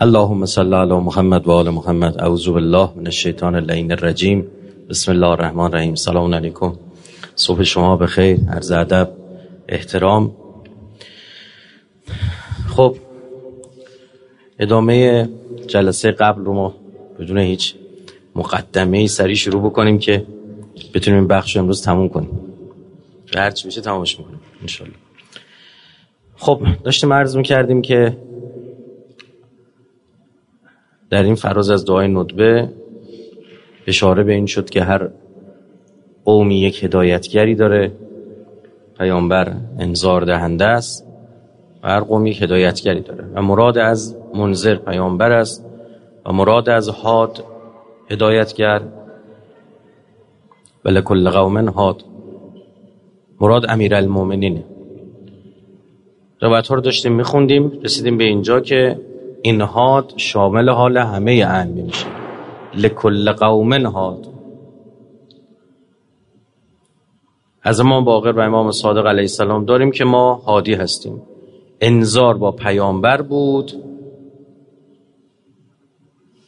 اللهم صل علی محمد و آل محمد اعوذ بالله من الشیطان اللعین الرجیم بسم الله الرحمن الرحیم سلام علیکم صبح شما بخیر عرض ادب احترام خب ادامه جلسه قبل رو ما بدون هیچ مقدمه ای سریع شروع بکنیم که بتونیم بخش امروز تموم کنیم. هرچی بشه تمامش می‌کنیم انشالله خب داشتیم عرض می‌کردیم که در این فراز از دعای ندبه اشاره به این شد که هر قومی یک هدایتگری داره پیامبر انذار دهنده است و هر قومی یک هدایتگری داره. و مراد از منذر پیامبر است و مراد از حاد هدایتگر. و لکل قوم حاد مراد امیر المومنینه روایت ها رو داشتیم میخوندیم رسیدیم به اینجا که این هاد شامل حال همه ائمه میشه. لکل قوم هاد از امام باقر و امام صادق علیه السلام داریم که ما هادی هستیم. انذار با پیامبر بود.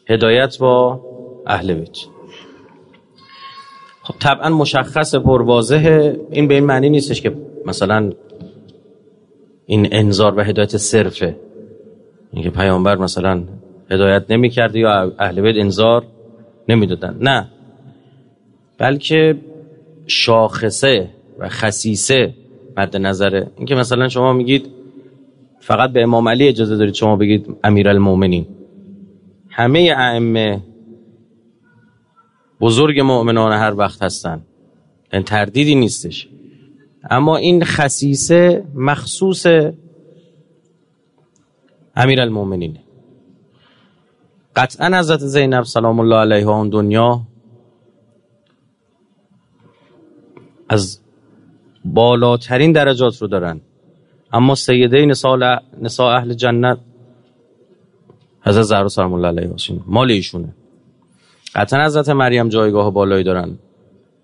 هدایت با اهل بیت. خب طبعا مشخص پروازه این به این معنی نیستش که مثلا این انذار و هدایت صرفه. اینکه پیامبر مثلا هدایت نمی کرده یا اهل بیت انذار نمی‌دادن. نه. بلکه شاخصه و خصیصه مد نظره اینکه مثلا شما میگید فقط به امام علی اجازه دارید شما بگید امیرالمومنین همه ائمه بزرگ مؤمنان هر وقت هستن. این تردیدی نیستش. اما این خصیصه مخصوص امیر المومنینه قطعا حضرت زینب سلام الله علیها اون دنیا از بالاترین درجات رو دارن. اما سیده نساء, نساء اهل جنت حضرت زهرا سلام الله علیها مال ایشونه. قطعا حضرت مریم جایگاه بالایی دارن.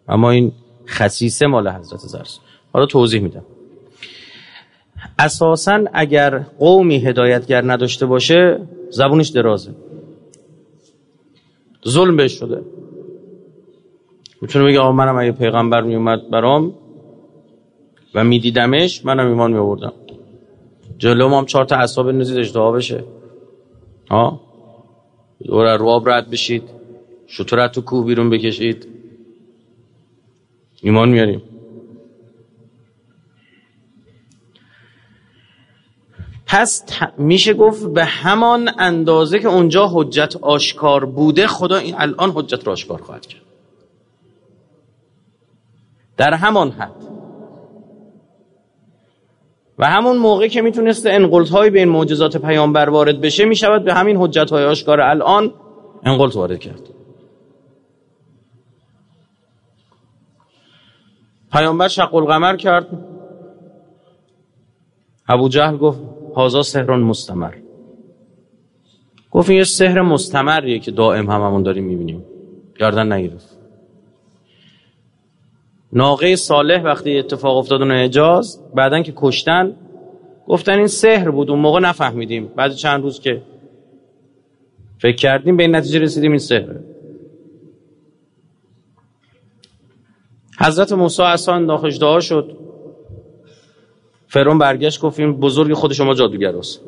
اما این خصیصه مال حضرت زهرا. حالا توضیح میدم. اساسا اگر قومی هدایتگر نداشته باشه زبونش درازه. ظلم بهش شده. می‌تونه بگه آقا منم اگه پیغمبر میومد برام و میدیدمش منم ایمان میآوردم. جلو هم چهار تا اصحاب نزید اجتها بشه. دور رو آب رد بشید. شطور تو کوه بیرون بکشید. ایمان میاریم. پس میشه گفت به همان اندازه که اونجا حجت آشکار بوده خدا این الان حجت را آشکار خواهد کرد. در همان حد. و همون موقع که می‌تونسته انقلت های به این معجزات پیامبر وارد بشه می‌شود به همین حجت های آشکار الان انقلت وارد کرد. پیامبر شق القمر کرد. ابو جهل گفت هازا سهران مستمر. گفت این یه سهر مستمریه که دائم هممون داریم می‌بینیم. گردن نگرفت. ناقه صالح وقتی اتفاق افتاد اون اجاز بعدن که کشتن گفتن این سهر بود اون موقع نفهمیدیم. بعد چند روز که فکر کردیم به این نتیجه رسیدیم این سهره حضرت موسی اصلا ناخشدار شد. فرون برگشت گفت این بزرگ خود شما جادوگر است.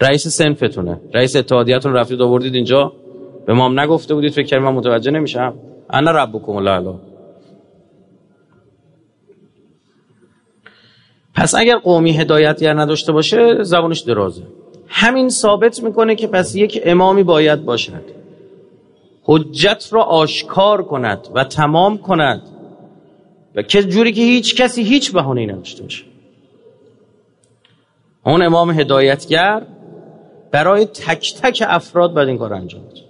رئیس سنفتونه. رئیس اتحادیتون رفتید آوردید اینجا. به ما هم نگفته بودید. فکر کردم من متوجه نمیشم. انا ربکم الله پس اگر قومی هدایتگر نداشته باشه زبانش درازه. همین ثابت می‌کنه که پس یک امامی باید باشد. حجت را آشکار کند و تمام کند. و جوری که هیچ کسی هیچ بهانه‌ای نداشته باشه. اون امام هدایتگر برای تک تک افراد باید این کار انجام بده.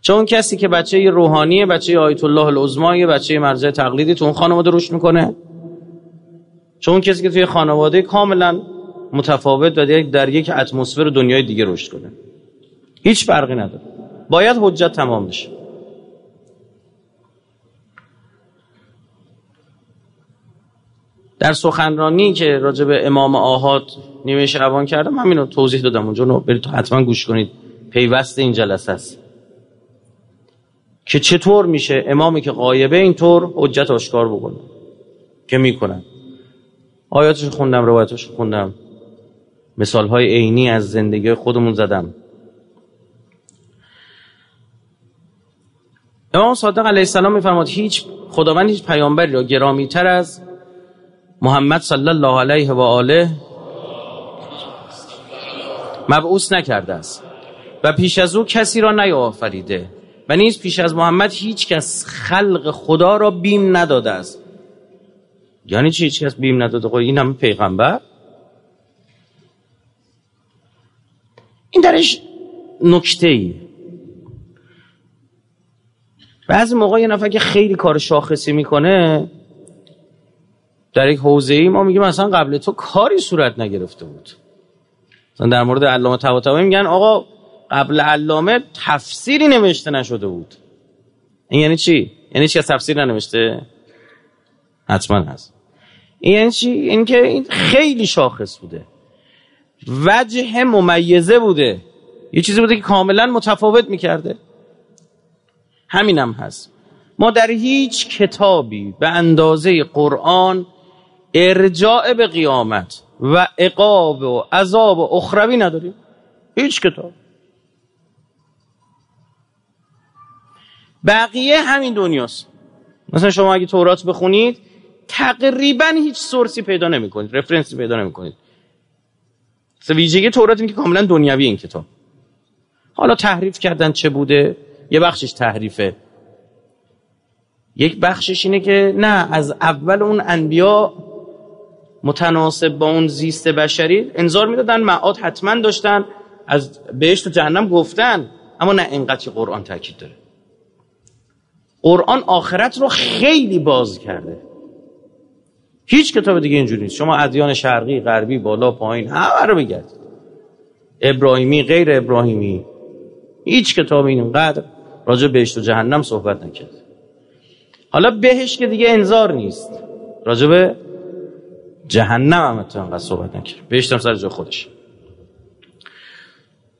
چون کسی که بچه روحانی بچه آیت الله العظما بچه مرجع تقلیدی تو اون خانواده رشد می‌کنه. چون کسی که توی خانواده کاملا متفاوت و در یک اتمسفر دنیای دیگه رشد کنه. هیچ فرقی نداره. باید حجت تمام بشه. در سخنرانی که راجع به امام آهاد نیمه شعبان کردم همین رو توضیح دادم اونجا. رو برید حتما گوش کنید. پیوست این جلسه است. که چطور میشه امامی که غایبه اینطور حجت آشکار بکنه؟ که می‌کنن؟ آیاتش خوندم روایتش خوندم. مثال های عینی از زندگی خودمون زدم. امام صادق علیه السلام میفرماد هیچ خداوند هیچ پیامبری را گرامی تر از محمد صلی الله علیه و آله مبعوث نکرده است و پیش از او کسی را نیافریده و نیز پیش از محمد هیچ کس خلق خدا را بیم نداده است. یعنی چی هیچ کس بیم نداده؟ خب این هم پیغمبر؟ این درش نکته ای بعضی موقع یه نفر که خیلی کار شاخصی می‌کنه در یک حوزه ای ما میگیم مثلا قبل تو کاری صورت نگرفته بود. مثلا در مورد علامه طباطبایی میگن آقا قبل علامه تفسیری نوشته نشده بود. این یعنی چی؟ یعنی چی تفسیر ننوشته؟ حتما هست. این یعنی چی؟ این که این خیلی شاخص بوده. وجه ممیزه بوده. یه چیزی بوده که کاملا متفاوت می‌کرده. همینم هست. ما در هیچ کتابی به اندازه قرآن ارجاع به قیامت و عقاب و عذاب و اخروی نداریم. هیچ کتاب. بقیه همین دنیاست. مثلا شما اگه تورات بخونید تقریبا هیچ سورسی پیدا نمی‌کنید رفرنسی پیدا نمی‌کنید. ویژگی تورات این که کاملا دنیوی این کتاب. حالا تحریف کردن چه بوده؟ یه بخشش تحریفه. یک بخشش اینه که نه از اول اون انبیا متناسب با اون زیست بشری انظار می‌دادن معاد حتما داشتن از بهشت و جهنم گفتن اما نه اینقدر قرآن تاکید داره. قرآن آخرت رو خیلی باز کرده. هیچ کتاب دیگه اینجوری نیست. شما ادیان شرقی غربی بالا پایین همه رو بگردید ابراهیمی غیر ابراهیمی. هیچ کتاب اینقدر راجع بهشت و جهنم صحبت نکرد. حالا بهش که دیگه انذار نیست. راجع به جهنم هم انقدر صحبت نکرد. بهشت هم سر جا خودش.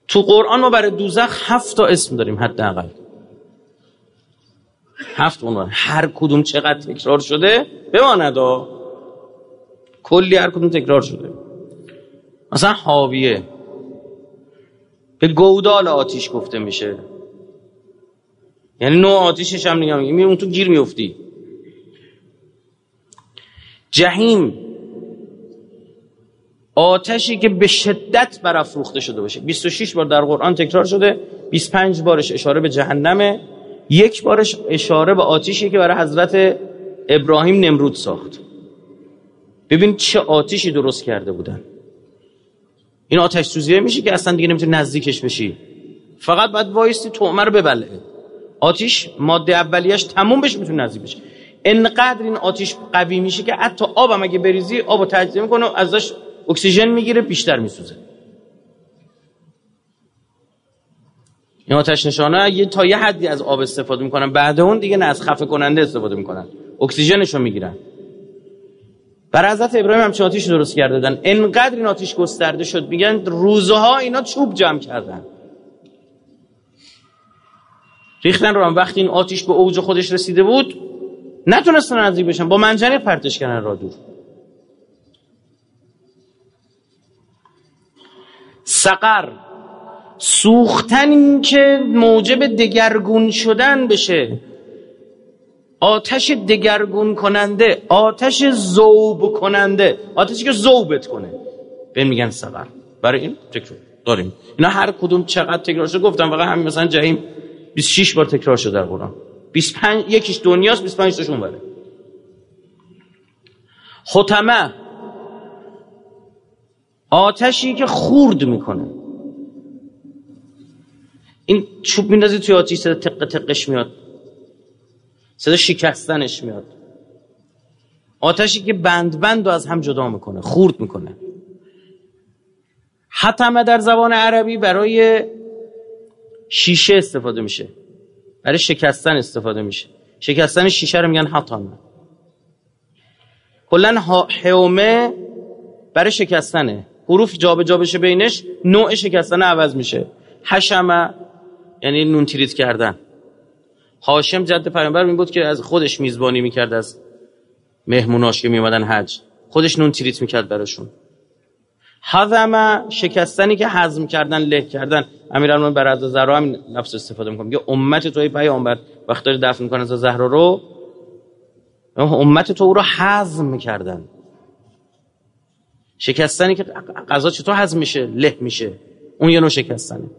تو قرآن ما برای دوزخ هفت تا اسم داریم حداقل. هفت عنوان. هر کدوم چقدر تکرار شده بماند کلی هر کدوم تکرار شده. مثلا حاویه. به گودال آتیش گفته میشه. یعنی نوع آتیشش هم نگم اون تو گیر میفتی جهیم آتشی که به شدت برافروخته شده باشه. 26 بار در قرآن تکرار شده 25 بارش اشاره به جهنمه یک بارش اشاره به آتیشی که برای حضرت ابراهیم نمرود ساخت. ببین چه آتیشی درست کرده بودن. این آتش سوزیه میشه که اصلا دیگه نمی‌تونی نزدیکش بشی. فقط باید وایستی تومه رو ببله. آتیش ماده اولیش تموم بشه می‌تونی نزدیک بشه انقدر این آتیش قوی میشه که حتی آب هم اگه بریزی آب تجزیه می‌کنه ازش اکسیژن می‌گیره بیشتر میسوزه. این آتش نشانه یه تا یه حدی از آب استفاده می‌کنن بعد اون دیگه نه از خفه کننده استفاده می‌کنن. اکسیژنشو می‌گیرن. بر حضرت ابراهیم همچین آتیش درست کرده دادن انقدر این آتیش گسترده شد میگن روزها اینا چوب جمع کردن. ریختن رو هم. وقتی این آتیش به اوج خودش رسیده بود نتونستن نزدیک بشن. با منجنیق پرتش کردن را دور سقر. سوختن که موجب دگرگون شدن بشه. آتش دگرگون کننده آتش زوب کننده. آتشی که زوبت کنه. به میگن سقر. برای این تکرار. داریم. اینا هر کدوم چقدر تکرار شده گفتم. فقط همین مثلا جهیم 26 بار تکرار شده در قرآن. 25 یکیش دنیاست 25 تاشون بره ختمه آتشی که خورد می‌کنه. این چوب میندازی توی آتیش صدا تق تقش میاد. صدا شکستنش میاد. آتشی که بند بند رو از هم جدا می‌کنه خورد می‌کنه. حتمه در زبان عربی برای شیشه استفاده میشه. برای شکستن استفاده میشه. شکستن شیشه رو میگن حتمه کلا حومه برای شکستنه. حروف جابجا بشه بینش نوع شکستن عوض میشه. حشمه یعنی نون تریت کردن. هاشم جد پیامبر این بود که از خودش میزبانی می‌کرد از مهموناش که میومدن حج. خودش نون تریت می‌کرد براشون. حضم شکستنی که حزم کردن له کردن. امیرالمومنین بر از زهرا هم لفظ استفاده می‌کنه میگه امت توی پیامبر وقتی داری دفن می‌کنه از زهرا رو امت تو او رو حزم می‌کردن. شکستنی که غذا چطور حزم میشه؟ له میشه. اون یه نوع شکستنه.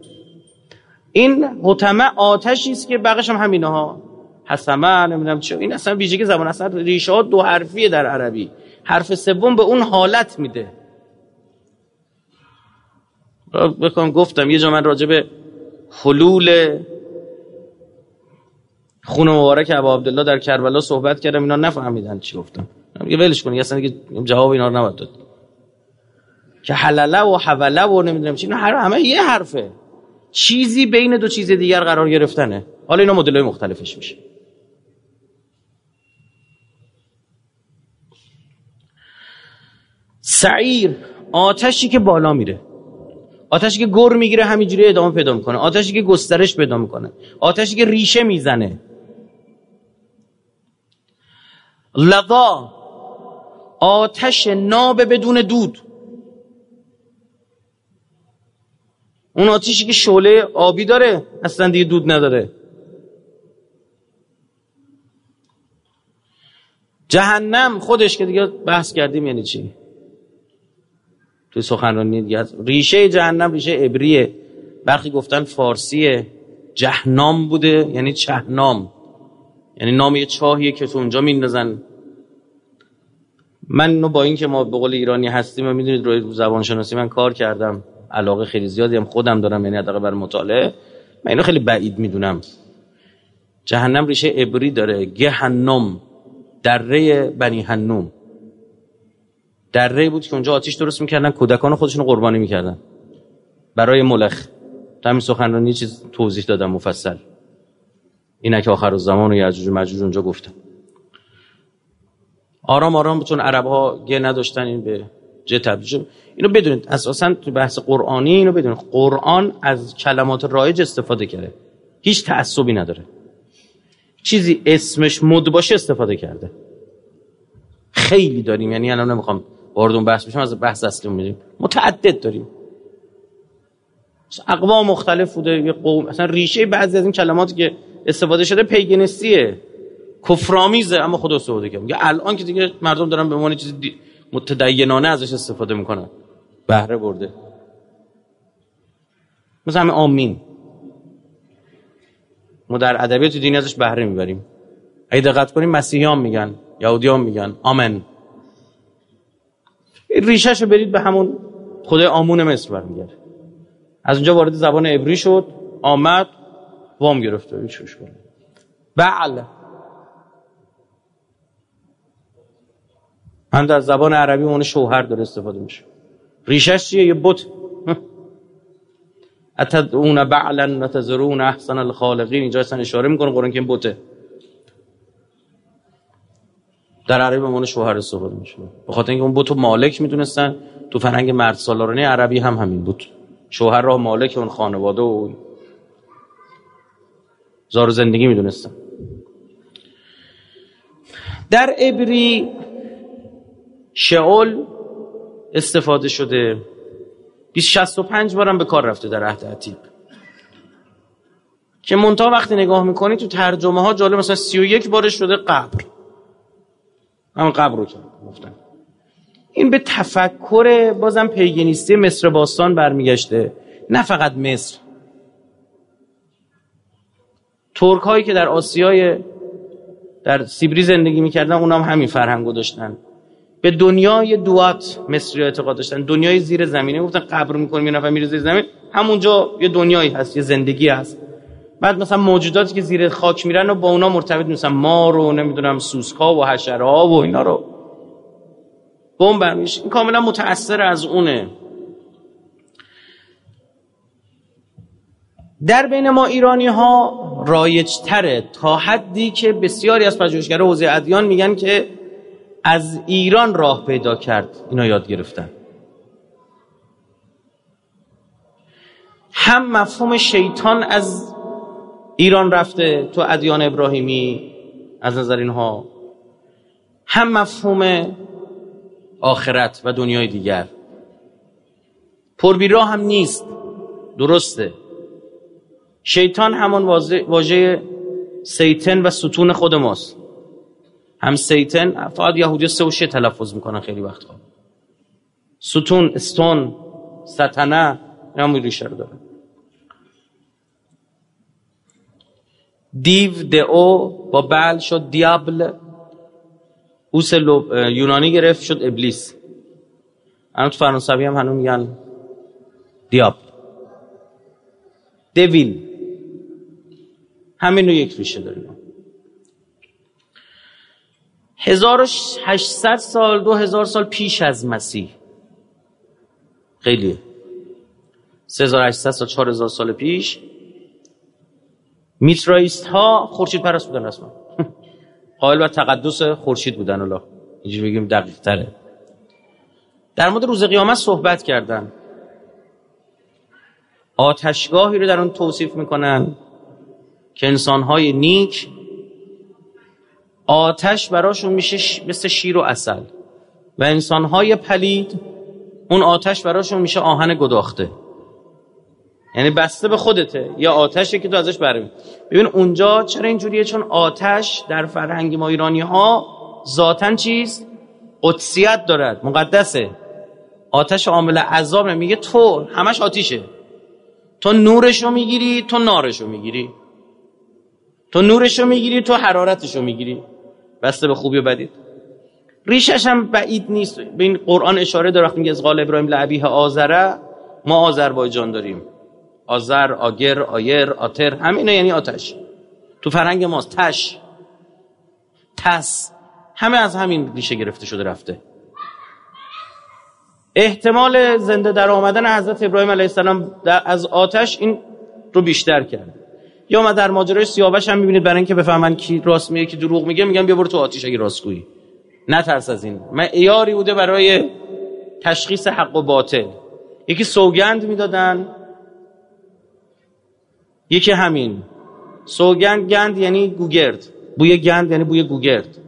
این حتمه آتشی است که بقیش هم همینه ها حسمه نمی‌دونم چه این اصلا ویژگی زبان اصلا ریشه ها دو حرفیه در عربی. حرف سوم به اون حالت میده. بکنم گفتم یه جا من راجع به حلول خون مبارک ابا عبدالله در کربلا صحبت کردم. اینا نفهمیدن چی گفتم. یه ولش کنی اصلا جواب اینا رو نباید داد. که حلله و حوله و نمی‌دونم چی هر همه یه حرفه. چیزی بین دو چیز دیگر قرار گرفتنه. حالا اینا مدل مختلفش میشه. سعیر آتشی که بالا میره. آتشی که گر می‌گیره همینجوری ادامه پیدا می‌کنه. آتشی که گسترش پیدا می‌کنه. آتشی که ریشه می‌زنه. لذا آتش ناب بدون دود. اون آتیشی که شعله آبی داره اصلا دیگه دود نداره. جهنم خودش که دیگه بحث کردیم یعنی چی؟ توی سخنرانی دیگه ریشه جهنم ریشه عبریه. برخی گفتن فارسیه. جهنام بوده یعنی چهنام یعنی نام یه چاهیه که تو اونجا میندازن. من با اینکه ما به قول ایرانی هستیم و می‌دونید روی زبان شناسی من کار کردم. علاقه خیلی زیادی هم خودم دارم یعنی حداقل بر مطالعه. من اینو خیلی بعید می‌دونم. جهنم ریشه عبری داره. گهنم دره بنی هنوم. دره بود که اونجا آتیش درست می‌کردن کودکان خودشون قربانی می‌کردن. برای ملخ. تا همین سخنرانی چیز توضیح دادم مفصل. اینه که آخر زمان و یعجوج مجوج اونجا گفتم. آرام آرام چون عرب ها گه نداشتن این به جه تبدیل اینو بدونید اساسا تو بحث قرآنی اینو بدونید. قرآن از کلمات رایج استفاده کرده. هیچ تعصبی نداره. چیزی اسمش مد باشه استفاده کرده. خیلی داریم. یعنی الان نمی‌خوام وارد اون بحث بشم از بحث اصلی میریم. متعدد داریم. اقوام مختلف بوده. یه قوم اصلا ریشه بعضی از این کلماتی که استفاده شده پیگنستیه. کفرآمیزه اما خود استفاده کرد الان که دیگه مردم دارن به عنوان چیز متدینانه ازش استفاده می‌کنن بهره برده. مثلا همه آمین. ما در ادبیات دینی ازش بهره می‌بریم. اگه دقت کنیم مسیحیان میگن یهودیان میگن. آمن ریشهش رو برید به همون خدای آمون مصر برمیگرده از اونجا وارد زبان عبری شد آمد وام گرفته بعل. هم در زبان عربی اون شوهر داره استفاده میشه. ریشش چیه؟ یه بت. اتدعون بعلا نتذرون احسن الخالقین؟ اینجا اصلا اشاره می‌کنه قرآن که این بته. در عربی به عنوان شوهر استفاده میشه. به خاطر اینکه اون بتو مالک می‌دونستن تو فرهنگ مرد سالارانه عربی هم همین بود شوهر را مالک اون خانواده و زار زندگی می‌دونستن. در عبری شعول استفاده شده. 265 بارم به کار رفته در عهد عتیق. که منتها وقتی نگاه می‌کنی تو ترجمه ها جالب مثلا 31 بارش شده قبر. همون قبر رو گفتن این به تفکر بازم پیگنیستی مصر باستان برمیگشته. نه فقط مصر. ترک هایی که در آسیای در سیبری زندگی می‌کردن اونام هم همین فرهنگو داشتن. به دنیای دوات مصری اعتقاد داشتن. دنیای زیر زمینه. گفتن قبر می‌کنیم یه نفر میره زیر زمین. همونجا یه دنیایی هست یه زندگی هست. بعد مثلا موجوداتی که زیر خاک میرن و با اونا مرتبط مثلا ما رو نمی‌دونم سوسکا و حشره ها و اینا رو. بمب برمیش این کاملا متأثر از اونه. در بین ما ایرانی ها رایج تره تا حدی که بسیاری از پژوهشگران حوزه ادیان میگن که از ایران راه پیدا کرد. اینا یاد گرفتن. هم مفهوم شیطان از ایران رفته تو ادیان ابراهیمی از نظر اینها. هم مفهوم آخرت و دنیای دیگر. پربیرا هم نیست. درسته. شیطان همان واژه سیتن و ستون خود ماست. هم سیتن فقط یهودی سه و شه تلفظ می‌کنن خیلی وقتا ستون استون ستنه همون ریشه رو داره دیو او با بل شد دیابل. اوس یونانی گرفت شد ابلیس. الان تو فرانسوی هم هنوز میگن دیاب دویل. همین رو یک ریشه داریم. 1800 سال 2000 سال پیش از مسیح. خیلیه. 3800 سال 4000 سال پیش. میترایست ها خورشید پرست بودن رسما. قائل بر تقدس خورشید بودن الله. اینجوری بگیم دقیق تره. در مورد روز قیامت صحبت کردن. آتشگاهی رو در اون توصیف می‌کنن که انسانهای نیک آتش براشون میشه مثل شیر و اصل و انسانهای پلید اون آتش براشون میشه آهن گداخته. یعنی بسته به خودته یا آتشی که تو ازش برمی. ببین اونجا چرا اینجوریه؟ چون آتش در فرهنگ ما ایرانی ها چیز؟ قدسیت دارد مقدسه. آتش عامل عذاب میگه تو همش آتیشه. تو نورشو می‌گیری تو نارشو می‌گیری. تو نورشو می‌گیری تو حرارتشو می‌گیری. بسته به خوبی و بدید ریشش هم بعید نیست. به این قرآن اشاره داره وقتی میگه از قال ابراهیم لعبیه آذره ما آذربایجان داریم. آذر آگر آیر آتر همینه یعنی آتش. تو فرهنگ ماست. تش. تس. همه از همین ریشه گرفته شده رفته. احتمال زنده در آمدن حضرت ابراهیم علیه السلام از آتش این رو بیشتر کرد. یا ما در ماجرای سیاوش هم می‌بینید برای اینکه بفهمن کی راست میگه کی دروغ میگه میگن بیا برو تو آتیش اگه راست گویی. نترس از این. معیاری بوده برای تشخیص حق و باطل. یکی سوگند می‌دادن. یکی همین. سوگند گند یعنی گوگرد. بوی گند یعنی بوی گوگرد.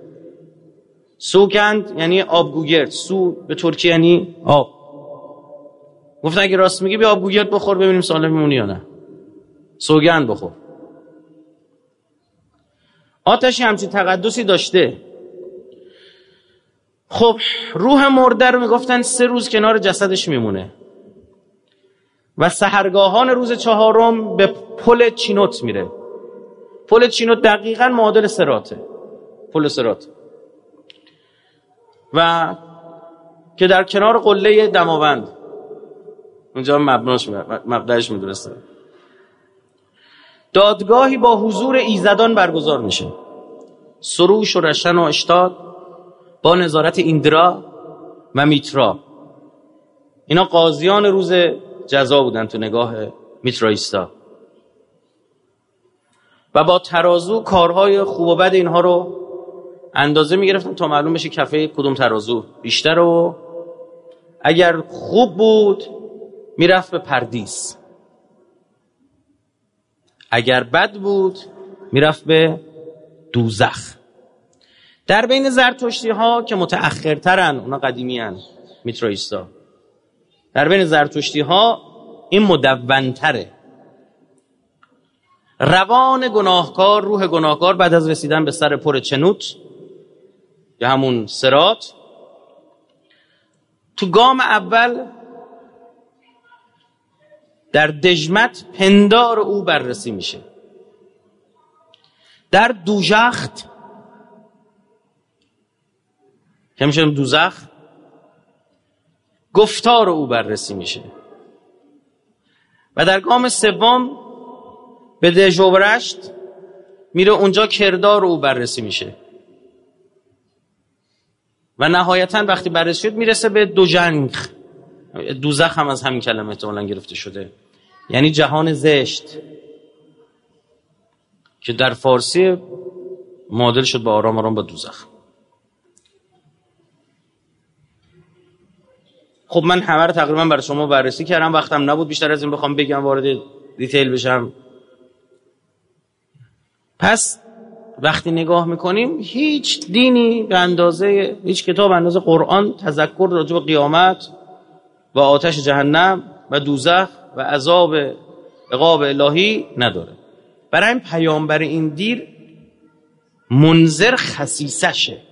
سوگند یعنی آب گوگرد. سو به ترکی یعنی آب. گفتن اگه راست میگی بیا آب گوگرد بخور ببینیم سالم میمونی یا نه. سوگند بخور. آتشی همچین تقدسی داشته. خب روح مرده رو می‌گفتن سه روز کنار جسدش میمونه. و سهرگاهان روز چهارم به پل چینوت میره. پل چینوت دقیقا معادل سراته. پل سرات. و که در کنار قله دماوند. اونجا مبناش مبدعش می‌دونسته دادگاهی با حضور ایزدان برگزار میشه. سروش و رشن و اشتاد با نظارت ایندرا و میترا. اینا قاضیان روز جزا بودن تو نگاه میترایستا و با ترازو کارهای خوب و بد اینها رو اندازه می‌گرفتن تا معلوم بشه کفه کدوم ترازو بیشتر و اگر خوب بود می‌رفت به پردیس. اگر بد بود می‌رفت به دوزخ. در بین زرتشتی ها که متأخرترن اونا قدیمی هن میترایستا در بین زرتشتی ها این مدونتره. روان گناهکار روح گناهکار بعد از رسیدن به سر پر چنوت یا همون سرات تو گام اول در دجمت پندار او بررسی میشه. در دوژخت که دوزخ گفتار او بررسی میشه. و در گام سوم به دژورشت میره اونجا کردار او بررسی میشه. و نهایتا وقتی بررسی شد می‌رسه به دو جنگ دوزخ هم از همین کلمه احتمالا گرفته شده. یعنی جهان زشت که در فارسی معادل شد با آرام آرام با دوزخ. خب من همه رو تقریبا برای شما بررسی کردم وقتم نبود بیشتر از این بخوام بگم وارد دیتیل بشم. پس وقتی نگاه می‌کنیم هیچ دینی به اندازه هیچ کتاب اندازه قرآن تذکر راجع به قیامت و آتش جهنم و دوزخ و عذاب عقاب الهی نداره. برای این پیامبر این دیر منظر خصیصشه.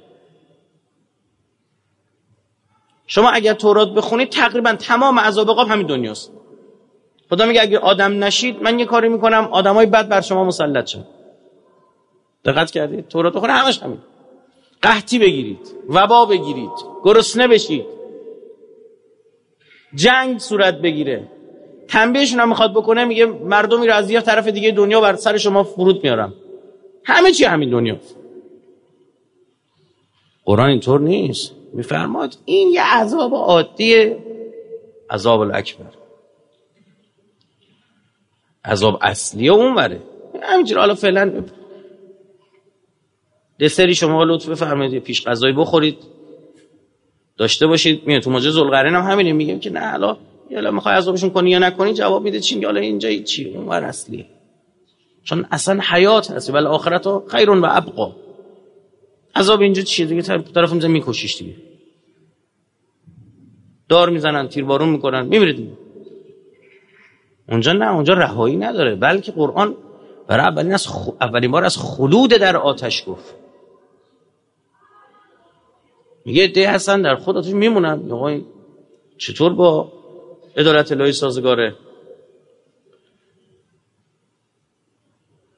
شما اگر تورات بخونید تقریبا تمام عذاب عقاب همین دنیاست. خدا میگه اگر آدم نشید من یه کاری می‌کنم آدمای بد بر شما مسلط شد دقت کردید؟ تورات بخونه همش همین. قحطی بگیرید وبا بگیرید گرسنه بشید. جنگ صورت بگیره. تنبیهشون هم می‌خواد بکنه میگه مردمی رو از یه طرف دیگه دنیا بر سر شما فرود میارم. همه چی همین دنیا. قرآن اینطور نیست. میفرماد این یه عذاب عادی عذاب الاکبر. عذاب اصلی اون بره همینجور حالا فعلا دسری شما لطف بفرمایید پیش غذایی بخورید. داشته باشید. میاد تو ماجرا ذوالقرنین هم همینه. میگیم که نه حالا یالا می‌خوای عذابشون کنی یا نکنی جواب میده چی؟ حالا اینجا چی اون ور اصلیه. چون اصلا حیات هست. ولی آخرت خیر و ابقا. عذاب اینجا چیه؟ دیگه طرف میزن میکشیش دیگه. دار می‌زنن تیربارون می‌کنن. میمیره دیگه اونجا نه اونجا رهایی نداره. بلکه قرآن برای اولین, از اولین بار از خلود در آتش گفت. میگه ده هستن در خود آتش میمونن چطور با ادارت الهی سازگاره.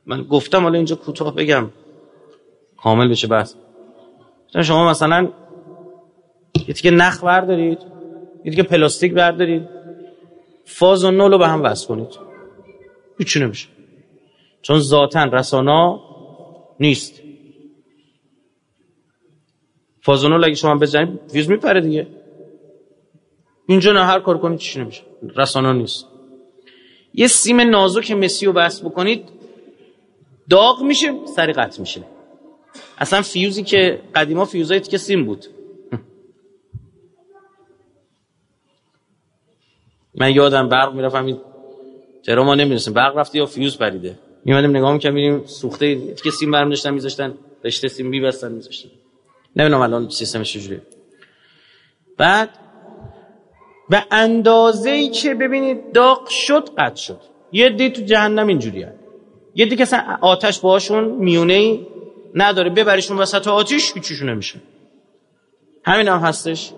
من گفتم حالا اینجا کوتاه بگم. کامل بشه بحث شما مثلا یه نخ بردارید یه پلاستیک بردارید فاز و نول رو به هم وصل کنید. هیچی نمیشه. چون ذاتا رسانا نیست. فاز و نول اگه شما بزنید ویز میپره دیگه. اینجا نه هر کار کنید چی نمیشه. رسانا نیست. یه سیم نازک مسی رو بس بکنید داغ میشه سری قطع میشه. اصلا فیوزی که قدیما فیوزای که سیم بود. من یادم برق می‌رفتم این چرا ما نمی‌رسیم برق رفته یا فیوز پریده؟ میمدیم نگاه می‌کنم میریم سوخته که سیم برم داشتن میذاشتن. رشته سیم میبستن میذاشتن. نمی‌دونم الان سیستمش چجوریه. بعد و اندازه ای که ببینید داغ شد قطع شد. یه دی تو جهنم اینجوریه. یه دی که آتش باهاشون میونه ای نداره ببریشون وسط آتیش هیچیشون نمیشه. همین هم هستش.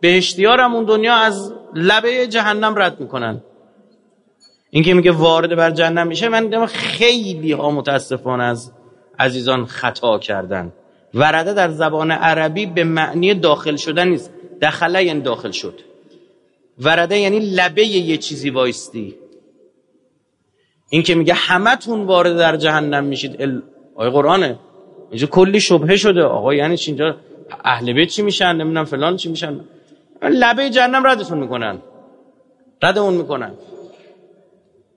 بهشتیار هم اون دنیا از لبه جهنم رد می‌کنن. این که میگه وارد بر جهنم میشه من خیلی ها متاسفانه از عزیزان خطا کردن. ورده در زبان عربی به معنی داخل شدن نیست. دخله داخل شد. ورده یعنی لبه یه چیزی وایستی. این که میگه همتون وارد در جهنم میشید. ال... آیه قرآنه. اینجا کلی شبهه شده. آقا یعنی چی اینجا؟ اهل بیت چی میشن؟ نمی‌دونم فلان چی میشن. لبه جهنم ردتون می‌کنن. ردمون می‌کنن.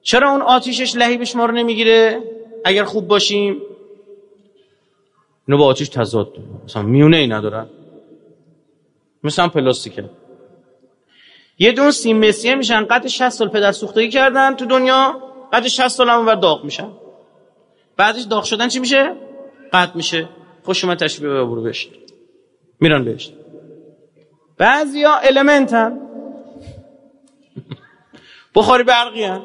چرا اون آتیشش لهیبش ما رو نمی‌گیره؟ اگر خوب باشیم. اینو با آتیش تضاد مثلا میونه ای ندارن مثلا پلاستیکه. یه دون سیم مسیه میشن قد 60 سال پدر سوختگی کردن تو دنیا قد 60 سال هم داغ میشن. بعدش داغ شدن چی میشه؟ قد میشه. خوش اومد تشریف به برو بهشت میرن بهشت بعضیا المنت هم بخاری برقی هم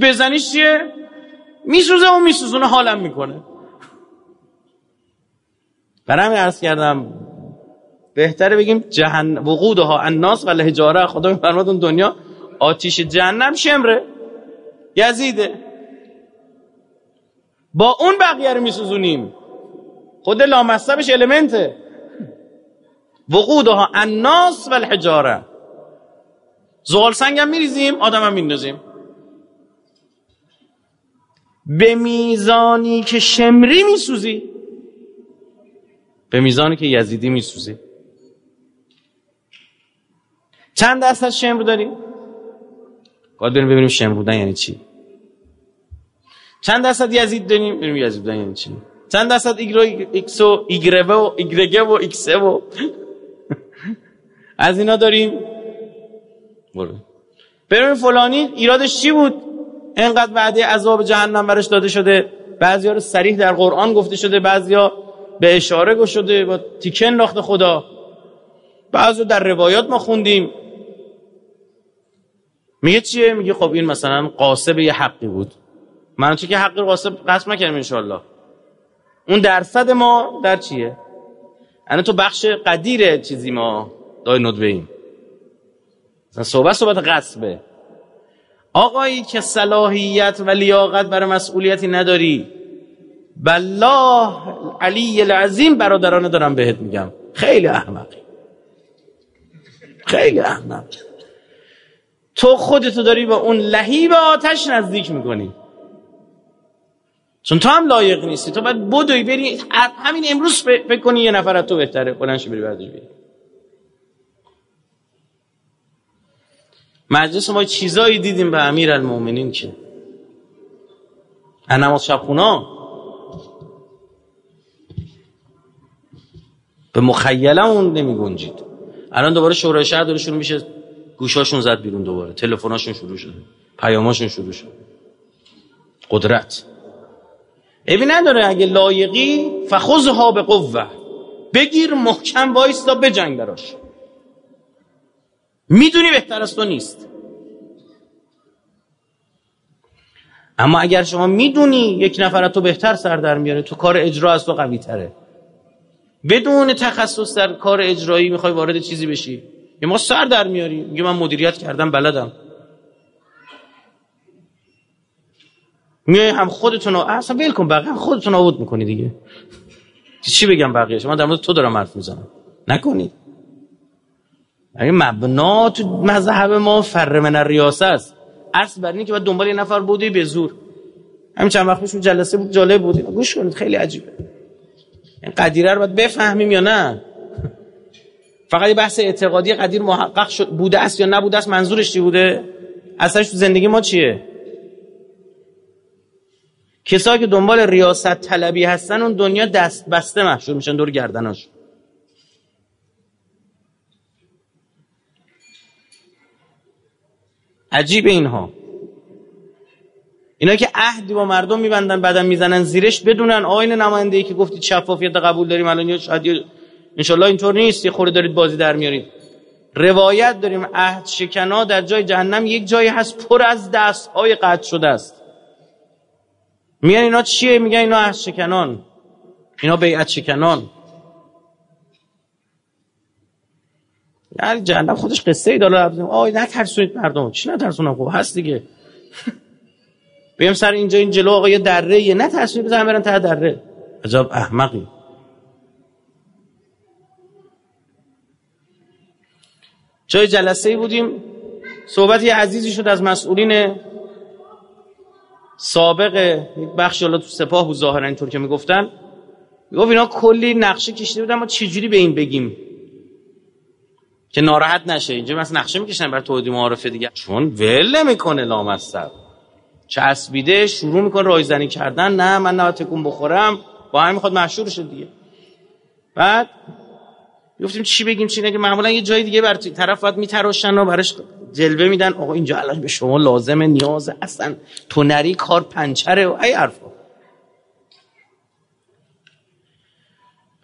بزنیش چیه؟ میسوزه و میسوزونه حالم می‌کنه. برم عرض کردم بهتره بگیم جهن وقودها الناس و الحجاره. خدا میفرماد اون دنیا آتیش جهنم شمره. یزیده. با اون بقیه رو میسوزونیم. خود لامصبش المنته. وقودها الناس و الحجاره. زغال سنگ هم میریزیم آدم هم میندازیم. به میزانی که شمری میسوزی. به میزانی که یزیدی میسوزی. چند درصد شمر داریم؟ باید بریم ببینیم شمر بودن یعنی چی. چند درصد یزید داریم؟ بریم یزید بودن یعنی چی. چند درصد ایگرو ایکس و ایگرو و ایگرگه و ایکسه و از اینا داریم؟ برو. بریم فلانی. ایرادش چی بود؟ اینقدر وعده عذاب جهنم برش داده شده. بعضیا رو صریح در قرآن گفته شده. بعضیا به اشاره گفته شده. با تیکن ناخت خدا. بعضی در روایات ما خوندیم. میگه چیه؟ میگه خب این مثلا قاسب یه حقی بود. من که حقی قاسب قسم نکردم انشالله اون درصد ما در چیه؟ انا تو بخش قدیر چیزی ما دای ندوه ایم صحبت صحبت قصبه. آقایی که صلاحیت و لیاقت برای مسئولیتی نداری. بالله علی العظیم برادرانه دارم بهت میگم. خیلی احمقی. خیلی احمق تو خودتو داری با اون لهیب آتش نزدیک می‌کنی. چون تو هم لایق نیستی. تو باید بدوی بری. همین امروز فکر یه نفر تو بهتره. بلنشی بری بردش بری. مجلس ما چیزایی دیدیم به امیر المومنین که. نماز شبخونا به مخیلمون نمی گنجید الان دوباره شورای شهر داره شروع میشه. گوشاشون زد بیرون دوباره. تلفناشون شروع شده. پیاماشون شروع شد قدرت. ابی نداره اگه لایقی فخذها به قوه بگیر محکم وایستا بجنگ براش. می‌دونی بهتر از تو نیست. اما اگر شما می‌دونی یک نفر تو بهتر سر در میاره تو کار اجرا از تو قوی تره بدون تخصص در کار اجرایی می‌خوای وارد چیزی بشی. یه ما سر در میاری میگه من مدیریت کردم بلدم. میای هم خودتون اصلا ول کن بقیه خودتون آوت می‌کنی دیگه. چی بگم بقیه شما در مورد تو دارم حرف می‌زنم. نکنید. اگه مبنا تو مذهب ما فر من ریاست است. اصل بر که باید دنبال یه نفر بودی به زور. همین چند وقت پیش جلسه بود جالب بود. گوش کنید خیلی عجیبه. این قدیره رو باید بفهمیم یا نه؟ فقط یه بحث اعتقادی قدیر محقق شد. بوده است یا نبوده است؟ منظورش چی بوده؟ اصلش تو زندگی ما چیه؟ کسایی که دنبال ریاست طلبی هستن اون دنیا دست بسته محشور میشن دور گردناش. عجیب اینها. اینا که عهدی با مردم میبندن بعدم می‌زنن زیرش بدونن آین نماینده ای که گفتید شفافیت قبول داریم الان یا شاید انشالله اینطور نیست یه خوری دارید بازی در میارید. روایت داریم عهد شکنا در جای جهنم یک جایی هست پر از دست های قطع شده است. میگن اینا چیه؟ میگن اینا عهد شکنان. اینا بیعت شکنان. یعنی جهنم خودش قصه ای داره آی نترسونید مردم. چی نترسونم؟ خب هست دیگه. بیم سر اینجا این جلو آقا یه دره یه نترسونید بزن برن ته دره. عجب احمقی. جای جلسه بودیم. صحبت یه عزیزی شد از مسئولین سابق بخش حالا تو سپاه بود ظاهرا اینطور که می‌گفتن. می‌گفت اینا کلی نقشه کشیده بودن ما چجوری به این بگیم؟ که ناراحت نشه. اینجا مثلا نقشه می‌کشن بر توحید معارفه دیگه. چون ول نمی‌کنه لامصب. چسبیده شروع می‌کنه رایزنی کردن. نه من نه تکون بخورم. با هم می‌خواد مشهور شه دیگه. بعد گفتیم چی بگیم چی نگیم؟ معمولا یه جای دیگه بر طرف باید میتراشن و براش جلوه میدن. آقا اینجا الان به شما لازمه نیازه اصلا. تو نری کار پنچره و ای حرفا.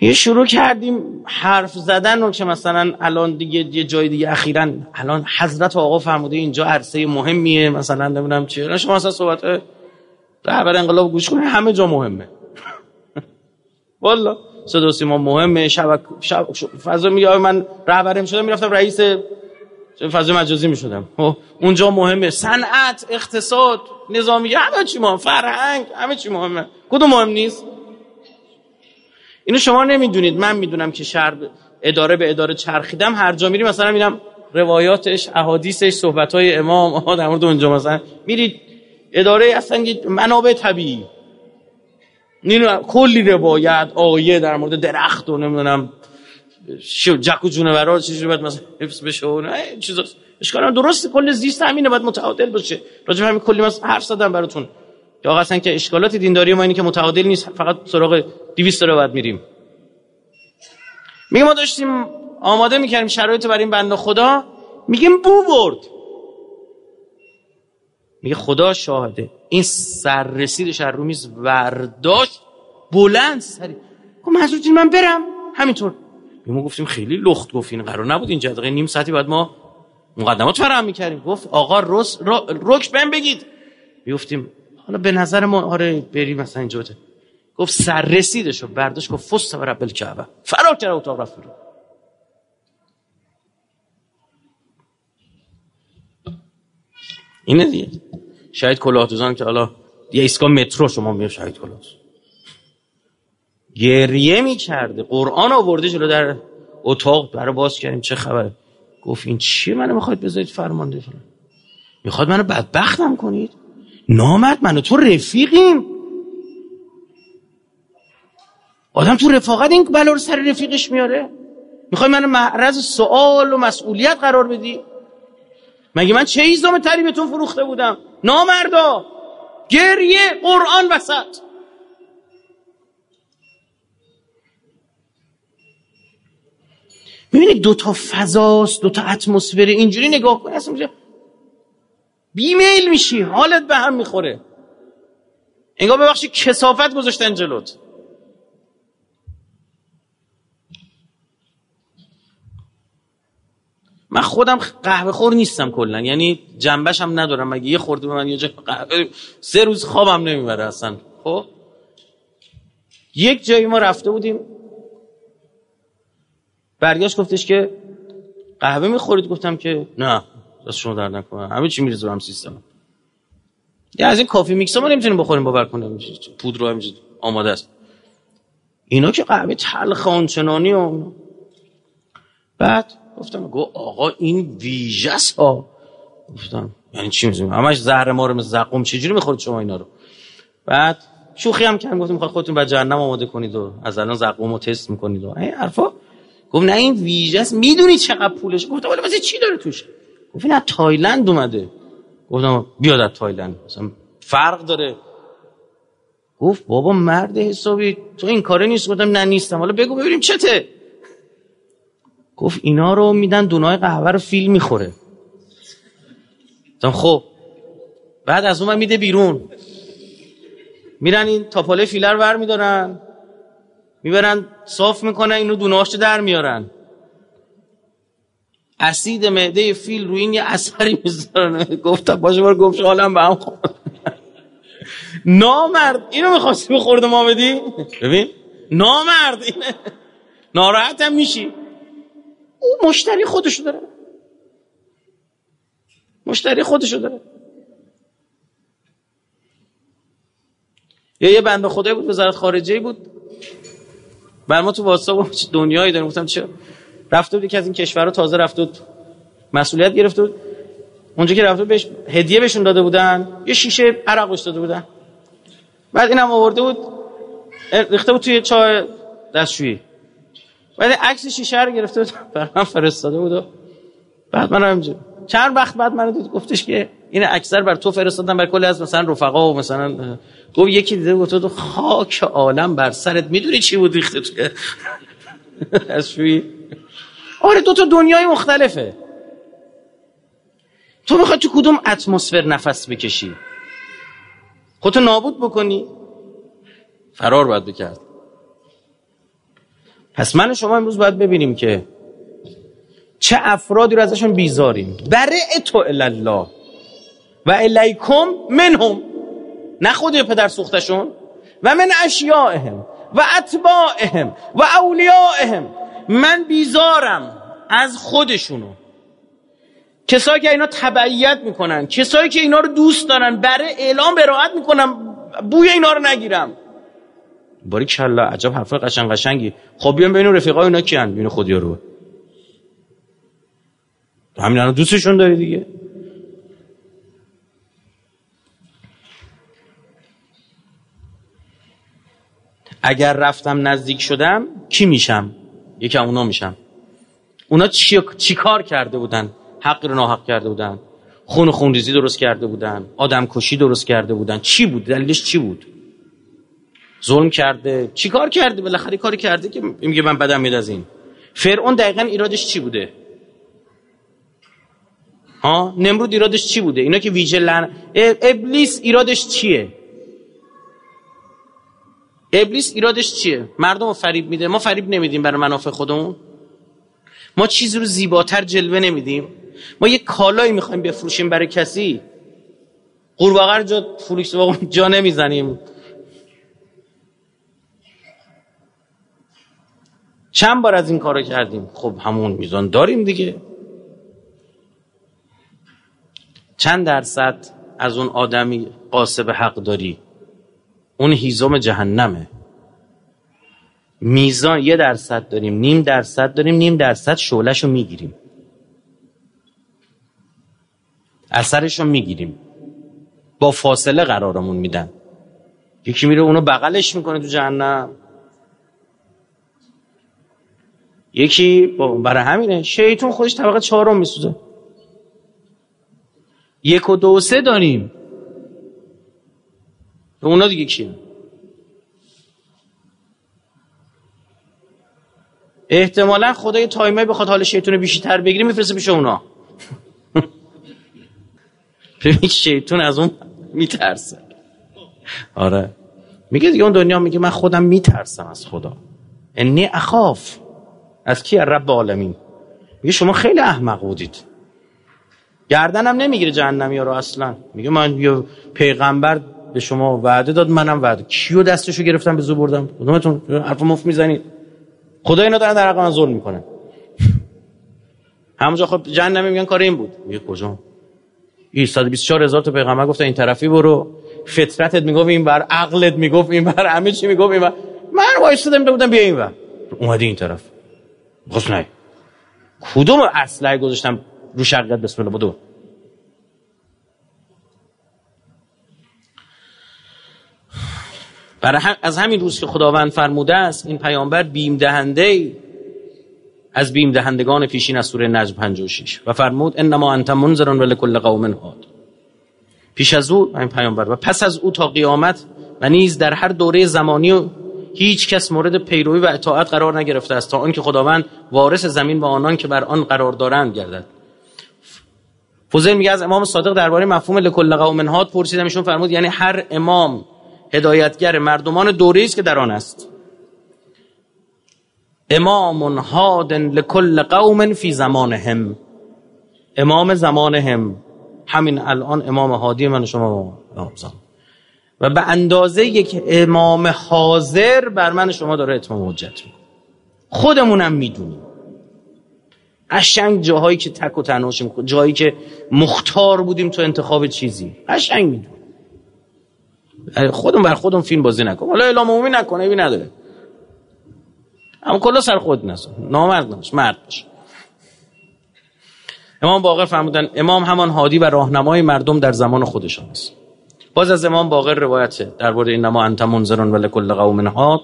یه شروع کردیم حرف زدن و که مثلا الان دیگه یه جای دیگه اخیرا الان حضرت آقا فرموده اینجا عرصه مهمیه. مثلا نمی‌دونم چیه. شما مثلا صحبت رهبر انقلاب گوش کنید همه جا مهمه. والا صدا سیما مهمه. شبک شب فضا میگه من رهبرم شدم می‌رفتم رئیس فضا مجازی می‌شدم. خب، اونجا مهمه. صنعت اقتصاد نظامی همه چی مهم. فرهنگ همه چی مهمه. کدوم مهم نیست؟ اینو شما نمی‌دونید. من می‌دونم که شهر اداره به اداره چرخیدم. هر جا میری مثلا میرم روایاتش احادیثش صحبت های امام در مورد اونجا مثلا. میرید اداره اصلا منابع طبیعی. اینو کلی روایت آیه در مورد درخت و نمی‌دونم جک و جونورا چیزی باید مثلا حفظ بشه و چیزا. اشکال درسته کل زیست همینه باید متعادل باشه. راجع همین کلی مثلا حرف زدم براتون. یا اصلا که اشکالات دینداری ما اینه که متعادل نیست فقط سراغ 200 رو باید میریم. میگه ما داشتیم آماده می‌کردیم شرایط برای این بنده خدا. میگیم بو برد. میگه خدا شاهده. این سررسیدش از رو میز ورداشت بلند سری گفت منظور من برم. همینطور. ما گفتیم خیلی لخت گفتین قرار نبود این جدقه نیم ساعتی بعد ما مقدمات فراهم می‌کردیم. گفت آقا رس رکش بهم بگید. می‌گفتیم حالا به نظر ما آره بریم مثلا اینجا گفت سر رسیدشو برداشت گفت فست و رب الکعبه. فرار کرد اتاق رفت بیرون. اینه دیگه. شاید کلاه که حالا یه ایستگاه مترو شما میگه شاید کلاه گریه می‌کرده. قرآن آورده جلو در اتاق برای باز کردیم. چه خبره گفت این چیه منو می‌خواید بذارید فرمانده فلان می‌خواد منو بدبختم کنید؟ نامرد منو. تو رفیقیم. آدم تو رفاقت این بلا رو سر رفیقش میاره؟ می‌خوای منو معرض سوال و مسئولیت قرار بدی؟ مگه من چه ایزام تری بهتون فروخته بودم؟ نامردا گریه قرآن وسط. می‌بینید دو تا فضاست دو تا اتمسفر اینجوری نگاه کنی اصلا بیمیل میشی حالت به هم می‌خوره. انگار ببخشی کسافت گذاشتن جلوت. من خودم قهوه خور نیستم کلا. یعنی جنبش هم ندارم. مگه یه خورده به من یه قهوه سه روز خوابم نمی‌بره اصلا. خب؟ یک جایی ما رفته بودیم. برگشت گفتش که قهوه می‌خورید؟ گفتم که نه دست شما در نکنه. همه چی میریزه هم سیستم. یه از این کافی میکس ما نمی‌تونیم بخوریم باور کنیم پودر رو آماده است. اینا که قهوه تلخ آنچنانی و بعد گفتم گو آقا این ویژس ها گفتم یعنی چی میزونیم همش زهر ما رو مثل زقوم چجوری می‌خورید شما اینا رو؟ بعد شوخی هم کردم گفتم می‌خواد خودتون به جهنم آماده کنید و از الان زقوم رو تست می‌کنید و این حرفا. گفت نه این ویژه می‌دونی چقدر پولش گفتم ولی واسه چی داره توش؟ گفت از تایلند اومده. گفتم بیاد از تایلند. مثلا فرق داره. گفت بابا مرد حسابی تو این کاره نیست. گفتم نه نیستم. حالا بگو ببینیم چته. گفت اینا رو میدن دونای قهوه رو فیل می‌خوره. خب. بعد از اون میده بیرون. میرن این تاپاله فیلر ور میدارن. می‌برن صاف می‌کنن اینو دونهاش در میارن. اسید معده فیل روی این یه اثری می‌ذارن. گفتم باشه بار گفت حالم به هم نامرد. اینو می‌خواستی بخورده ما بدی؟ ببین. نامرد. اینه ناراحت هم میشی. او مشتری خودشو داره. مشتری خودشو داره. یا یه بنده خدای بود وزارت خارجه بود. بر ما تو واتساپ دنیایی داریم. گفتم چه رفته بود که از این کشورها تازه رفته بود. مسئولیت گرفته بود. اونجا که رفته بهش هدیه بهشون داده بودن. یه شیشه عرق داده بودن. بعد اینم آورده بود. ریخته بود توی چای دستشویی. بعد عکس شیشه رو گرفته بود بر من فرستاده بود و بعد من همینجا چند وقت بعد من دید گفتش که این اکثر بر تو فرستادن بر کلی از مثلا رفقا و مثلا گفت یکی دیده گفت تو خاک عالم بر سرت. می‌دونی چی بود ریخته تو؟ از آره دو تا دنیای مختلفه. تو می‌خوای تو کدوم اتمسفر نفس بکشی؟ خودتو نابود بکنی؟ فرار باید بکرد. پس من شما امروز باید ببینیم که چه افرادی رو ازشون بیزاریم. برای تو الله و الیکم منهم. نه خود پدر سوختشون. و من اشیائهم و اتباعهم و اولیائهم من بیزارم از خودشونو. کسایی که اینا تبعیت می‌کنن کسایی که اینا رو دوست دارن برای اعلام براعت می‌کنم بوی اینا رو نگیرم. باری کلا عجب حرف قشنگ قشنگی. خب بیان ببینیم رفیقای اینا کیان ببین خودیا رو همین الان دوستشون داری دیگه. اگر رفتم نزدیک شدم کی میشم؟ یکم اونا میشم. اونا چی, چی کار کرده بودن؟ حق رو ناحق کرده بودن. خون خونریزی درست کرده بودن. آدم کشی درست کرده بودن. چی بود؟ دلیلش چی بود؟ ظلم کرده. چی کار کرده؟ بالاخره کاری کرده که میگه من بدم میاد از این. فرعون دقیقا ایرادش چی بوده؟ ها؟ نمرود ایرادش چی بوده؟ اینا که ویژه لن ابلیس ایرادش چیه؟ ابلیس ایرادش چیه؟ مردم رو فریب میده. ما فریب نمیدیم برای منافع خودمون. ما چیزی رو زیباتر جلوه نمیدیم. ما یه کالایی می‌خوایم بفروشیم برای کسی. قورباغه جا فروش جا نمی‌زنیم. چند بار از این کارو کردیم؟ خب همون میزان داریم دیگه. چند درصد از اون آدمی قاسب حق داری؟ اون هیزم جهنمه. میزان یه درصد داریم نیم درصد داریم نیم درصد شولش رو می‌گیریم. اثرش می‌گیریم. با فاصله قرارمون میدن. یکی میره اونو بغلش می‌کنه تو جهنم. یکی برای همینه. شیطون خودش طبقه چهارم میسوزه. یک و دو و سه داریم. اونا دیگه کیه؟ احتمالا خدای تایمه بخواد حال شیطون بیشتر بگیری میفرسته پیش اونا. ببین شیطون از اون میترسه. آره. میگه دیگه اون دنیا میگه من خودم میترسم از خدا. انی اخاف. از کی؟ رب عالمین میگه شما خیلی احمق بودید. گردنم نمی‌گیره جهنمی رو اصلا. میگه من یه پیغمبر به شما وعده داد منم وعده. کیو دستشو گرفتم به زو بردم؟ کدومتون؟ حرف مفت می‌زنید. خدا اینا دارن در حق من ظلم می‌کنه. همونجا خب جهنمی میگن کار این بود. میگه کجا؟ این 124 هزار تا پیغمبر گفتن این طرفی برو. فطرتت می‌گفت این بر عقلت می‌گفت این بر همه چی می‌گفت این بر من وایسادم بودم بیا این بر اومدی این طرف. بخص نه کدوم اسلحه گذاشتم رو شقت بسم الله بدو. برای هم از همین روز که خداوند فرموده است این پیامبر بیم دهنده از بیم دهندگان پیشین از سوره نجم 56 و فرمود انما انت منذر ولکل قوم هاد پیش از او این پیامبر و پس از او تا قیامت و نیز در هر دوره زمانی و هیچ کس مورد پیروی و اطاعت قرار نگرفته است تا آنکه خداوند وارث زمین و آنان که بر آن قرار دارند گردد. فوزیل میگه از امام صادق درباره مفهوم لکل قوم پرسیدم ایشون فرمود یعنی هر امام هدایتگر مردمان دوره است که در آن است. امام هاد لکل قوم فی زمانهم. امام زمانهم. همین الان امام هادی من شما و به اندازه یک امام حاضر بر من شما داره اتمام حجت خودمونم می‌دونیم. قشنگ جاهایی که تک و تنهاشیم جایی که مختار بودیم تو انتخاب چیزی. قشنگ می‌دونیم. خودم بر خودم فیلم بازی نکن حالا اعلام عمومی نکنه ایوی نداره. اما کلا سر خود نسو نامرد نباش مرد باش. امام باقر فرمودن امام همان هادی و راهنمای مردم در زمان خودشان است. باز از امام باقر روایته درباره اینما انت منذرون و لکل قوم هاد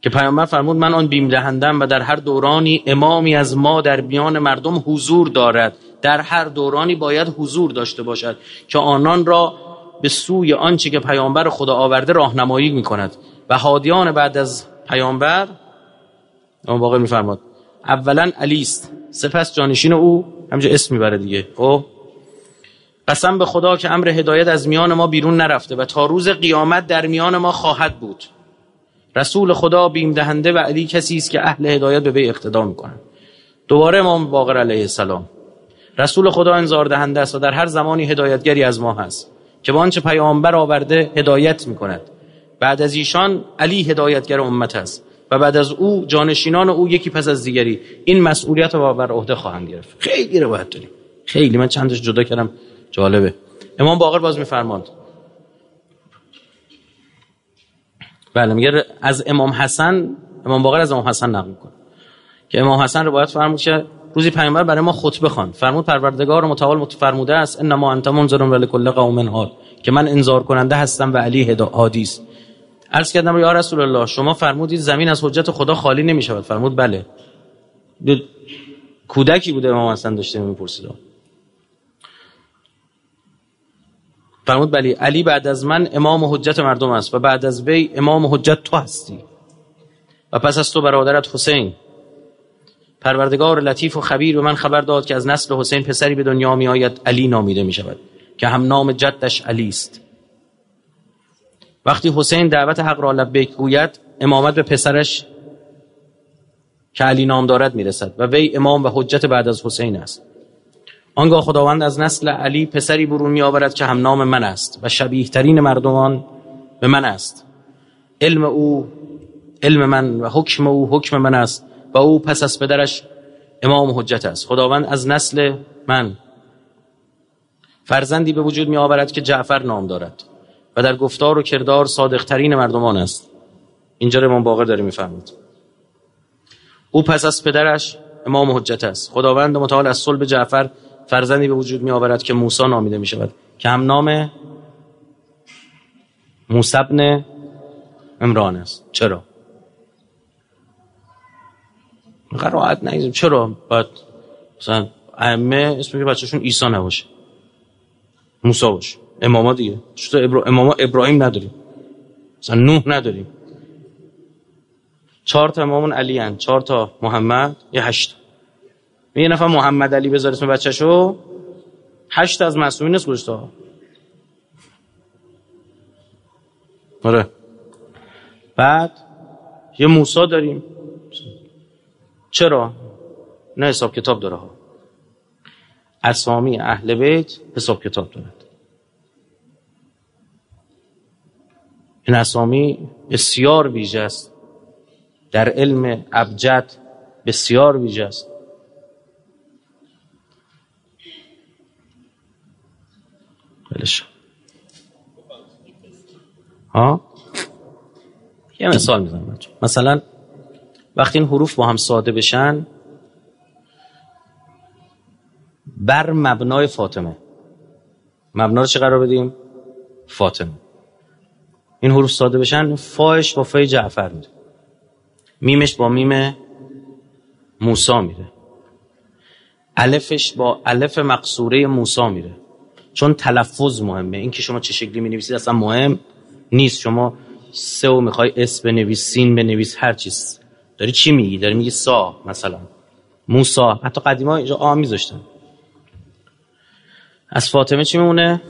که پیامبر فرمود من آن بیم دهندم و در هر دورانی امامی از ما در میان مردم حضور دارد. در هر دورانی باید حضور داشته باشد که آنان را به سوی آنچه که پیامبر خدا آورده راهنمایی می کند و هادیان بعد از پیامبر اما باقر میفرماد اولا علی است. سپس جانشین او همجا اسم می‌بره دیگه. خب؟ قسم به خدا که امر هدایت از میان ما بیرون نرفته و تا روز قیامت در میان ما خواهد بود. رسول خدا بیم دهنده و علی کسی است که اهل هدایت به وی اقتدا می‌کنه دوباره امام باقر علیه السلام. رسول خدا انذار دهنده است و در هر زمانی هدایتگری از ما هست که با آنچه پیامبر آورده هدایت می‌کند. بعد از ایشان علی هدایتگر امت است و بعد از او جانشینان او یکی پس از دیگری این مسئولیت رو بر عهده خواهند گرفت. خیلی روایت داریم. خیلی من چندش جدا کردم. جالبه. امام باقر باز میفرماند. بله میگه از امام حسن امام باقر از امام حسن نقل می‌کنه. که امام حسن روایت فرمود که روزی پیامبر برای ما خطبه خواند. فرمود پروردگار متعال فرموده است انما انت منذر ولکل قوم هاد که من انذار کننده هستم و علی هادی است. عرض کردم یا رسول الله شما فرمودید زمین از حجت خدا خالی نمی شود فرمود بله. کودکی بوده امام حسن داشته می‌پرسید. فرمود بلی علی بعد از من امام حجت مردم است و بعد از وی امام حجت تو هستی و پس از تو برادرت حسین. پروردگار لطیف و خبیر به من خبر داد که از نسل حسین پسری به دنیا می آید علی نامیده می شود که هم نام جدش علی است. وقتی حسین دعوت حق را لبیک گوید امامت به پسرش که علی نام دارد می‌رسد و وی امام و حجت بعد از حسین است. آنگاه خداوند از نسل علی پسری برون می آورد که هم نام من است و شبیه ترین مردمان به من است. علم او علم من و حکم او حکم من است و او پس از پدرش امام حجت است. خداوند از نسل من فرزندی به وجود می آورد که جعفر نام دارد و در گفتار و کردار صادقترین مردمان است. اینجا امام باقر داره می‌فهمید او پس از پدرش امام حجت است. خداوند متعال از صلب جعفر فرزندی به وجود می آورد که موسی نامیده می شود که هم نام موسی ابن است. چرا؟ قرائت نگیزیم چرا باید مثلا ائمه اسم بچهشون عیسی نباشه؟ موسی باشه. اماما دیگه. چطور ابرا... اماما ابراهیم نداریم. مثلا نوح نداریم. چهار تا امامون علی هن. چهار تا محمد. یه هشت یه نفر محمد علی بذار اسم بچهشو. هشت از معصومین نیست گوشتا آره. بعد یه موسا داریم. چرا؟ نه حساب کتاب داره ها. اسامی اهل بیت حساب کتاب دارد این اسامی بسیار ویژه است. در علم ابجد بسیار ویژه است. بلش ها یه مثال می‌زنم مثلا وقتی این حروف با هم ساده بشن بر مبنای فاطمه. مبنا رو چه قرار بدیم؟ فاطمه. این حروف ساده بشن فاش با فای جعفر میره میمش با میم موسا میره الفش با الف مقصوره موسا میره چون تلفظ مهمه. این که شما چه شکلی می نویسید اصلا مهم نیست. شما سه و می‌خوای اس بنویس سین بنویس هر چیز. داری چی میگی؟ داری میگی سا مثلا. موسا. حتی قدیما اینجا آ میذاشتن. از فاطمه چی میمونه؟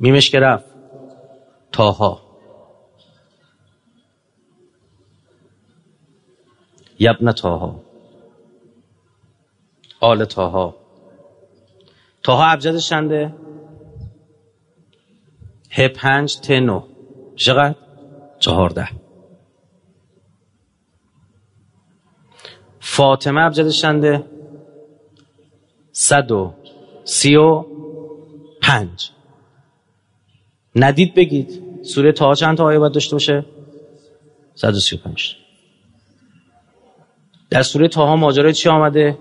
میمش که رفت. تاها. یبن تاها. آل تاها. تاها ابجدش چنده ه پنج ت نو. چقدر؟ چهارده. فاطمه ابجدش چنده صد و سی و پنج. ندید بگید سوره تا چند تا آیه باید داشته باشه؟ 135 در سوره تاها ماجرای چی آمده؟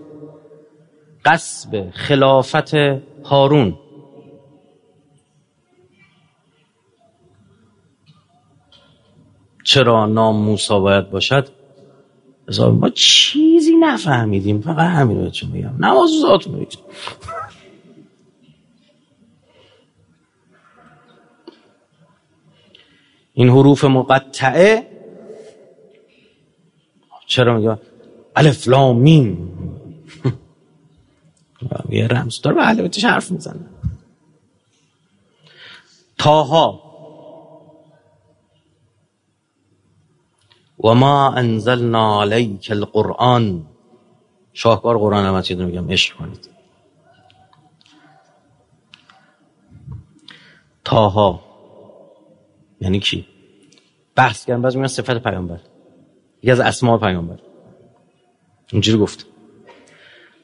قصب خلافت هارون. چرا نام موسا باید باشد؟ ما چیزی نفهمیدیم فقط همین رو چون میگم نماز بگید این حروف مقطعه. چرا میگه؟ الف لام میم. یه رمز داره به علامتش حرف می‌زنه. تاها و ما انزلنا علیک القرآن. شاهکار قرآن هم چیز میگم عشق کنید. تاها یعنی کی؟ بحث کردن بعضی میگن صفت پیامبر. یکی از اسماء پیامبر. اینجوری گفت.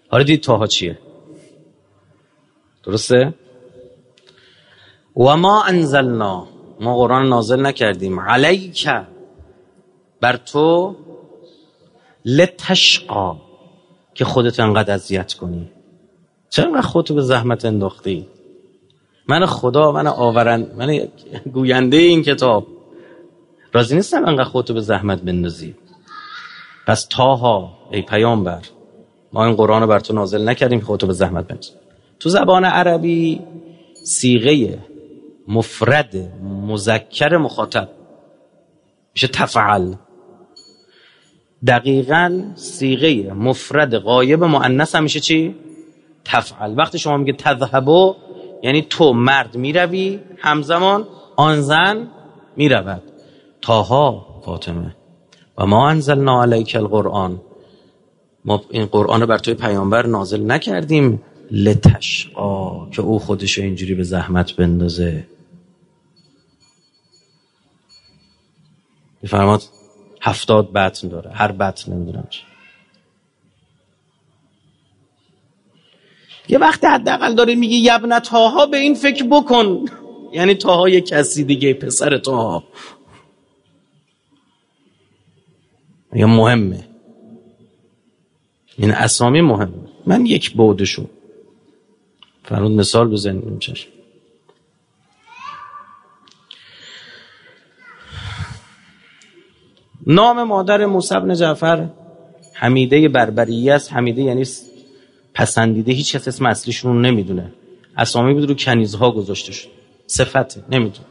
حالا دید تاها چیه؟ درسته؟ و ما انزلنا. ما قرآن نازل نکردیم. علیک. بر تو لتشقا که خودت انقدر اذیت کنی. چرا انقدر خودتو به زحمت انداختی؟ من خدا من آورند من گوینده این کتاب. راضی نیستم انقدر خودتو به زحمت بندازی. پس تاها ای پیامبر ما این قرآن رو بر تو نازل نکردیم که خودتو به زحمت بندازی. تو زبان عربی سیغه مفرد مذکر مخاطب. میشه تفعل. دقیقا سیغه مفرد غایب مؤنث همیشه چی؟ تفعل. وقتی شما میگه تذهبو یعنی تو مرد می‌روی همزمان آن زن می‌رود. تاها فاطمه. و ما انزلنا علیک القرآن. ما این قرآن رو بر توی پیامبر نازل نکردیم. لتشقا که او خودش اینجوری به زحمت بندازه. میفرماد هفتاد بطن داره. هر بطن نمی‌دونم یه وقتی حداقل داره میگه یبن تاها به این فکر بکن. یعنی تاها یه کسی دیگه پسر تاها یا مهمه. این اسامی مهمه. من یک بودشو فرود مثال بزنیم چشم. نام مادر موسی بن جعفر حمیده بربریه است. حمیده یعنی پسندیده هیچ کس اسم اصلیشون رو نمی‌دونه. اسامی بود رو کنیزها گذاشته شد صفته نمی‌دونه.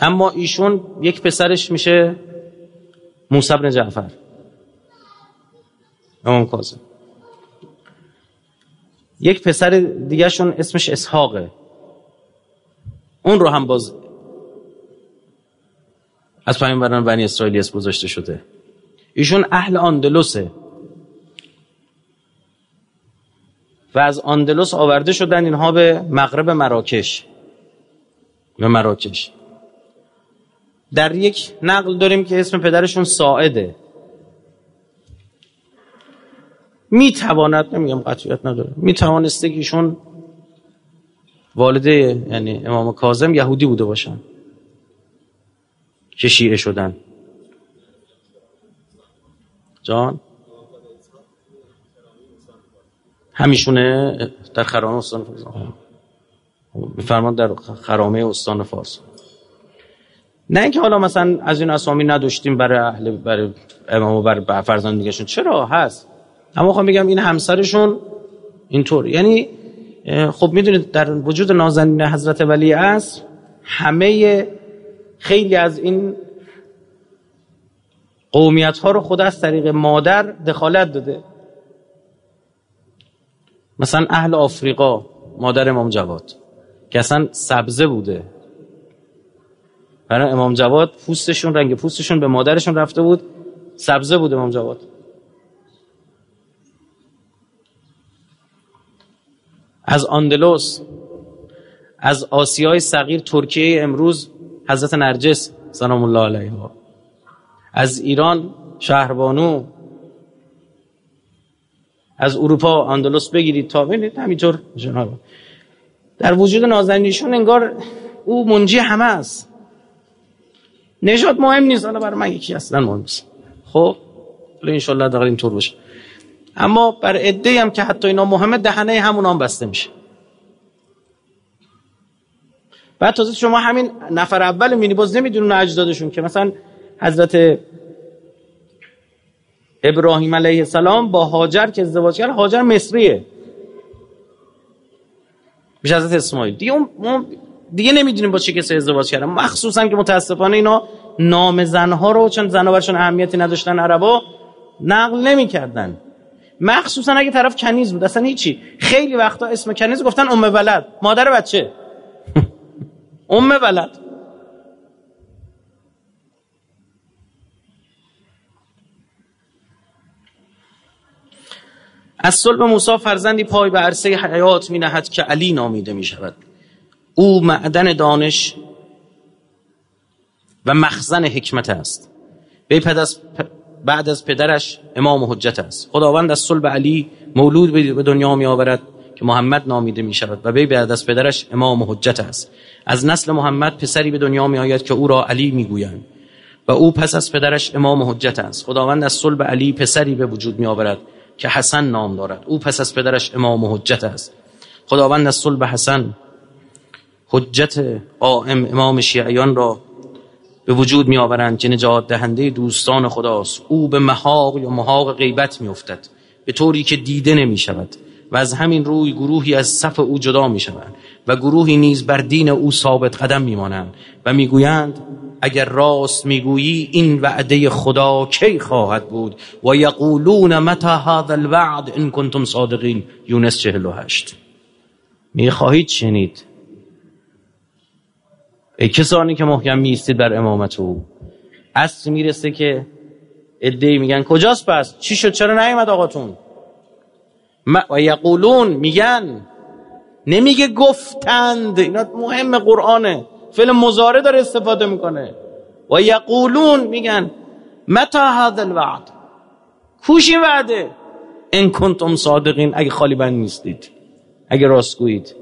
اما ایشون یک پسرش میشه موسی بن جعفر. امام کاظم یک پسر دیگه شون اسمش اسحاقه. اون رو هم باز از پیامبران بنی اسرائیلی اسم گذاشته شده. ایشون اهل آندلوسه و از آندلوس آورده شدن اینها به مغرب مراکش. به مراکش. در یک نقل داریم که اسم پدرشون ساعده. می تواند نمیگم قطعیت نداره. می توانسته که ایشون والده یعنی امام کاظم یهودی بوده باشن. که شیعه شدن. جان؟ همیشونه در خرامه استان فارس. میفرمان در خرامه استان فارس. نه اینکه حالا مثلا از این اسامی نداشتیم برای اهل برای امام و برای فرزندگیشون چرا؟ هست. اما خواهم بگم این همسرشون اینطور. یعنی خب می‌دونید در وجود نازنین حضرت ولی است همه خیلی از این قومیت ها رو خود از طریق مادر دخالت داده. مثلا اهل آفریقا مادر امام جواد که اصلا سبزه بوده. برای امام جواد پوستشون رنگ پوستشون به مادرشون رفته بود. سبزه بود امام جواد. از آندلوس از آسیای صغیر ترکیه امروز حضرت نرجس سلام الله علیها از ایران شهربانو. از اروپا اندلس بگیرید تا ببینید همینطور جناب. در وجود نازنینشون انگار او منجی همه است. نجات مهم نیست حالا برای من یکی اصلا مهم نیست. خب حالا انشالله دقیقا اینطور باشه. اما بر عده هم که حتی اینا مهمه دهنه همون هم بسته میشه. بعد تازه شما همین نفر اول مینی باز نمی‌دونن اجدادشون که مثلا حضرت ابراهیم علیه السلام با هاجر که ازدواج کرد هاجر مصریه. بیش حضرت اسماعیل. دیگه اون دیگه نمی‌دونیم با چه کسی ازدواج کردن. مخصوصا که متاسفانه اینا نام زنها رو چون زنها برشون اهمیتی نداشتن عربا نقل نمی‌کردن. مخصوصا اگه طرف کنیز بود. اصلا هیچی. خیلی وقتا اسم کنیز گفتن ام ولد. مادر بچه. ام ولد. از صلب موسی فرزندی پای به عرصه حیات می نهد که علی نامیده می شود. او معدن دانش و مخزن حکمت است. وی بعد از پدرش امام حجت است. خداوند از صلب علی مولود به دنیا می آورد که محمد نامیده می شود و وی بعد از پدرش امام حجت است. از نسل محمد پسری به دنیا می آید که او را علی می گویند و او پس از پدرش امام حجت است. خداوند از صلب علی پسری به وجود می آورد که حسن نام دارد. او پس از پدرش امام حجت است. خداوند از صلب حسن حجت قائم امام شیعیان را به وجود می آورند که نجات دهنده دوستان خداست. او به محاق یا محاق غیبت می افتد به طوری که دیده نمی شود و از همین روی گروهی از صف او جدا می شوند و گروهی نیز بر دین او ثابت قدم می مانند و می گویند اگر راست می‌گویی این وعده خدا کی خواهد بود؟ و یقولون متى هذا الوعد ان کنتم صادقین؟ یونس 48 می خواهید شنید کسانی که محکم میستید بر امامت او اصر می‌رسه که ادهی میگن کجاست پس؟ چی شد؟ چرا نیومد آقاتون؟ و یقولون میگن. نمیگه گفتند. اینا مهم قرآنه. فعل مزاره داره استفاده می‌کنه. و یقولون میگن متا هذا الوعد؟ کوشی وعده. ان کنتم صادقین. اگه خالی بند نیستید. اگه راست گویید.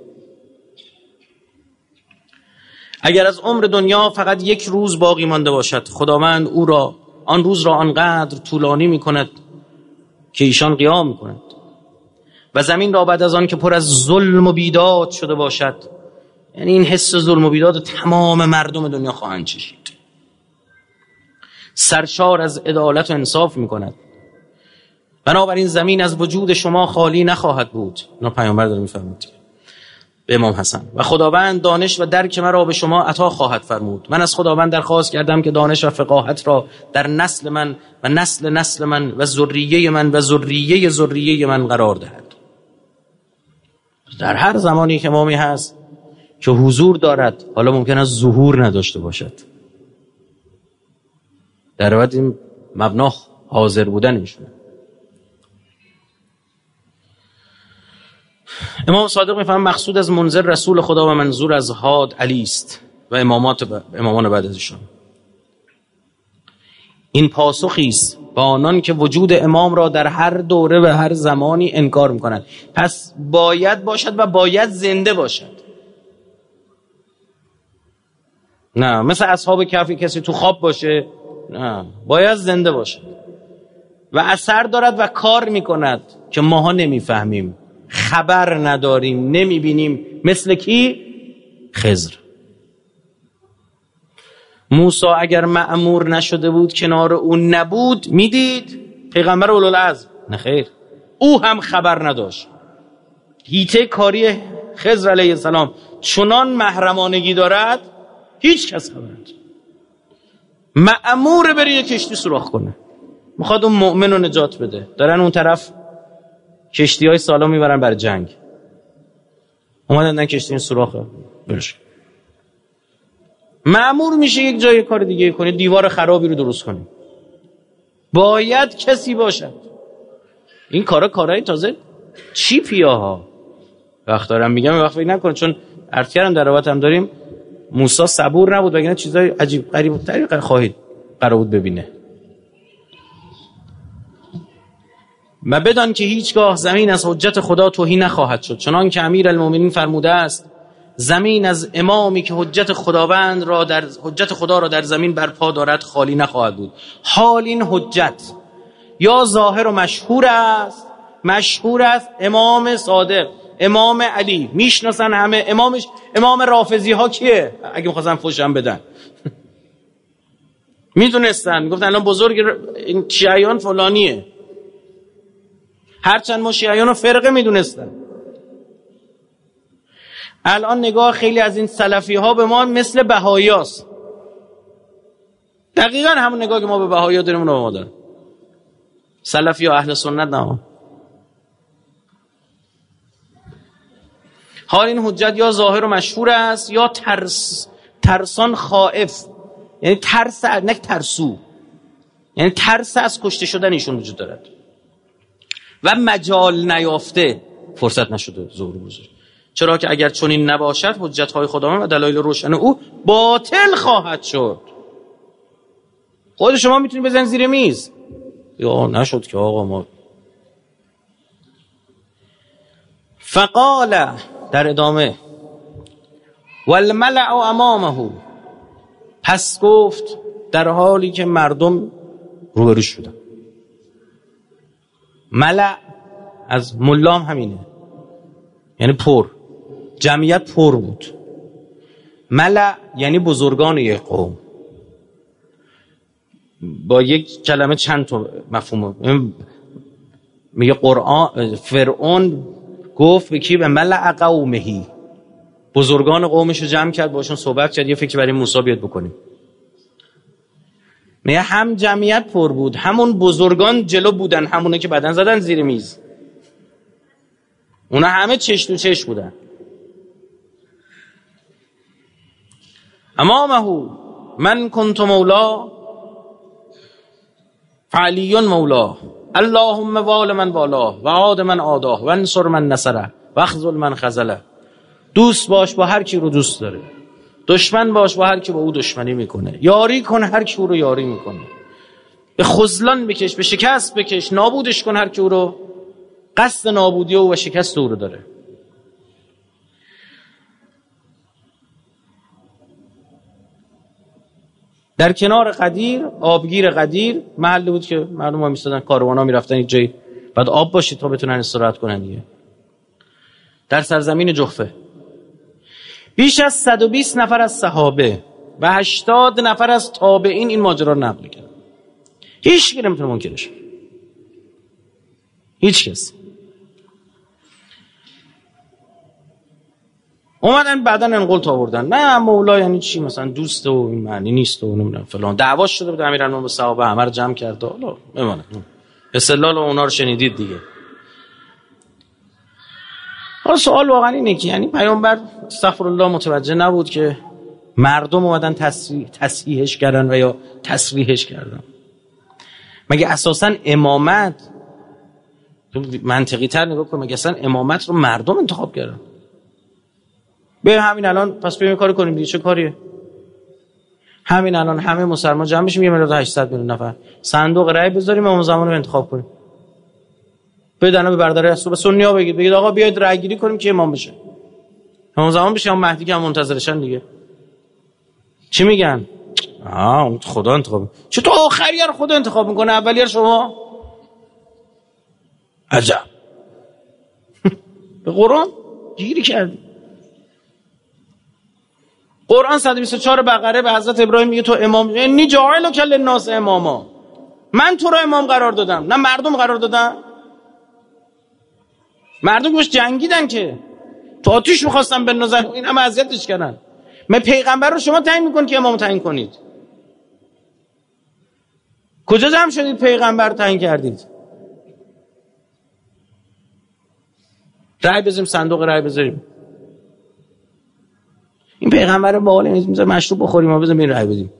اگر از عمر دنیا فقط یک روز باقی مانده باشد خداوند او را آن روز را آنقدر طولانی می کند که ایشان قیام می کند و زمین را بعد از آن که پر از ظلم و بیداد شده باشد یعنی این حس ظلم و بیداد تمام مردم دنیا خواهند چشید. سرشار از عدالت و انصاف می کند بنابراین زمین از وجود شما خالی نخواهد بود. اینا پیامبر داره میفرمود به امام حسن. و خداوند دانش و درک مرا به شما عطا خواهد فرمود. من از خداوند درخواست کردم که دانش و فقاهت را در نسل من و نسل نسل من و ذریه من و ذریه ذریه من قرار دهد. در هر زمانی که امامی هست که حضور دارد حالا ممکن است ظهور نداشته باشد. در روایت این مبنا حاضر بودن امام صادق میفهم مقصود از منظر رسول خدا و منظور از هاد علی است و امامات ب... امامان بعد ازشان این پاسخی است با آنان که وجود امام را در هر دوره و هر زمانی انکار می‌کنند پس باید باشد و باید زنده باشد. نه مثل اصحاب کفی کسی تو خواب باشه. نه باید زنده باشد. و اثر دارد و کار می‌کند که ماها نمی‌فهمیم. خبر نداریم نمی‌بینیم. مثل کی؟ خزر موسا اگر معمور نشده بود کنار او نبود می‌دید پیغمبر اولوالعزم. نه خیر. او هم خبر نداشت. هیته کاری خزر علیه السلام. چنان محرمانگی دارد هیچ کس خبر ندارد معمور بری یه کشتی سراخ کنه. می‌خواد اون مؤمن رو نجات بده. دارن اون طرف کشتی های سالا می‌برن بر جنگ. اومدن نه کشتی این سراخه برش. معمور میشه یک جای کار دیگه کنه دیوار خرابی رو درست کنی. باید کسی باشد. این کارا کارهای تازه چی پیاها وقت دارم میگم وقت فکر نکن چون ارتیارم در روایت هم داریم. موسی صبور نبود وگرنه چیزای عجیب غریب تری خواهید قرار بود ببینه. و بدان که هیچگاه زمین از حجت خدا توهی نخواهد شد. چنان که امیر المومنین فرموده است زمین از امامی که حجت خداوند را در حجت خدا را در زمین برپا دارد خالی نخواهد بود. حال این حجت یا ظاهر و مشهور است. مشهور است امام صادق امام علی. می‌شناسن همه. امامش امام رافضی ها کیه؟ اگه می‌خواستن فوشم بدن. می‌دونستن. گفتن الان بزرگ این شیعیان فلانیه. هرچند ما شیعیان رو فرقه می‌دونستن. الان نگاه خیلی از این سلفی ها به ما مثل بهایی. دقیقا همون نگاه که ما به بهایی ها داریم رو ما سلفی ها اهل سنت نه. حال این حجت یا ظاهر و مشهور است یا ترس ترسان خائف. یعنی ترس نه ترسو. یعنی ترس از کشته شدن ایشون وجود دارد. و مجال نیافته. فرصت نشده ظهور بزرگ چرا که اگر چنین نباشد حجت های خداوند و دلایل روشن او باطل خواهد شد. خود شما می‌تونید بزن زیر میز. یا نشد که آقا ما فقال در ادامه والملع امامه پس گفت در حالی که مردم روبرو شدن. ملع از ملام همینه. یعنی پر. جمعیت پر بود. ملع یعنی بزرگان یک قوم. با یک کلمه چند تا مفهوم. میگه قرآن فرعون گفت به کی؟ به ملع قومهی. بزرگان قومش رو جمع کرد باشون صحبت کرد. یه فکر برای موسی بیاد بکنیم. میگه هم جمعیت پر بود همون بزرگان جلو بودن همونه که بدن زدن زیر میز. اونا همه چش تو چش بودن. امامه من کنت مولا فعلی مولا اللهم وال من والاه و عاد من آداه و انصر من نصره و من خزله دوست باش با هر کی رو دوست داره. دشمن باش با هر کی با او دشمنی می‌کنه. یاری کن هر کی او رو یاری می‌کنه. به خزلان بکش به شکست بکش نابودش کن هر کی او رو. قصد نابودی او و شکست او رو داره. در کنار قدیر آبگیر قدیر محلی بود که مردم ها میستادن کاروان ها می‌رفتن یک جایی. بعد آب باشید تا بتونن استراحت کنن دیگه. در سرزمین جخفه بیش از 120 نفر از صحابه و 80 نفر از تابعین این ماجرا رو نقل کردن. هیچ کی نمی‌تونه منکرش هیچ کس. اومدن بعدا انقلت آوردن. نه مولا یعنی چی؟ مثلا دوست و این معنی نیست و نمی‌دونم فلان. دعواش شده بود امیرالمومنین به صحابه رو جمع کرد حالا بمانه. استدلال اونا رو شنیدید دیگه. حالا سوال واقعا اینه که یعنی پیامبر استغفر الله متوجه نبود که مردم اومدن تصحیحش کردن و یا تصریحش کردن. مگه اساسا امامت منطقی تر نگاه کن مگه اصلا امامت رو مردم انتخاب کردن؟ به همین الان پس بیایم کار کنیم دیگه چه کاریه؟ همین الان همه مسلمان جمع بشیم یه میلیارد 800 میلیون نفر. صندوق رای بذاریم امام زمان انتخاب کنیم. به برادر رسول به سنی ها بگید. بگید آقا بیاید رای گیری کنیم که امام بشه. امام زمان بشه هم مهدی که هم منتظرشن دیگه. چی میگن؟ آه خدا انتخاب چطور آخریار خدا انتخاب می‌کنه اولیار شما؟ عجب. به قرآن؟ گیری کردی. قرآن 124 بقره به حضرت ابراهیم میگه تو امام انی جاعل کل الناس اماما. من تو رو امام قرار دادم. نه مردم قرار دادم مردم باش جنگیدن که. تو آتیش می‌خواستن نظر این هم اذیتش کردن. من پیغمبر رو شما تعیین میکن که امام تعیین کنید. کجا جمع شدید پیغمبر تعیین کردید؟ رای بزنیم صندوق رای بذاریم. این پیغمبر باحال می‌ذاره مشروب بخوریم ما بزنیم این رای بدیم.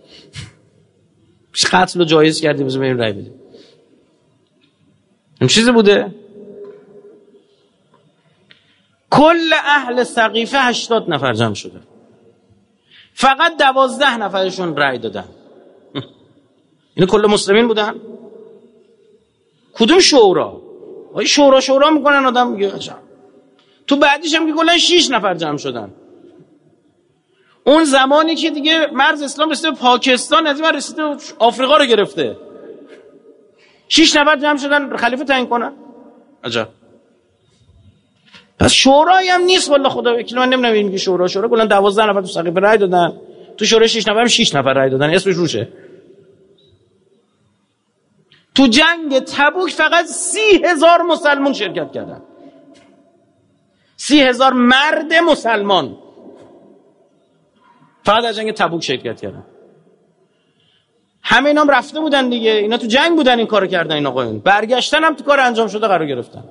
قتل رو جایز کردیم بزنیم این رای بدیم. این چیزی بوده؟ کل اهل سقیفه هشتاد نفر جمع شده. فقط دوازده نفرشون رای دادن. این کل مسلمین بودن؟ کدوم شورا؟ آی شورا شورا می‌کنن آدم میگه تو بعدیش هم که کلا 6 نفر جمع شدن. اون زمانی که دیگه مرز اسلام رسیده پاکستان از این رسیده آفریقا رو گرفته. شش نفر جمع شدن خلیفه تعیین کنن. عجب. پس شورایی هم نیست والله خدا وکیل من نمی‌دونم این شورا شورا کلا 12 نفر تو سقیفه رای دادن. تو شورای 6 نفر هم 6 نفر رای دادن. اسمش روشه. تو جنگ تبوک فقط سی هزار مسلمان شرکت کردن. سی هزار مرد مسلمان. فقط در جنگ تبوک شرکت کردن. همه اینا هم رفته بودن دیگه. اینا تو جنگ بودن این کارو کردن این آقایون. برگشتن هم تو کار انجام شده قرار گرفتن.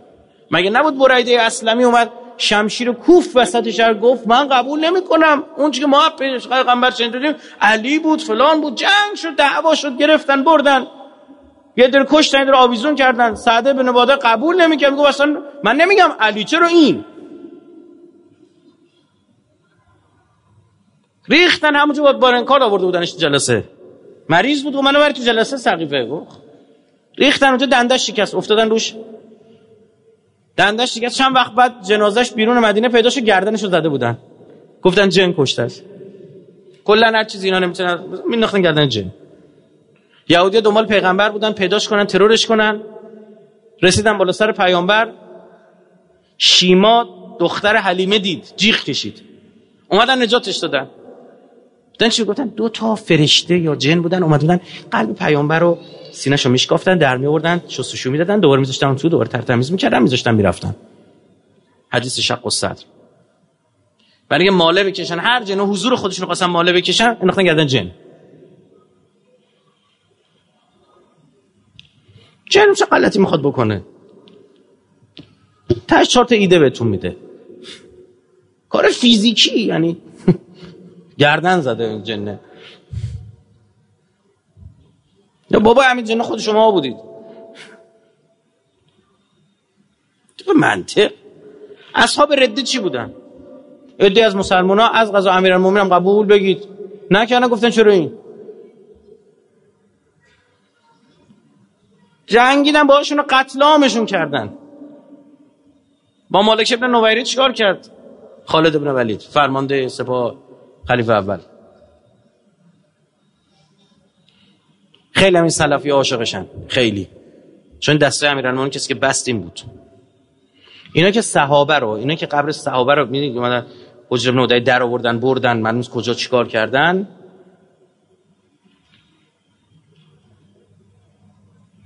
مگه نبود بریده اسلمی اومد شمشیر کوف وسط شهر گفت من قبول نمی کنم اون که ما پیغمبر شنیدیم علی بود فلان بود جنگ شد دعوا شد گرفتن بردن. یه در کشتن در آویزون کردن. سعده بن عباده قبول نمی‌کرد. گفت اصلا من نمیگم علی چرا این؟ ریختن همونجا با بارنکار آورده بودنش جلسه. مریض بود و منو بر تو جلسه سقیفه. گفت. ریختن اونجا دندش شکست. افتادن روش. دندش شکست چند وقت بعد جنازش بیرون مدینه پیدا شد گردنشو زده بودن. گفتن جن کشتش کلا هر چیزی اینا نمی‌تونن مینداختن گردن جن. یهودی دنبال پیغمبر بودن پیداش کنن ترورش کنن. رسیدن بالا سر پیامبر. شیما دختر حلیمه دید جیغ کشید. اومدن نجاتش دادن. گفتن چی گفتن؟ دو تا فرشته یا جن بودن اومد بودن قلب پیامبر رو سینه‌شو میشکافتن در میوردن شستشو می‌دادن دوباره میذاشتن تو دوباره ترتمیز می‌کردن میذاشتن می‌رفتن. حدیث شق و صدر. برای ماله بکشن هر جن حضور خودشون خواستن ماله بکشن انداختن گردن جن. چه چه غلطی می‌خواد بکنه؟ تاش چهار تا ایده بهتون میده. کار فیزیکی یعنی گردن زده این جنه. یا بابا همین جنه خود شما بودید. به منطق. اصحاب رده چی بودن؟ ادی از مسلمان ها از غذا امیرالمومنین هم قبول بگید. نه گفتن چرا این؟ جنگیدن رو قتل عامشون کردن. با مالک ابن نویری چیکار کرد؟ خالد ابن ولید فرمانده سپاه. خلیفه اول. خیلی همین سلفی عاشقشن. خیلی. چون دسته امیرالمومنین کسی که بستیم بود. اینا که صحابه رو اینا که قبر صحابه رو می‌دونید اومدن حجر ابن در آوردن بردن معلوم کجا چیکار کردن.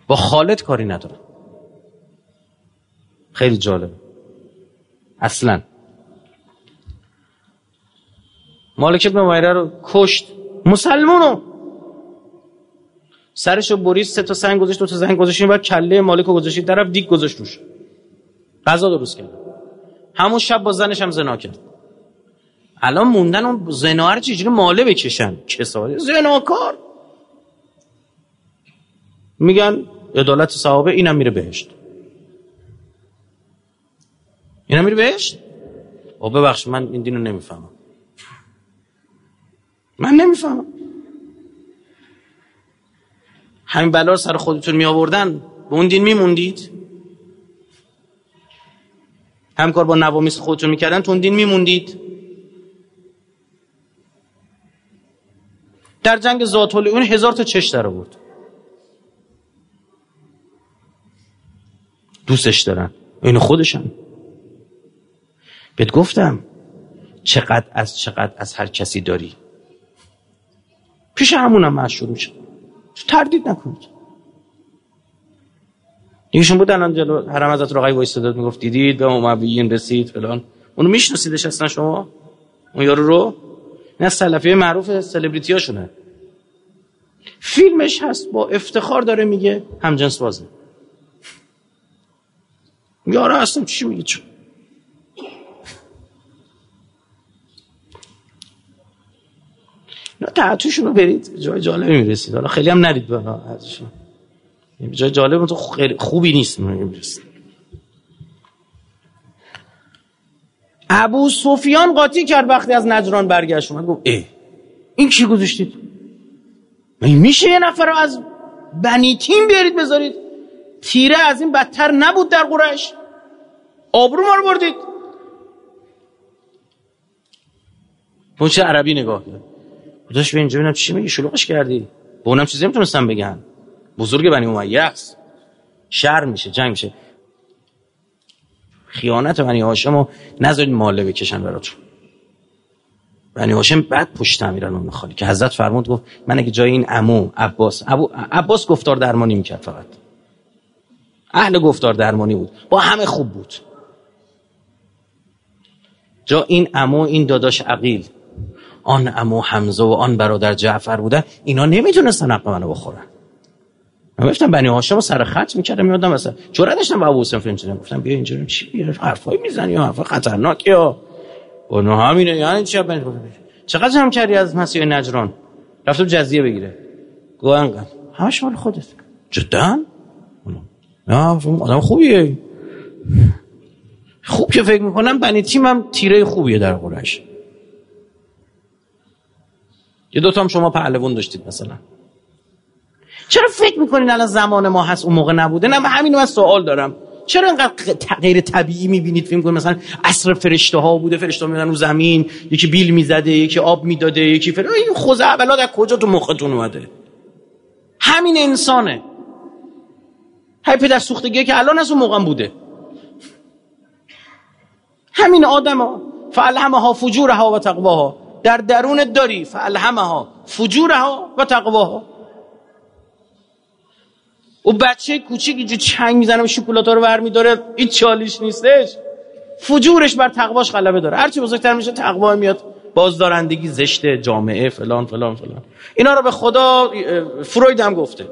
با خالد کاری ندارن. خیلی جالب. اصلا. مالک ابن ویره رو کشت. مسلمونو. سرشو برید سه تا سنگ گذاشت دو تا سنگ گذاشت بعد کله مالک رو گذاشت طرف دیگ گذاشت روش غذا درست کرد. همون شب با زنش هم زنا کرد. الان موندن اون زنا رو چجوری ماله بکشن؟ کساله زناکار. میگن عدالت صحابه اینم میره بهشت. اینم میره بهشت؟ او ببخش من این دینو نمی‌فهمم. من نمی‌فهمم. همین بلا سر خودتون می آوردن به اون دین میموندید؟ همکار با نوامیس خودتون می‌کردن تو اون دین میموندید؟ در جنگ ذات اون هزار تا چش در آورد. دوستش دارن. این خودشن. بهت گفتم چقدر از چقدر از هر کسی داری. پیش همونم هم شروع شد. تردید نکنید. ایشون بود الان جلو حرم حضرت رقی وایستاد می‌گفت دیدید؟ به امویین رسید فلان. اونو میشناسیدش اصلا شما؟ اون یارو رو؟ از سلفی معروف سلبریتی هاشونه فیلمش هست با افتخار داره میگه همجنس بازه. یارو هستم چی میگه؟ چون تعتوشون رو برید. جای جالبی می‌رسید. حالا خیلی هم ندید به جای جالب تو خوبی نیست می‌رسید. ابو سفیان قاطی کرد وقتی از نجران برگشت اومد گفت ای این کی گذاشتید؟ میشه یه نفر رو از بنی تیم بیارید بذارید؟ تیره از این بدتر نبود در قرش آبرو ما رو بردید. چه عربی نگاه کرد. خودش به اینجا بینم چی میگی؟ شلوغش کردی. به اونم چیزی می‌تونستم بگن. بزرگ بنی امیه است. شر میشه جنگ میشه. خیانت بنی هاشم رو نذارید ماله بکشن براتون. بنی هاشم بعد پشت امیران اون خالی. که حضرت فرمود گفت من اگه جای این عمو عباس ابو عباس گفتار درمانی می‌کرد فقط. اهل گفتار درمانی بود. با همه خوب بود. جا این امو این داداش عقیل. آن امو حمزه و آن برادر جعفر بودن اینا نمی‌تونستن حق منو بخورن. من بنی هاشم سر خط می‌کردم میادم مثلا جرأت داشتم با ابو حسین چیدم گفتم بیا اینجا چی حرفایی می‌زنی حرف خطرناکی ها اونو همینه یعنی چی؟ بنی چقدر هم کردی از مسیح نجران؟ رفتم جزیه بگیره. گو انقدر. همش مال خودت. جدا؟ نه آدم خوبیه. خوب که فکر می‌کنم بنی تیم هم تیره خوبیه در قرش یه دوتا هم شما پهلوون داشتید مثلا. چرا فکر می‌کنین الان زمان ما هست اون موقع نبوده؟ نه همینو من سوال دارم. چرا اینقدر غیر طبیعی می‌بینید فیلم کنید مثلا عصر فرشته ها بوده فرشته میدن رو زمین یکی بیل می‌زده یکی آب می‌داده یکی فر این خوز اولا در کجا تو مختون اومده؟ همین انسانه. های پدر سوختگی که الان از اون موقع بوده. همین آدم ها. فالهمها فجورها و تقواها. در درونت داری. فالهمها فجورها و تقواها. او بچه کوچیک اینجا چنگ می‌زنه و شکلاتا رو برمیداره. این چالیش نیستش. فجورش بر تقواش غلبه داره. هرچی بزرگتر میشه تقوا میاد. بازدارندگی زشته جامعه فلان فلان فلان. اینا رو به خدا فروید هم گفته.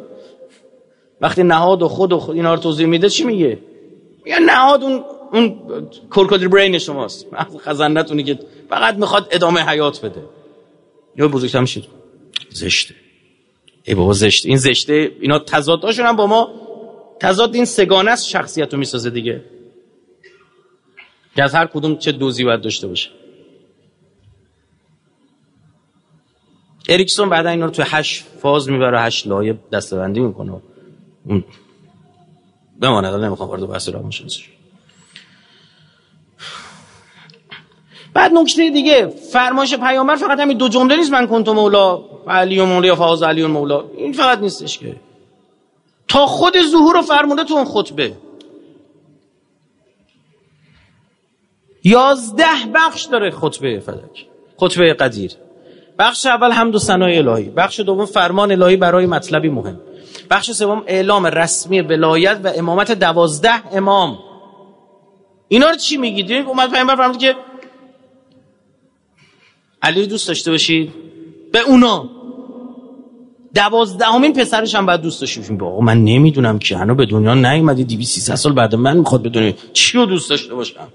وقتی نهاد و خود و خود اینا رو توضیح میده چی میگه؟ میگه نهاد اون اون کورکودل برین شماست. خزندتونی که فقط می‌خواد ادامه حیات بده. یا بزرگتر میشید. زشته. ای بابا زشته. این زشته اینا تضاداشون هم با ما. تضاد این سگانه است شخصیت رو می‌سازه دیگه. که از هر کدوم چه دوزی باید داشته باشه. اریکسون بعدا اینا رو تو هشت فاز می‌بره هشت لایه دستبندی می‌کنه. اون بماند نمی‌خوام وارد بحث روانشناسی بعد نکته دیگه فرمایش پیامبر فقط همین دو جمله نیست من کنتم مولا علی و مولا فاز علی و مولا. این فقط نیستش که. تا خود ظهور رو فرمونده تو اون خطبه. یازده بخش داره خطبه فلک. خطبه قدیر. بخش اول حمد و ثنای الهی. بخش دوم فرمان الهی برای مطلبی مهم. بخش سوم اعلام رسمی ولایت و امامت دوازده امام. اینا رو چی میگید اومد پیامبر فرمود که علی دوست داشته باشید به اونا. دوازدهمین پسرش هم باید دوست داشته باشیم. آقا من نمی‌دونم که هنو به دنیا نیومدی 200 سال بعد من می‌خواد بدونی چی رو دوست داشته باشم؟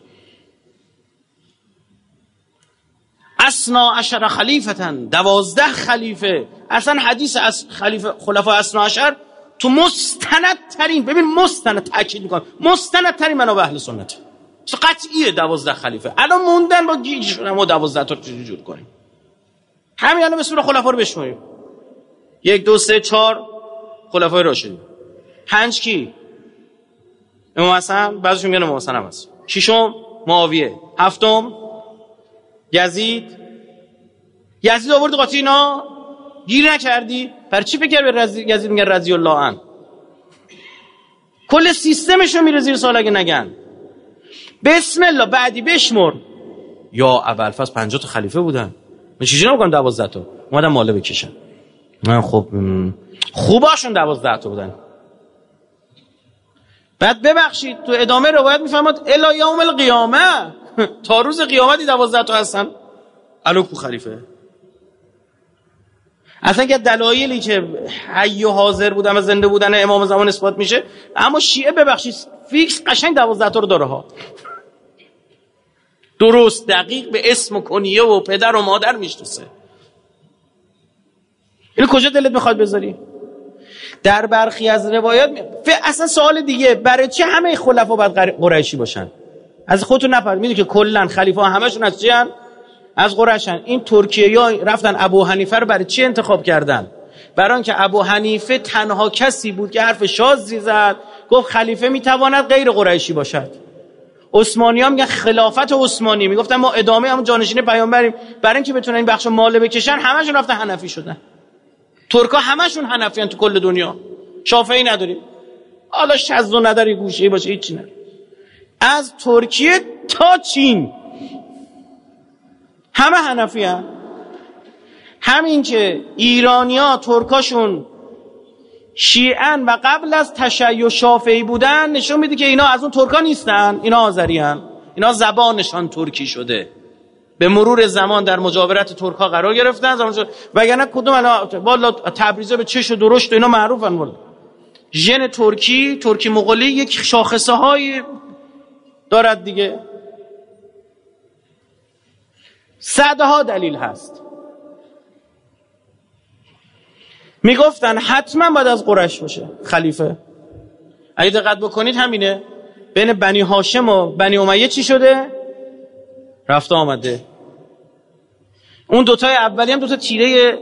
اسنا عشر خلیفتن. دوازده خلیفه. اصلا حدیث از خلیفه خلفا اسنا عشر تو مستند ترین ببین مستند تاکید می‌کنم. مستند ترین منابع اهل سنت. قطعیه دوازده خلیفه؟ الان موندن با گیج شدن ما دوازده تا چجوری جور کنیم؟ همین الان اسم خلفا رو بشماریم یک دو سه چهار خلفای راشدین. پنج کی؟ امام حسن بعضیشون میگن امام حسن هم هست. ششم معاویه. هفتم یزید. یزید آورد قاطی اینا. گیر نکردی. پر چی فکر به رزی... یزید میگن رضی الله عنه؟ کل سیستمش رو میره زیر سال اگه نگن. بسم الله بعدی بشمر. یا اول فاز 50 تا خلیفه بودن. من چیزی نمیگم 12 تا؟ اومدن ماله بکشن. من خب خوباشون 12 تا بودن. بعد ببخشید تو ادامه روایت می‌فهمد الا یوم القیامه. تا روز قیامتی 12 تا هستن. الو کو خلیفه؟ اصلا که دلایلی که حی و حاضر بودن و زنده بودن امام زمان اثبات میشه اما شیعه ببخشید فیکس قشنگ 12 تا رو داره ها. درست دقیق به اسم و کنیه و پدر و مادر می‌شناسه. اینو کجا دلت می‌خواد بذاری؟ در برخی از روایات می... اصلا سوال دیگه برای چه همه خلفا باید قریشی باشن؟ از خودتون نپرد می‌دونی که کلا خلیفه همشون از چی از قریشن این ترکیه یا رفتن ابو حنیفه رو برای چی انتخاب کردن؟ برای که ابو حنیفه تنها کسی بود که حرف شازی زد. گفت خلیفه می‌تواند غیر قریشی باشد. عثمانی ها میگن خلافت عثمانی. می‌گفتن ما ادامه هم جانشین پیامبریم. برای اینکه بتونن این بخش ماله بکشن همشون رفتن حنفی شدن. ترکا همشون حنفیان تو کل دنیا. شافعی نداریم. حالا شذ و نداری گوشه باشه هیچی نداری. از ترکیه تا چین. همه حنفی هم. همین که ایرانیا ترکاشون شیعن و قبل از تشیع شافعی بودن نشون میده که اینا از اون ترکا نیستن اینا آذری اینا زبانشان ترکی شده. به مرور زمان در مجاورت ترکا قرار گرفتن وگرنه کدوم الان؟ والا تبریزه به چش و درشت و اینا معروفن والا. ژن ترکی ترکی مغولی یک شاخصه های دارد دیگه. صدها دلیل هست. می‌گفتن حتما باید از قرش باشه خلیفه. اگه دقت بکنید همینه. بین بنی هاشم و بنی امیه چی شده؟ رفته آمده. اون دوتای اولی هم دوتا تیره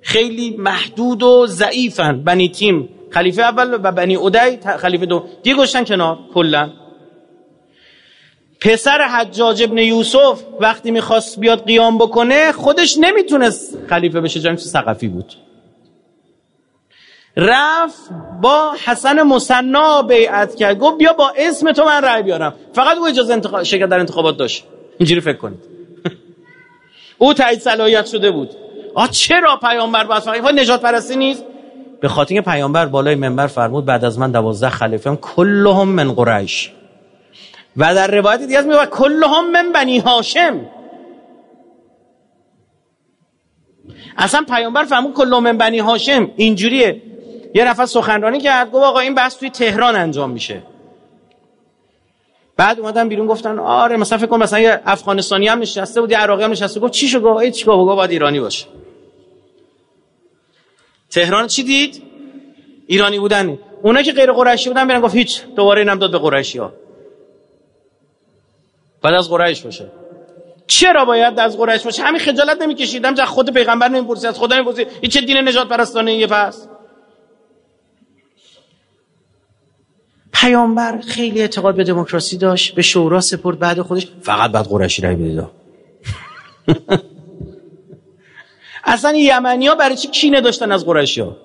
خیلی محدود و ضعیفن. بنی تیم خلیفه اول و بنی اودی خلیفه دو. دیگه گشتن کنار کلا. پسر حجاج ابن یوسف وقتی می‌خواست بیاد قیام بکنه خودش نمی‌تونست خلیفه بشه جایی سقفی بود. رفت با حسن مصنا بیعت کرد گفت بیا با اسم تو من رأی بیارم. فقط او اجازه انتخاب... شرکت در انتخابات داشت. اینجوری فکر کنید. او تایید صلاحیت شده بود. آ چرا پیامبر باید فقط نجات پرستی نیست؟ به خاطر پیامبر بالای منبر فرمود بعد از من دوازده خلیفه هم کلهم من قریش. و در روایت دیگه از میگه کلهم من بنی هاشم. اصلا پیامبر فرمود کلهم من بنی هاشم. اینجوریه. یه نفر سخنرانی کرد گفت آقا این بحث توی تهران انجام میشه. بعد اومدن بیرون گفتن آره مثلا فکر کن مثلا یه افغانستانی هم نشسته بود یه عراقی هم نشسته گفت چی شو گفت چی گفت باید ایرانی باشه. تهران چی دید؟ ایرانی بودن. اونا که غیر قریشی بودن برن گفت هیچ دوباره اینم داد به قریشی ها بعد از قریش باشه. چرا باید از قریش باشه؟ همین خجالت نمیکشیدم از خود پیغمبر نمی‌پرسی از خدا نمی‌پرسی این چه دین نجات پرستانه یه پس؟ پیامبر خیلی اعتقاد به دموکراسی داشت به شورا سپرد بعد خودش. فقط بعد قریشی رای بدید. اصلا یمنی ها برای چی کینه داشتن از قریشی ها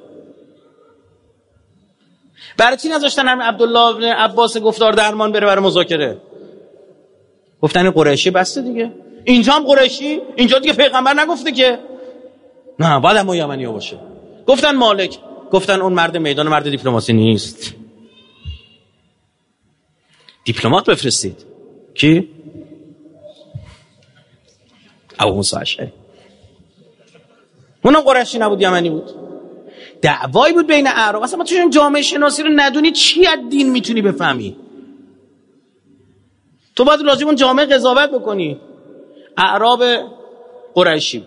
برای چی نذاشتن هم عبدالله بن عباس گفتار درمان بره برای مذاکره؟ گفتن قریشی بسته دیگه. اینجا هم قریشی اینجا دیگه پیغمبر نگفته که. نه باید هم یمنی ها باشه. گفتن مالک گفتن اون مرد میدان مرد دیپلماسی نیست. دیپلمات بفرستید. کی؟ ابو موسی اشعری. اونم قریشی نبود یمنی بود. دعوایی بود بین اعراب. اصلا ما تو جامعه شناسی رو ندونی چی از دین می‌تونی بفهمی؟ تو باید راجع اون جامعه قضاوت بکنی. اعراب قریشی.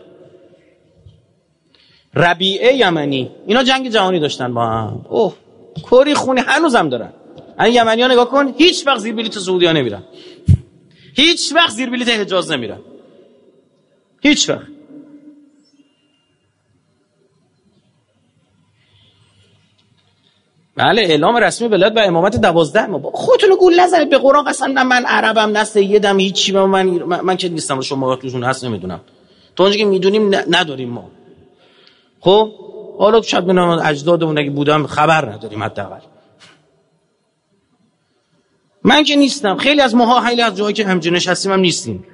ربیعه یمنی. اینا جنگ جهانی داشتن با هم. اوه کوری خونی هنوزم دارن. این یمنی ها نگاه کن هیچ وقت زیر بلیت سعودی ها نمیرن. هیچ وقت زیر بلیت حجاز نمیرن. هیچ وقت. بله اعلام رسمی ولایت و امامت دوازده ما. خودتون گول نزنید. به قرآن قسم نه من عربم نه سیدم هیچی من من, من, که نیستم. شما توشون هست نمی‌دونم. تو اونجا که می‌دونیم نداریم ما. خب؟ حالا شاید بنا اجدادمون اگه بودم خبر نداریم حداقل. من که نیستم. خیلی از ماها خیلی از جایی که همجا نشستیم هم نیستیم.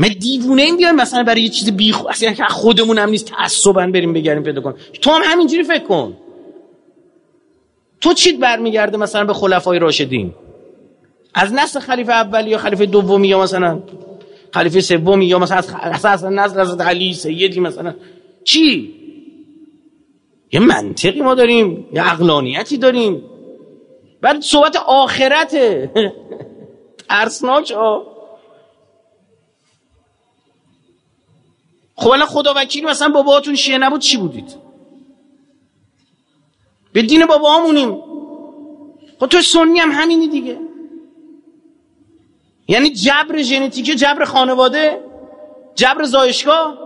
ما دیوونه این بیایم مثلا برای یه چیز بی خو... اصلا خودمون هم نیست تعصبا بریم بگردیم پیدا کن تو هم همینجوری فکر کن. تو چیت برمیگرده مثلا به خلفای راشدین؟ از نسل خلیفه اولی یا خلیفه دومی یا مثلا خلیفه سومی یا مثلا از نسل حضرت علی سیدی مثلا؟ چی؟ یه منطقی ما داریم یه عقلانیتی داریم. بعد صحبت آخرته. ترسناک ها. خب الان خدا وکیلی مثلا باباتون شیعه نبود چی بودید؟ به دین بابا همونیم خب تو سنی هم همینی دیگه. یعنی جبر ژنتیکی جبر خانواده جبر زایشگاه.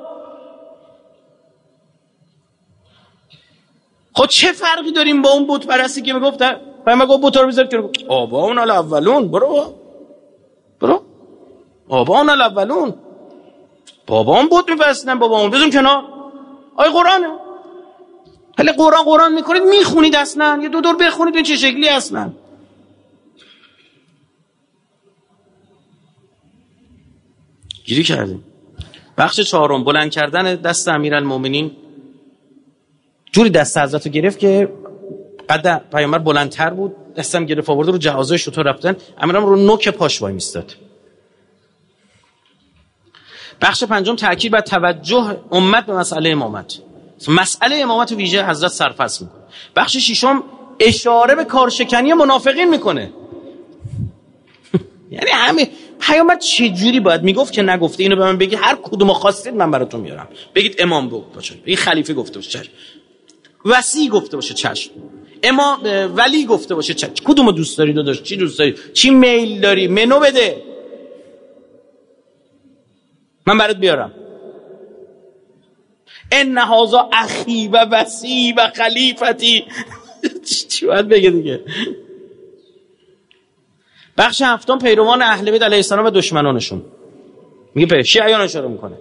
خب چه فرقی داریم با اون بت پرستی که می‌گفت پیامبر گفت بت رو بذارید که آبا اون الاولون برو. برو. آبا اون الاولون بابا اون بود میپرستن بابا اون بزن کنار. آی قرآنه. حالا قرآن قرآن می‌کنید می‌خونید اصلا. یه دو دور بخونید این چه شکلی اصلا؟ گیری کردیم. بخش چهارم بلند کردن دست امیرالمومنین. جوری دست حضرت رو گرفت که قد پیامبر بلندتر بود دستم گرفت آورده رو جهازه شطور رفتن. امیرم رو نوک پاش وای میستاد بخش پنجم تاکید بر توجه امت به مسئله امامت. مسئله امامت ویژه حضرت سرفصل می‌کنه. بخش ششم اشاره به کارشکنی منافقین می‌کنه. یعنی همه پیامبر چه جوری باید می‌گفت که نگفته؟ اینو به من بگی هر کدوم خواستید من براتون میارم. بگید امام باشه. این خلیفه گفته باشه. چشم. وسی گفته باشه چشم. امام ولی گفته باشه چشم. کدومو دوست داری داداش؟ چی دوست داری؟ چی میل داری؟ منو بده. من برات بیارم. ان هازا اخی و وسی و خلیفتی. چی باید بگه دیگه؟ بخش هفتم پیروان اهل بیت علیه السلام و دشمنانشون. میگه شیعیان اشاره می‌کنه.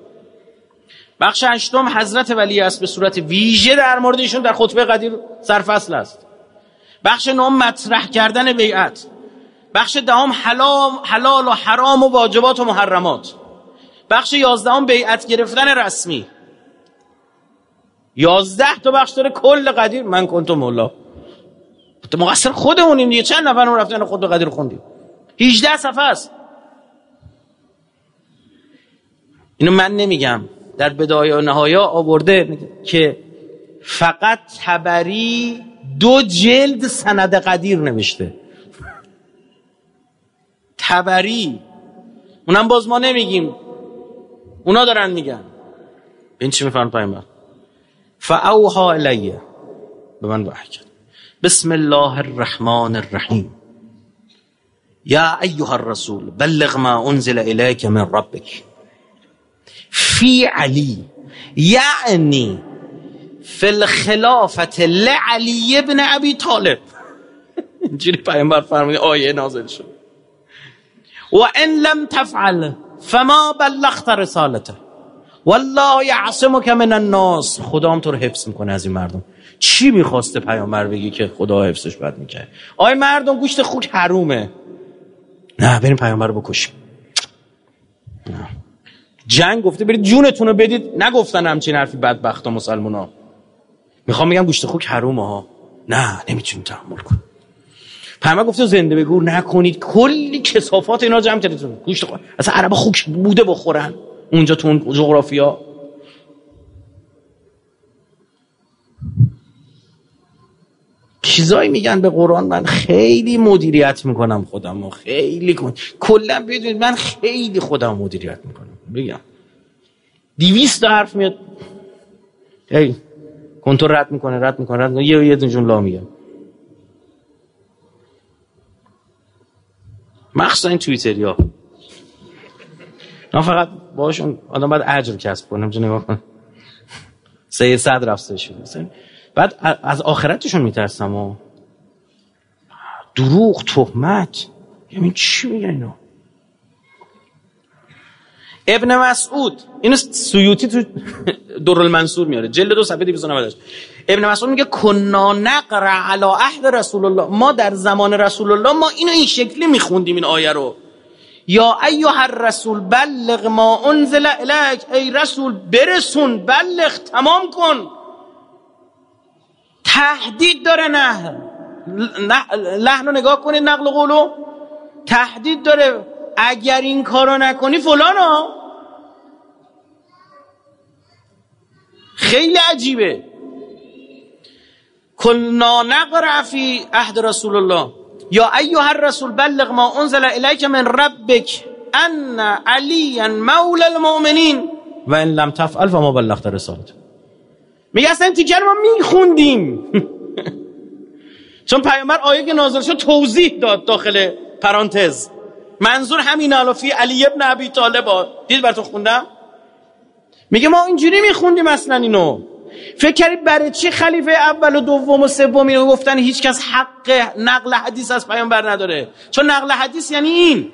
بخش هشتم حضرت ولی است به صورت ویژه در مورد ایشون در خطبه قدیر سرفصل است. بخش نهم مطرح کردن بیعت. بخش دهم حلال و حرام و واجبات و محرمات. بخش یازدهم بیعت گرفتن رسمی. یازده تا بخش داره کل قدیر. من کنتم مولا. مقصر خودمونیم دیگه. چند نفر رو رفتن خود قدیر خوندیم؟ 18 صفحه است. اینو من نمیگم. در بدایه و نهایا آورده که فقط تبری دو جلد سند قدیر نوشته. تبری. اونم باز ما نمیگیم. اونا دارن میگن. این چی میفرم پیامبر؟ فاوها الیه به من وحی کرد. بسم الله الرحمن الرحیم. یا ایها الرسول بلغ ما انزل الیک من ربک. فی علی یعنی فی الخلافت لعلی ابن ابی طالب. اینجوری پیامبر فرمودی آیه نازل شد. و ان لم تفعل. فما بلغت رسالته. والله یعصمک من الناس. خدا هم تو رو حفظ می‌کنه از این مردم. چی می‌خواسته پیامبر بگی که خدا حفظش بد می‌کرد؟ آی مردم گوشت خوک حرومه. نه بریم پیامبر رو بکشیم. نه. جنگ گفته برید جونتون رو بدید. نگفتن همچین حرفی بدبخت مسلمان ها می‌خوام بگم گوشت خوک حرومه ها. نه نمی‌تونیم تحمل کن پیامبر گفته زنده بگو نکنید. کلی کسافات اینا جمع کردید گوشت خوک اصلا عرب خوک بوده بخورن. اونجا تو اون جغرافیا. چیزایی میگن به قرآن. من خیلی مدیریت می‌کنم خودم و خیلی کن. کلا بدونید من خیلی خودم مدیریت می‌کنم. بگم دیویست حرف میاد. هی کنترل رد می‌کنه رد می‌کنه رد می‌کنه. یه یه جمله میگم. مخصوصا این توییتری ها نه فقط باشون آدم باید اجر کسب کنه نمی‌تونه نگاه کنه. سه صد رفته بعد از آخرتشون میترسم و دروغ تهمت. یعنی چی میگن اینا ابن مسعود. اینو سیوطی تو المنصور میاره. جلد دو صفحه 298 ابن مسعود میگه کنا نقرا علی عهد رسول الله. ما در زمان رسول الله ما اینو این شکلی میخوندیم این آیه رو. یا ایها الرسول بلغ ما انزل الیک. ای رسول برسون بلغ تمام کن. تهدید داره نه لحن نگاه کنید نقل قولو. تهدید داره. اگر این کارو نکنی فلانا خیلی عجیبه. کلنا نقرع فی عهد رسول الله. یا ایها الرسول بلغ ما انزل الیک من ربک ان علی مولا المؤمنین. و ان لم تفعل فما بلغت رسالت میگه اصلا این تیکر ما میخوندیم. چون پیامبر آیه که نازل شد توضیح داد داخل پرانتز. منظور همین علافی علی ابن ابی طالب دید براتون خوندم؟ میگه ما اینجوری میخوندیم اصلا اینو. فکر کردید برای چی خلیفه اول و دوم و سوم اینو گفتن هیچکس حق نقل حدیث از پیامبر نداره؟ چون نقل حدیث یعنی این.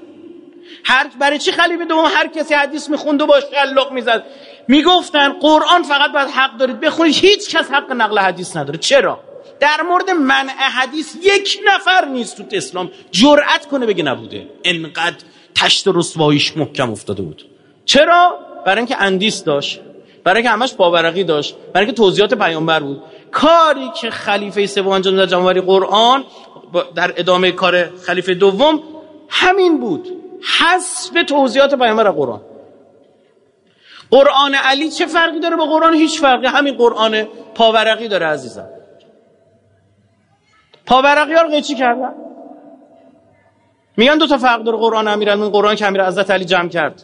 هر برای چی خلیفه دوم هر کسی حدیث می‌خوند و با شلق می‌زد؟ می‌گفتن قرآن فقط باید حق دارید بخونید. هیچ کس حق نقل حدیث نداره. چرا؟ در مورد منع حدیث یک نفر نیست تو اسلام. جرأت کنه بگه نبوده. انقدر تشت رسواییش محکم افتاده بود. چرا؟ برای اینکه اندیس داشت. برای اینکه همش باورقی داشت. برای اینکه توضیحات پیامبر بود. کاری که خلیفه سوم انجام داد جمعوری قرآن در ادامه کار خلیفه دوم همین بود. حذف توضیحات پیامبر قرآن. قرآن علی چه فرقی داره با قرآن؟ هیچ فرقی. همین قرآن پاورقی داره عزیزم. پاورقی ها رو قیچی کردن. میگن دو تا فرق داره قرآن امیرالمومنین قرآن که امیر حضرت علی جمع کرد.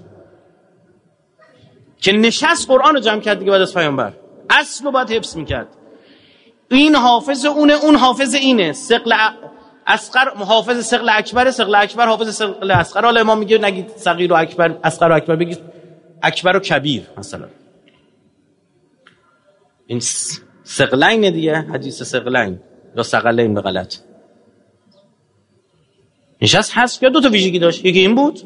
که نشست قرآن رو جمع کرد دیگه بعد از پیامبر. اصل رو باید حفظ می‌کرد. این حافظ اونه اون حافظ اینه. سقل اسقر حافظ سقل اکبر سقل اکبر حافظ سقل اسقر. حالا امام میگه نگید صغیر و اکبر اسقر و اکبر بگید اکبر و کبیر مثلا. این سقلین دیگه حدیث سقلین سقلین به غلط. نشست هست یا دو تا ویژگی داشت. یکی این بود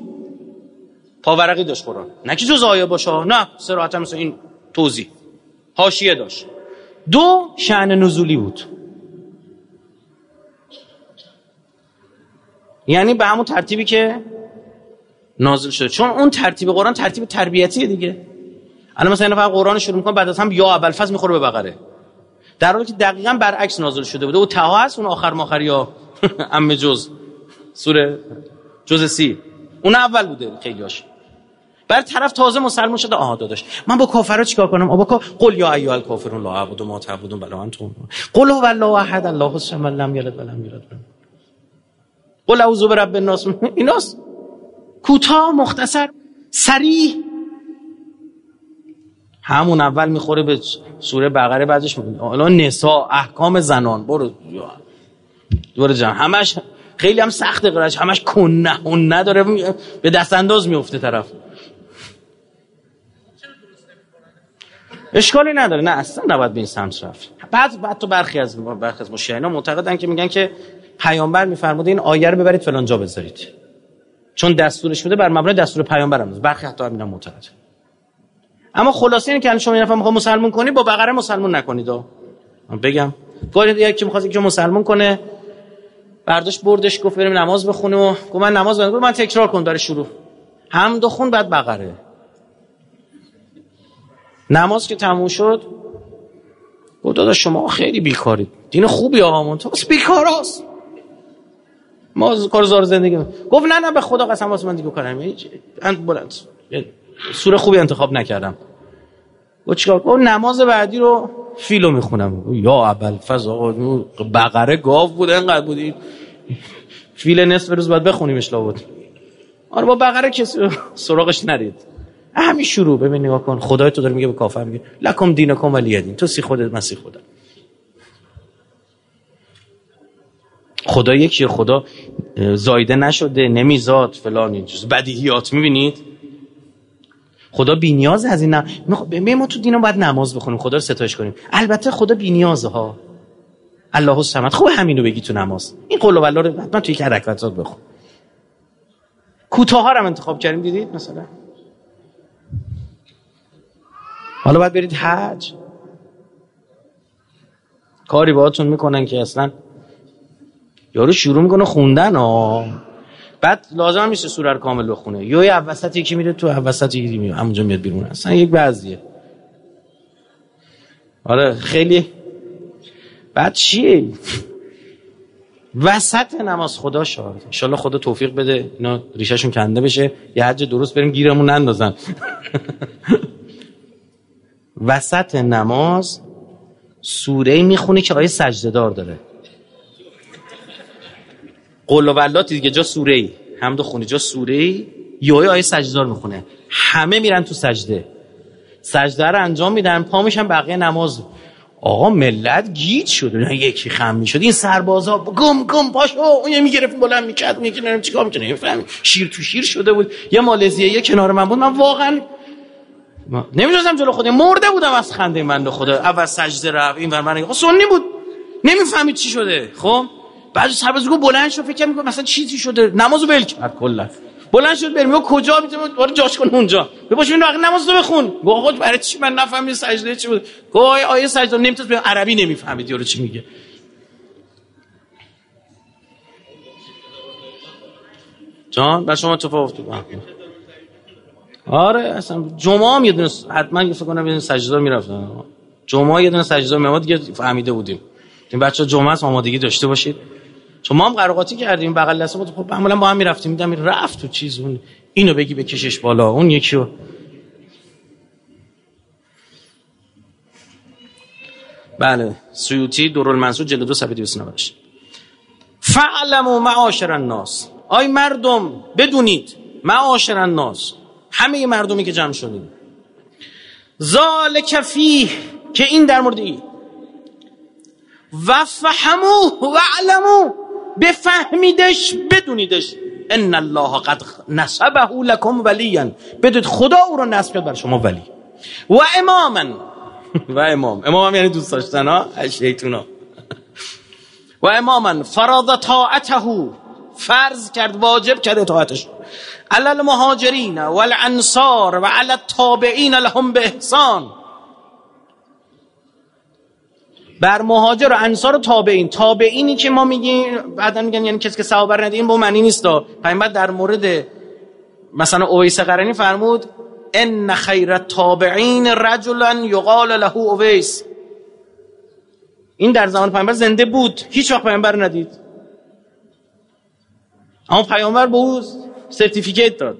پاورقی داشت قرآن. نه که جز آیه باشه نه سراحت مثل این توضیح. حاشیه داشت. دو شعن نزولی بود. یعنی به همون ترتیبی که نازل شده. چون اون ترتیب قرآن ترتیب تربیتیه دیگه. الان مثلا فقط قرآن شروع می‌کنه بعد از هم یا ابوالفضل می‌خوره به بقره. در حالی که دقیقا برعکس نازل شده بوده. او تها هست اون آخر ماخر یا ام جز. سوره جز سی. اون اول بوده خیلیاش بر طرف تازه مسلمان شده. آها داداش. من با کافرا چیکار کنم؟ آبا قل یا ایها الکافرون لا اعبد ما تعبدون بلا انتم. قل هو الله احد الله الصمد لم یلد ولم یولد. قل اعوذ برب الناس. ایناست. کوتاه مختصر سریع همون اول می‌خوره به سوره بقره بعدش الان نساء احکام زنان. برو. دور جمع همش خیلی هم سخت قرارش همش کنه اون نداره. به دست انداز میفته طرف. اشکالی نداره. نه اصلا نباید به این سمت رفت. بعد بعد تو برخی از برخی از مشیعینا معتقدن که میگن که پیامبر میفرموده این آیه رو ببرید فلان جا بذارید. چون دستورش بوده بر مبنای دستور پیامبر هم برخی حتی همینا معتقد اما خلاصه اینه که شما یه نفر می‌خواد مسلمان کنی با بقره مسلمان نکنید. بگم. گاهی یکی می‌خواد یکی مسلمان کنه. برداشت بردش گفت بریم نماز بخونه و گفت من نماز بخونم. من تکرار کن داره شروع. هم دو خون بعد بقره. نماز که تموم شد گفت داداش شما خیلی بیکارید. دین خوبی آقا تو بیکاراست ما کار زار زندگی گفت نه نه به خدا قسم واسه من دیگه کارم بلند سوره خوبی انتخاب نکردم. گفت چیکار؟ گفت نماز بعدی رو فیلو می‌خونم. یا اول فضا بقره گاو بود انقدر بودی. فیل نصف روز باید بخونیمش بود آره با بقره کسی سراغش نرید. همین شروع. ببین نگاه کن. خدای تو داره میگه به کافر میگه لکم دینکم ولی دین تو سی خودت مسیح خدا خدا یکی خدا زایده نشده نمیزاد فلان این بدیهیات می‌بینید؟ خدا بینیاز از این نه ما تو دین باید نماز بخونیم خدا رو ستایش کنیم. البته خدا بینیازه ها. الله الصمد. خوب همینو بگی تو نماز. این قول و رو حتما توی یک حرکاتات بخون. کوتاه رو انتخاب کردیم دیدید مثلا؟ حالا باید برید حج. کاری باهاتون می‌کنن که اصلا یارو شروع می‌کنه خوندن ها بعد لازم نیست سوره رو کامل بخونه. یا یه وسط یکی میره تو وسط یکی میره. همونجا میاد بیرون. اصلا یک بعضیه. آره خیلی. بعد چیه؟ وسط نماز خدا شاهد ان خدا توفیق بده اینا ریشهشون کنده بشه. یه حج درست بریم گیرمون نندازن. وسط نماز سوره می‌خونه که آیه سجده دار داره. قل و دیگه جا سوره ای حمد خونی جا سوره ای یه آیه سجده دار می‌خونه. همه میرن تو سجده. سجده رو انجام میدن پا میشن بقیه نماز. آقا ملت گیت شده یکی خم می‌شد. این سربازا گم گم پاشو. اون می‌گرفت بلند می‌کرد. اون یکی نرم چیکار می‌کنه. نمیفهم شیر تو شیر شده بود. یه مالزیه یه کنار من بود. من واقعا نمی‌دونستم جلو خودم. مرده بودم از خنده من خدا. اول سجده رفت. این ور من سنی بود. نمی‌فهمید چی شده. خب؟ بعد سرباز گفت بلند شو فکر می‌کنم مثلا چیزی شده. نمازو ول کرد. کلا بلند شد بریم. کجا می‌تونم وارد جاش کن اونجا. بپاش این وقت نماز رو بخون. گفت آقا برای چی من نفهمیدم سجده چی بود؟ گفت آیه سجده نمی‌تونست به عربی نمی‌فهمید یارو چی میگه. جان بر شما تفاوت آره اصلا جمعه هم یه دونه حتما فکر کنم یه سجده می‌رفتن. جمعه یه دونه سجده ما دیگه فهمیده بودیم. این بچه جمعه است آمادگی داشته باشید. چون ما هم قراقاتی کردیم بغل دست ما خب معمولا با هم می‌رفتیم میدم رفت تو چیز اون اینو بگی به کشش بالا اون یکی رو بله سیوطی دور المنصور جلد دو صفحه 298 فعلموا معاشر الناس. آی مردم بدونید معاشر الناس. همه مردمی که جمع شدیم. ذالک فیه که این در مورد این و فهموه و بفهمیدش بدونیدش. ان الله قد نسبه لكم ولیا. بدید خدا او رو نصب کرد بر شما ولی. و اماما. و امام. امام هم یعنی دوست داشتن ها؟ شیطونا و اماما فرض طاعته. فرض کرد واجب کرد اطاعتش. علی المهاجرین والانصار و علی التابعین لهم به احسان بر مهاجر و انصار و تابعین. تابعینی که ما میگیم بعدا میگن یعنی کسی که ثواب نده این با معنی نیست پیامبر در مورد مثلا اویس قرنی فرمود ان خیر التابعین رجلا یقال له اویس. این در زمان پیامبر زنده بود. هیچ وقت پیامبر ندید. اما پیامبر به او سرتیفیکیت داد.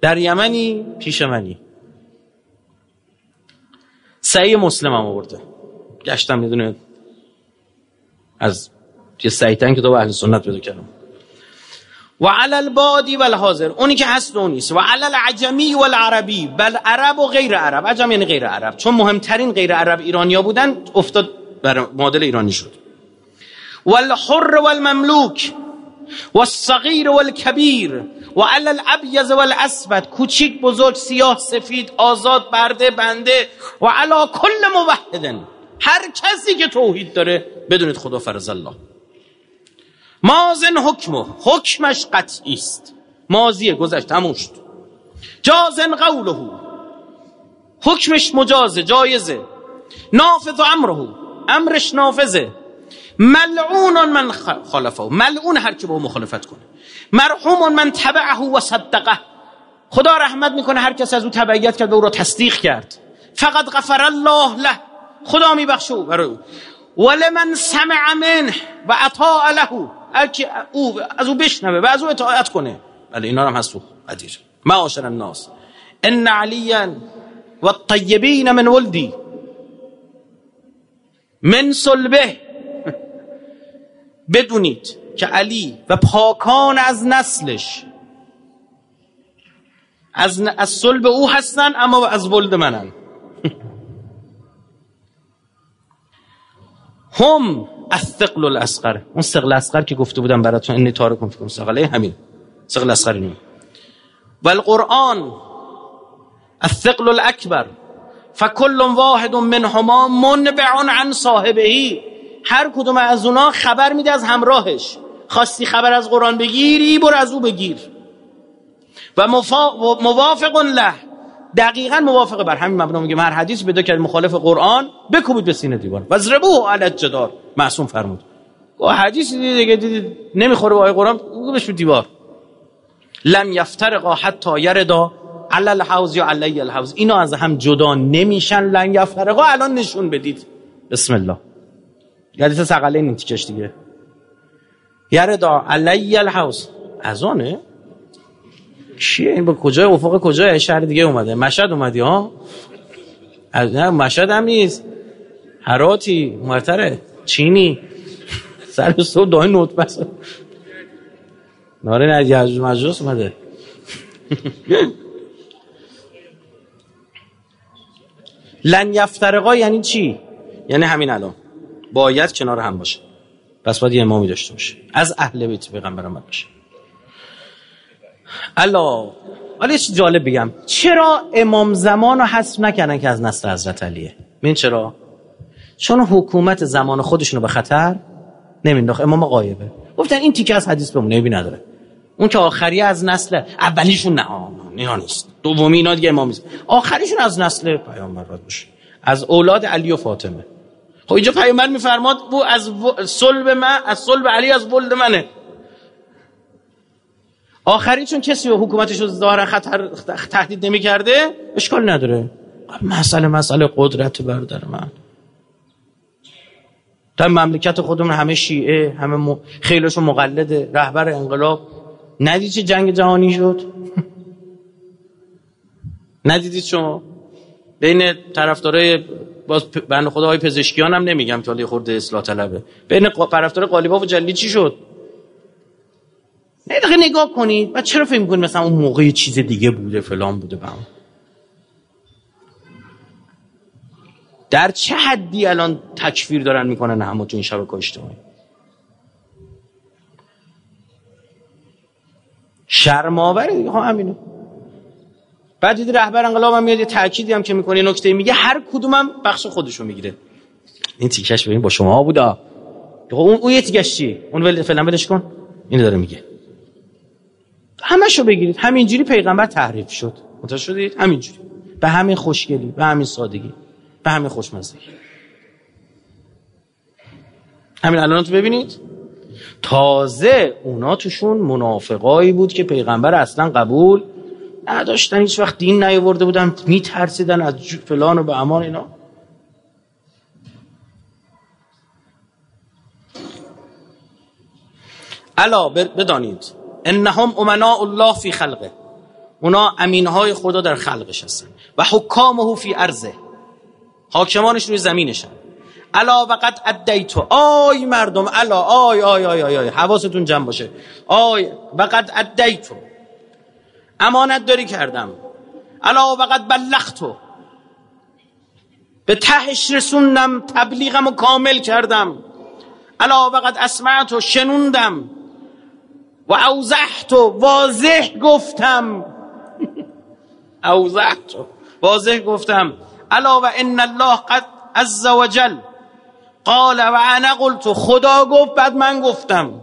در یمنی پیش منی. سعی مسلم هم آورده. گشتم می‌دونه از یه سعیتن تو اهل سنت پیدا کردم. و علی البادی و الحاضر. اونی که هست و نیست. و علی العجمی و العربی. بل عرب و غیر عرب. عجم یعنی غیر عرب. چون مهمترین غیر عرب ایرانیا بودن افتاد بر مدل ایرانی شد. و الحر و المملوک. و الصغیر و الكبیر و و الاسود. کوچیک بزرگ سیاه سفید آزاد برده بنده. و علی کل موحدن. هر کسی که توحید داره بدونید خدا فرز الله. مازن حکمه. حکمش قطعی است. ماضیه گذشت تموم شد. جازن قوله. حکمش مجازه جایزه. نافذ امره. امرش نافذه. ملعون من خالفه. ملعون هر کی با مخالفت کنه. مرحوم من تبعه و صدقه. خدا رحمت می‌کنه هر کس از او تبعیت کرد و او را تصدیق کرد. فقط غفر الله له. خدا میبخشه برای او. ولمن سمع منه و اطاع له. او از او بشنوه و از او اطاعت کنه. بله اینا هم هست قدیر. معاشر الناس. ان علیا و الطیبین من ولدی. من صلبه. بدونید که علی و پاکان از نسلش از, از صلب او هستن اما از ولد منن. هم الثقل الاسقر اون ثقل اصغر که گفته بودم براتون انی تارکم فیکم ثقله همین. ثقل اصغر اینه و القرآن الثقل الاکبر فکل واحد منهما منبع عن صاحبه. هر کدوم از اونا خبر میده از همراهش. خواستی خبر از قرآن بگیری بر از او بگیر. و موافق له. دقیقا موافق بر همین مبنا میگه. هر حدیث بده کرد مخالف قرآن بکوبید به سینه دیوار. و زربوه علی الجدار. معصوم فرمود. و حدیث دیگه دیدید نمی‌خوره با قرآن بگوش به دیوار. لم یفترقا حتی یردا علی الحوز یا علی الحوز اینا از هم جدا نمیشن لن یفترقا. الان نشون بدید. بسم الله. حدیث سقله این تیکش دیگه. یردا علی الحوز از آنه؟ چیه؟ این با کجای افق کجای شهر دیگه اومده. مشهد اومدی ها؟ از نه مشهد هم نیست. هراتی مرتره چینی. سر صبح دای نوت بس. ناره نه یجوج مجوز اومده. لن یفترقا یعنی چی؟ یعنی همین الان. باید کنار هم باشه. پس باید یه امامی داشته باشه. از اهل بیت پیغمبرم باشه. الا حالا یه جالب بگم. چرا امام زمان رو حذف نکردن که از نسل حضرت علیه؟ این چرا؟ چون حکومت زمان خودشونو به خطر نمینداخت. امام قایبه گفتن این تیکه از حدیث بمونه بی نداره. اون که آخری از نسل اولیشون نه. اینا نیست. دومی اینا دیگه امامیست آخریشون از نسل پیامبر باشه. از اولاد علی و فاطمه. خب اینجا پیامبر میفرماد او از صلب من از صلب علی از ولد منه. آخری چون کسی به حکومتش رو ظاهرا خطر تهدید نمی کرده اشکال نداره. مسئله مسئله قدرت برادر من. در مملکت خودمون همه شیعه همه م... خیلیشون مقلده رهبر انقلاب. ندید چه جنگ جهانی شد؟ ندیدید شما؟ بین طرفدارای باز بنده خدا های پزشکیان هم نمیگم که خورده اصلاح طلبه. بین طرفدار قالیباف و جلی چی شد؟ نه دقیقه نگاه کنید و چرا فکر می‌کنید مثلا اون موقع چیز دیگه بوده فلان بوده به در چه حدی الان تکفیر دارن می‌کنن همه تو این شبکه اجتماعی؟ شرم آوره دیگه. ها همینه. بعد دیدی رهبر انقلاب هم میاد یه تأکیدی هم که می‌کنه نکته میگه هر کدومم بخش خودشو می‌گیره. این تیکش ببین با شما بودا. اون اون یه تیکش چی اون فعلا ولش کن. اینو داره میگه. همشو بگیرید. همینجوری پیغمبر تحریف شد. متوجه شدید؟ همینجوری. به همین خوشگلی به همین سادگی به همین خوشمزگی. همین الان تو ببینید. تازه اونا توشون منافقایی بود که پیغمبر اصلا قبول نداشتن. هیچ وقت دین نیاورده بودن میترسیدن از فلان و به امان اینا. الا بدانید. انهم امناء الله فی خلقه. اونا امینهای خدا در خلقش هستن. و حکامه فی ارضه حاکمانش روی زمینشن الا و قد ادیت آی مردم الا آی آی آی آی, آی. حواستون جمع باشه. آی و قد ادیت امانت داری کردم. الا و قد بلغت به تهش رسوندم تبلیغم و کامل کردم. الا وقت اسمعت و شنوندم. و اوزحت و واضح گفتم. اوزحت و واضح گفتم. الا و ان الله قد عز وجل قال و انا قلت خدا گفت بعد من گفتم.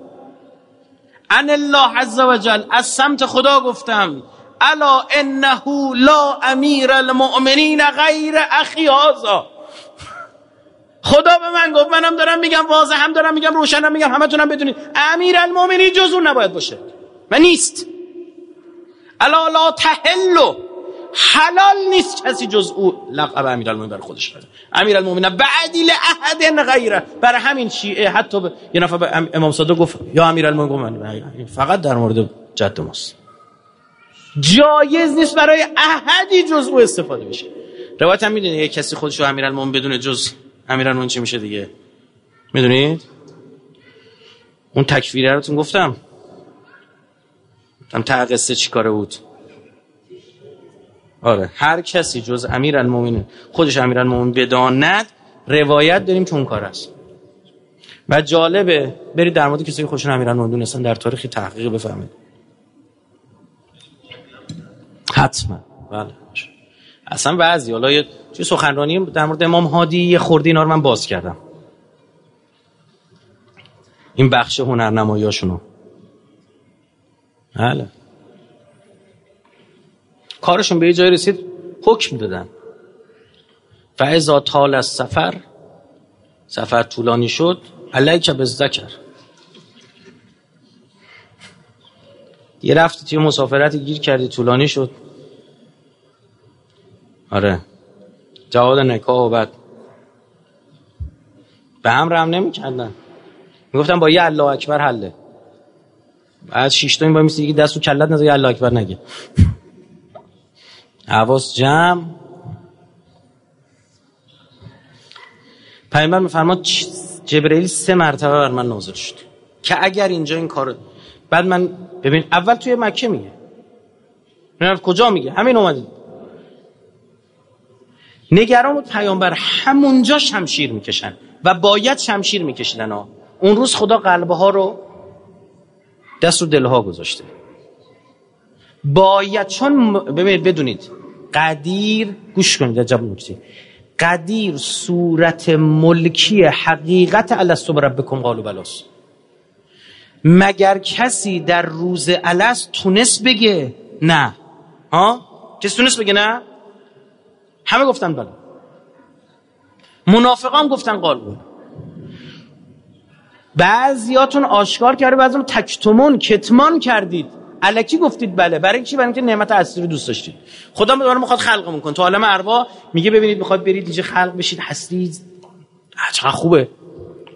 ان الله عز وجل از سمت خدا گفتم. الا انه لا امیر المؤمنین غیر اخی هذا. خدا به من گفت منم دارم میگم واضح هم دارم میگم روشنم میگم همتونم بدونید. امیر المؤمنین جز نباید باشه. و نیست. الا لا تحلو حلال نیست کسی جز او. لقب امیرالمومنین برای خودش بده امیرالمومنین بعدی احد غیره. برای همین شیعه حتی ب... یه نفر به امام صادق گفت یا امیرالمومنین فقط در مورد جد ماست. جایز نیست برای احدی جز او استفاده بشه. روایت هم می‌دونید یه کسی خودش رو امیرالمومنین بدون جز امیرالمومنین چی میشه دیگه؟ می‌دونید؟ اون تکفیره رو گفتم. هم تا قصه چی کاره بود؟ آره. هر کسی جز امیر المومنین خودش امیر المومنین بداند روایت داریم که اون کار است. و جالبه برید در مورد کسی که خودشون امیر المومنین دونستن در تاریخی تحقیق بفهمید حتما. بله. اصلا بعضی حالا یه چه سخنرانی؟ در مورد امام هادی یه خورده اینا رو من باز کردم. این بخش هنرنماییاشونو. بله. کارشون به یه جای رسید حکم دادن. فعضا طال از سفر سفر طولانی شد علیک به ذکر یه رفتی توی مسافرتی گیر کردی طولانی شد. آره. جواد نکاح و بعد. به هم رم نمی کردن می‌گفتن با یه الله اکبر حله. شیشتا این با میسی که دست و کلت یه الله اکبر نگه. حواس جمع. پیامبر میفرماد جبرئیل سه مرتبه بر من نازل شد. که اگر اینجا این کار بعد من ببین اول توی مکه میگه. نه کجا میگه؟ همین اومدید نگران بود پیامبر همونجا شمشیر می‌کشن و باید شمشیر میکشیدن اون روز خدا قلبه ها رو دست رو دلها گذاشته. باید چون ببینید بدونید قدیر گوش کنید عجب نکته. قدیر صورت ملکی حقیقت الستو ربکم قالو بلاس مگر کسی در روز الست تونست بگه نه؟ ها؟ کسی تونست بگه نه؟ همه گفتن بله منافقان گفتن قالو بعضیاتون آشکار کرده بعضیاتون تکتمون کتمان کردید. الکی گفتید بله برای چی؟ برای اینکه نعمت اصلی رو دوست داشتید. خدا دوباره می‌خواد خلقمون کنه تو عالم اروا میگه ببینید می‌خواد برید اینجا خلق بشید. هستید چقدر خوبه.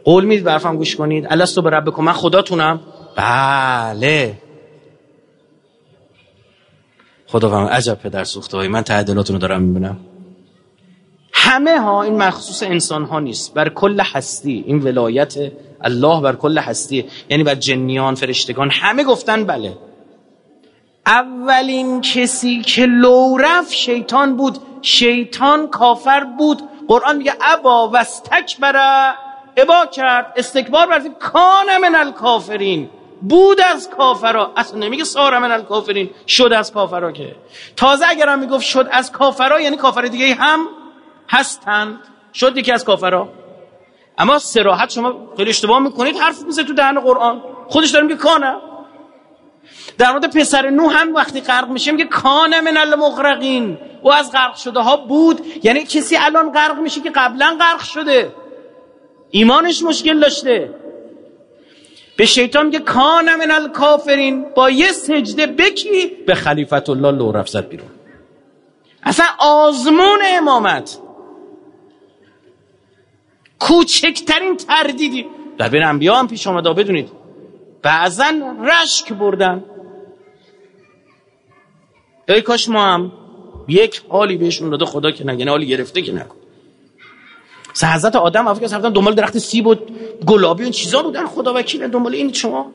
قول می‌دید برفم گوش کنید. الستو به ربکم. من خداتونم. بله. خدا فهم عجب پدر سوخته من تعدلاتونو دارم می‌بینم. همه ها این مخصوص انسان ها نیست. بر کل هستی این ولایت الله بر کل هستی. یعنی بر جنیان فرشتگان همه گفتن بله. اولین کسی که لو رفت شیطان بود. شیطان کافر بود. قرآن میگه ابا و استکبر ابا کرد. استکبار ورزید کان من الکافرین. بود از کافرا. اصلا نمیگه سار من الکافرین. شد از کافرا که. تازه اگر هم می‌گفت شد از کافرا یعنی کافر دیگه هم هستند. شد یکی از کافرا اما سراحت شما خیلی اشتباه می‌کنید. حرف میزه تو دهن قرآن. خودش داره میگه کانه. در مورد پسر نو هم وقتی غرق میشه میگه کان من المغرقین. او از غرق شده ها بود. یعنی کسی الان غرق میشه که قبلا غرق شده. ایمانش مشکل داشته. به شیطان میگه کان من الکافرین. با یه سجده بکی به خلیفت الله لو رفت بیرون. اصلا آزمون امامت. کوچکترین تردیدی. در بین انبیا هم پیش آمده بدونید. بعضا رشک بردن. ای کاش ما هم یک حالی بهشون داده خدا که نگه حالی گرفته که نکن. حضرت آدم افکر رفتن دنبال درخت سیب و گلابی و چیزا بودن خدا وکیل دنبال این شما.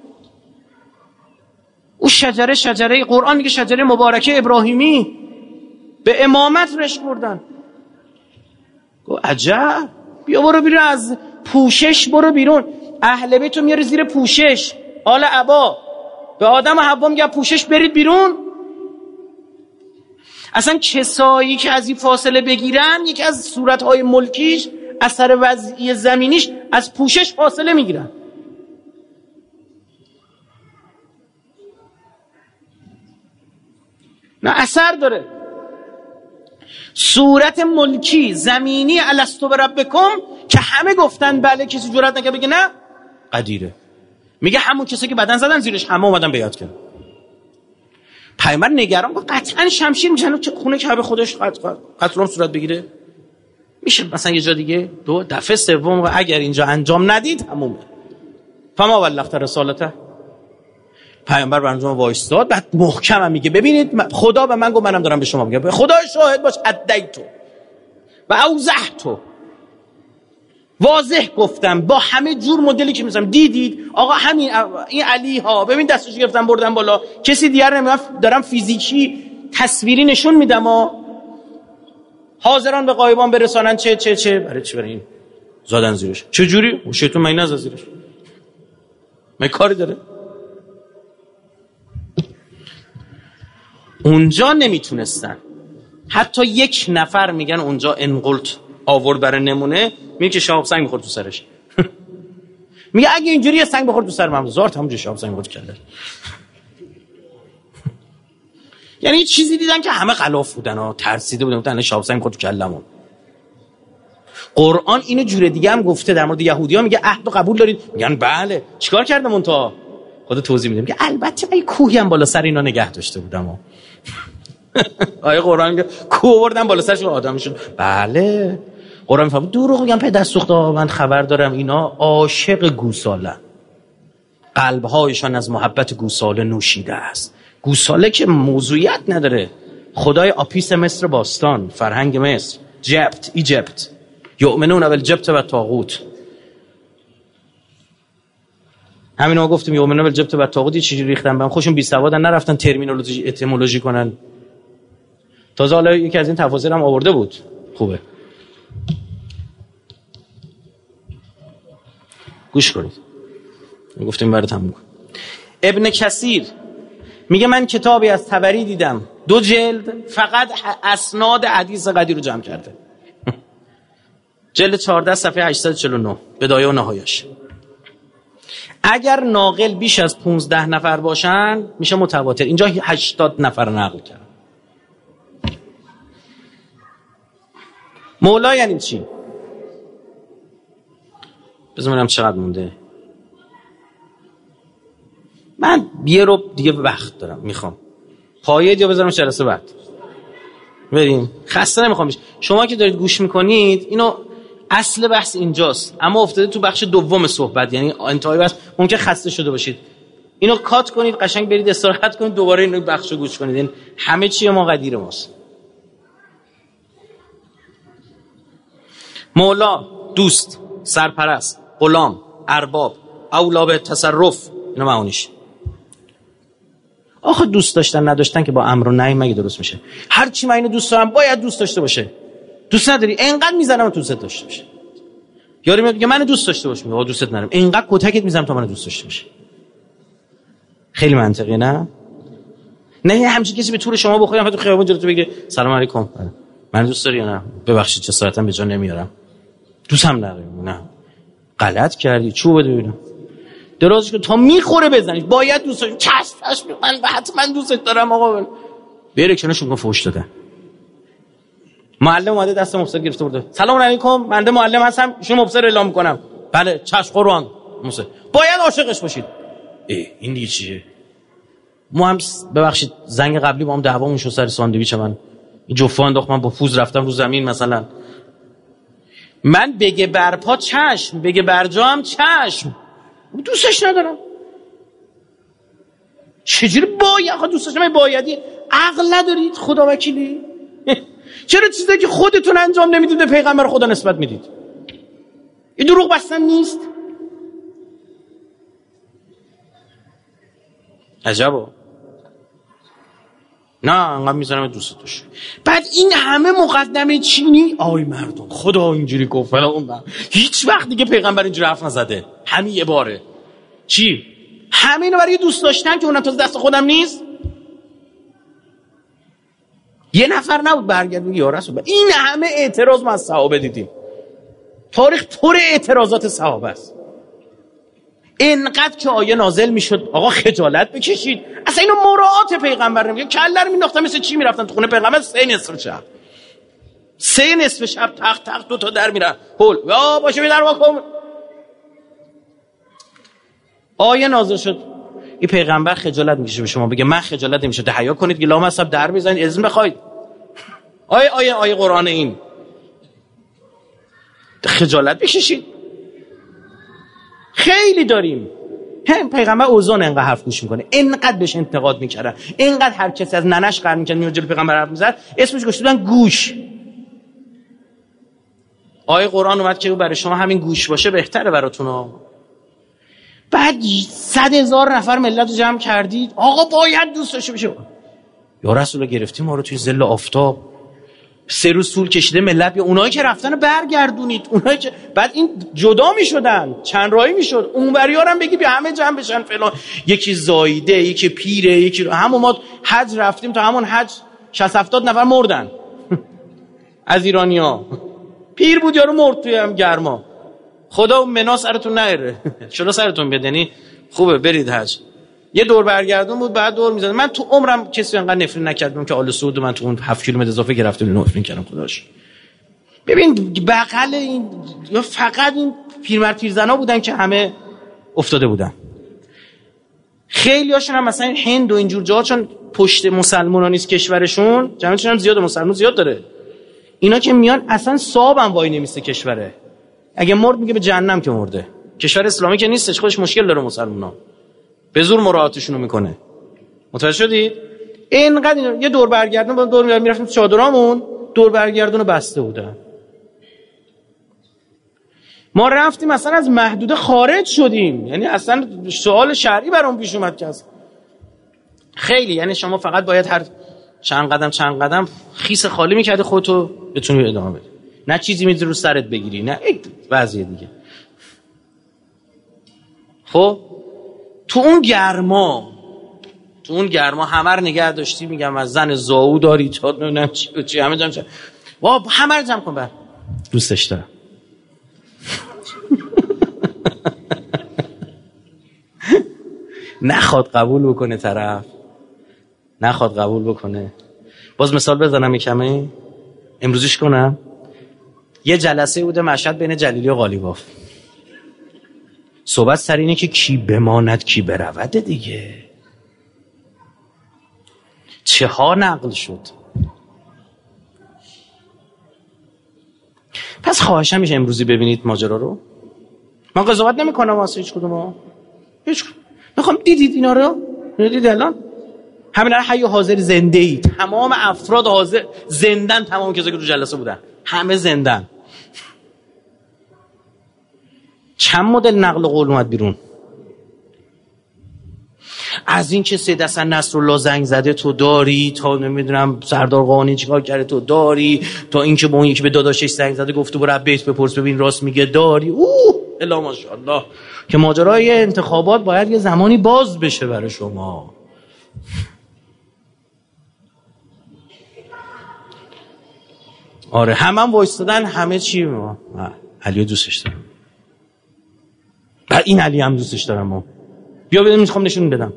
او شجره شجره قرآن میگه شجره مبارکه ابراهیمی. به امامت رشت بردن. گو عجب. بیا برو بیرون از پوشش برو بیرون. اهل بیتو میاره زیر پوشش. آل عبا به آدم حوا میگه پوشش برید بیرون. اصلا کسایی که از این فاصله بگیرن؟ یکی از صورتهای ملکیش اثر وضعی زمینیش از پوشش فاصله می‌گیرن. نه اثر داره. صورت ملکی زمینی الستو بربکم که همه گفتن بله کسی جرات نکرد بگه نه. قدیره. میگه همون کسی که بدن زدن زیرش همه اومدن بیاد کرد. پیامبر نگران با قطعا شمشیر می‌زنه که خونه که به خودش قتلم صورت بگیره. میشه مثلا یه جا دیگه دو دفعه سوم اگر اینجا انجام ندید همومه فما ولخت رسالته. پیامبر بر ما وایستاد بعد محکم هم میگه ببینید خدا به من گفت منم دارم به شما میگم. خدا شاهد باش تو و اوزح تو. واضح گفتم با همه جور مدلی که می‌زنم دیدید؟ آقا همین این علی ها ببین دستش گرفتم بردم بالا. کسی دیگر نمیگم دارم فیزیکی تصویری نشون میدم و حاضران به قایبان برسانن. چه چه چه؟ برای چی برای این؟ زادن زیرش. چه جوری شیطون من نزد زیرش. من کاری داره؟ اونجا نمی‌تونستن. حتی یک نفر میگن اونجا انقلت آورد برای نمونه میگه که شاب سنگ بخورد تو سرش. میگه اگه اینجوری یه سنگ بخورد تو سر من. زارت همونجا شاب سنگ بخورد کرده یعنی چیزی دیدن که همه غلاف بودن و ترسیده بودن. گفتن شاب سنگ بخورد تو کلمون قرآن اینو جور دیگه هم گفته در مورد یهودی ها. میگه عهد و قبول دارید. میگن بله. چیکار کردم اون تا خود توضیح میدم که البته من کوهی هم بالا سر اینا نگه داشته بودم آیه قرآن میگه بردن بالا سرش آدم شد بله. قرآن میفهم دروغ میگم پدر سوخته من خبر دارم اینا عاشق گوساله. قلبهایشان از محبت گوساله نوشیده است. گوساله که موضوعیت نداره. خدای آپیس مصر باستان فرهنگ مصر جبت ایجپت یؤمنون بالجبت و تاغوت همین ما گفتیم یؤمنون بالجبت و تاغوت چیزی ریختن بهم. خوشون بی سوادن نرفتن ترمینولوژی اتیمولوژی کنن. تازه حالا یکی از این تفاسیر هم آورده بود. خوبه. گوش کنید. گفتیم برای تموم. ابن کثیر میگه من کتابی از تبری دیدم. دو جلد فقط اسناد حدیث قدیر رو جمع کرده. جلد 14 صفحه 849 بدایه و نهایش. اگر ناقل بیش از 15 نفر باشن میشه متواتر. اینجا 80 نفر نقل کرد. مولا یعنی چی؟ بذارم چقدر مونده. من یه رو دیگه وقت دارم می‌خوام. پایه یا بذارم جلسه بعد. بریم. خسته نمی‌خوام شما که دارید گوش می‌کنید اینو اصل بحث اینجاست. اما افتاده تو بخش دوم صحبت یعنی انتهای بحث. ممکن خسته شده باشید. اینو کات کنید قشنگ برید استراحت کنید دوباره اینو بخش گوش کنید. این همه چی ما قدیر ماست. مولا دوست سرپرست غلام ارباب اولاب تصرف اینا معونیش آخه دوست داشتن نداشتن که با امر و نهی مگه درست میشه هر چی من اینو دوست دارم باید دوست داشته باشه. دوست نداری انقدر می‌زنم تو دوست داشته باشه. یاری میگه من دوست داشته باشه میگه دوستت ندارم. انقدر کتکت می‌زنم تا من دوست داشته باشه. خیلی منطقی نه؟ نه همچین کسی به طور شما بخورم تو خیابون جلوتو بگه سلام علیکم. من دوست داری یا نه؟ ببخشید جسارتم به جا نمیارم. دوستم ندارم نه. غلط کردی. چوب بده ببینم؟ درازش تا می‌خوره بزنید باید دوست داشت. چش من حتما دوستش دارم آقا. بره کنارشون کن فوش دادن. معلم اومده دست مفسر گرفته برده. سلام علیکم. من معلم هستم. شما مفسر اعلام می‌کنم. بله چش قرآن موسی باید عاشقش باشید. ای این دیگه چیه؟ ما هم ببخشید زنگ قبلی با هم دعوامون شد سر ساندویچ من. این جفا انداخت من با پوز رفتم رو زمین مثلا. من بگه برپا چشم بگه برجا هم چشم. دوستش ندارم. چجوری باید؟ دوستش من بایدی عقل ندارید خدا وکیلی. چرا چیزایی که خودتون انجام نمی‌دید به پیغمبر خدا نسبت می‌دید؟ این دروغ بستن نیست. عجبا. نه انقدر می‌زنم دوست داشت بعد این همه مقدمه چینی؟ آی مردم خدا اینجوری گفت. اون هیچ وقت دیگه پیغمبر اینجوری حرف نزده. همین یه باره. چی؟ همینو برای دوست داشتن که اونم تازه دست خودم نیست؟ یه نفر نبود برگرد یا رسول این همه اعتراض ما از صحابه دیدیم. تاریخ پر اعتراضات صحابه است. اینقدر که آیه نازل می‌شد آقا خجالت بکشید. اصلا اینو مراعات پیغمبر نمیگه کله رو مینداختن مثل چی می‌رفتن تو خونه؟ پیغمبر سه نصف شب. سه نصف شب تخت تخت دو تا در میرن. هول. یا باشه در واکن آیه نازل شد. این پیغمبر خجالت می‌کشه به شما بگه. من خجالت نمیشه حیا کنید که لام در می‌زنید اذن بخواید. آیه آیه آیه قرآن این. خجالت بکشید. خیلی داریم. هم پیغمبر اوزان انقدر حرف گوش می‌کنه. انقدر بهش انتقاد می‌کردن. انقدر هر کسی از ننش قرار می‌کرد میاد جلو پیغمبر حرف می‌زد اسمش گوش بودن گوش. آیه قرآن اومد که برای شما همین گوش باشه بهتره براتون بعد صد هزار نفر ملت رو جمع کردید. آقا باید دوست داشته بشه یا رسول گرفتیم ما رو توی زل آفتاب. سه روز طول کشیده ملت بیا اونایی که رفتن برگردونید اونایی که بعد این جدا می‌شدن چند راهی می‌شد اون هم بگی بیا همه جمع بشن فلان. یکی زایده یکی پیره یکی همون ما حج رفتیم تا همون حج 60 70 نفر مردن. از ایرانیا پیر بود یارو مرد توی هم گرما. خدا منا سرتون نره چرا سرتون بیاد یعنی خوبه برید حج. یه دور برگردون بود بعد دور می‌زد من تو عمرم کسی انقدر نفرین نکردم که آل سعود من تو اون 7 کیلومتر اضافه گرفتم نفرین کردم خداش. ببین بغل این یا فقط این پیرمرد پیرزنا بودن که همه افتاده بودن. خیلی هاشون هم مثلا هند و اینجور جاها چون پشت مسلمان نیست کشورشون جمعیتشون هم زیاد مسلمان زیاد داره. اینا که میان اصلا صاحب هم وای نمیسته کشوره. اگه مرد میگه به جهنم که مرده. کشور اسلامی که نیستش خودش مشکل داره مسلمان به زور مراعاتشون رو می‌کنه. متوجه شدید اینقدر یه دور برگردون با دور می‌رفتیم چادرامون دور برگردون رو بسته بودن. ما رفتیم مثلا از محدوده خارج شدیم. یعنی اصلا سوال شرعی برام پیش اومد که خیلی یعنی شما فقط باید هر چند قدم چند قدم خیس خالی می‌کرده خودتو بتونی ادامه بدی. نه چیزی میدی رو سرت بگیری نه وضعیه دیگه. خب؟ تو اون گرما تو اون گرما همه رو نگه داشتی میگم از زن زاو داری تا نمی‌دونم چی چی همه جمع وا همه رو جمع کن بر دوستش دارم. نخواد قبول بکنه طرف. نخواد قبول بکنه. باز مثال بزنم کمی. امروزش کنم. یه جلسه بوده مشهد بین جلیلی و غالیباف. صحبت سر اینه که کی بماند کی برود دیگه. چه ها نقل شد؟ پس خواهشم میشه امروزی ببینید ماجرا رو. من قضاوت نمی‌کنم واسه هیچ کدوم. هیچ می‌خوام دیدید اینا رو؟ دیدید الان؟ همین حی حاضر زنده ای تمام افراد حاضر زندن تمام کسایی که تو جلسه بودن. همه زندن. چند مدل نقل قول اومد بیرون؟ از این که سید حسن نصرالله زنگ زده تو داری؟ تا نمی‌دونم سردار قانی چیکار کرده؟ تو داری؟ تا اینکه با اون یکی به داداشش زنگ زده گفته برو بیت بپرس ببین راست میگه داری؟ اوه الا ماشاءالله. که ماجرای انتخابات باید یه زمانی باز بشه برای شما. آره همه هم وایستادن همه چی. ما علی دوستش دارم. بعد این علی هم دوستش دارم بیا بدم می‌خوام نشون بدم.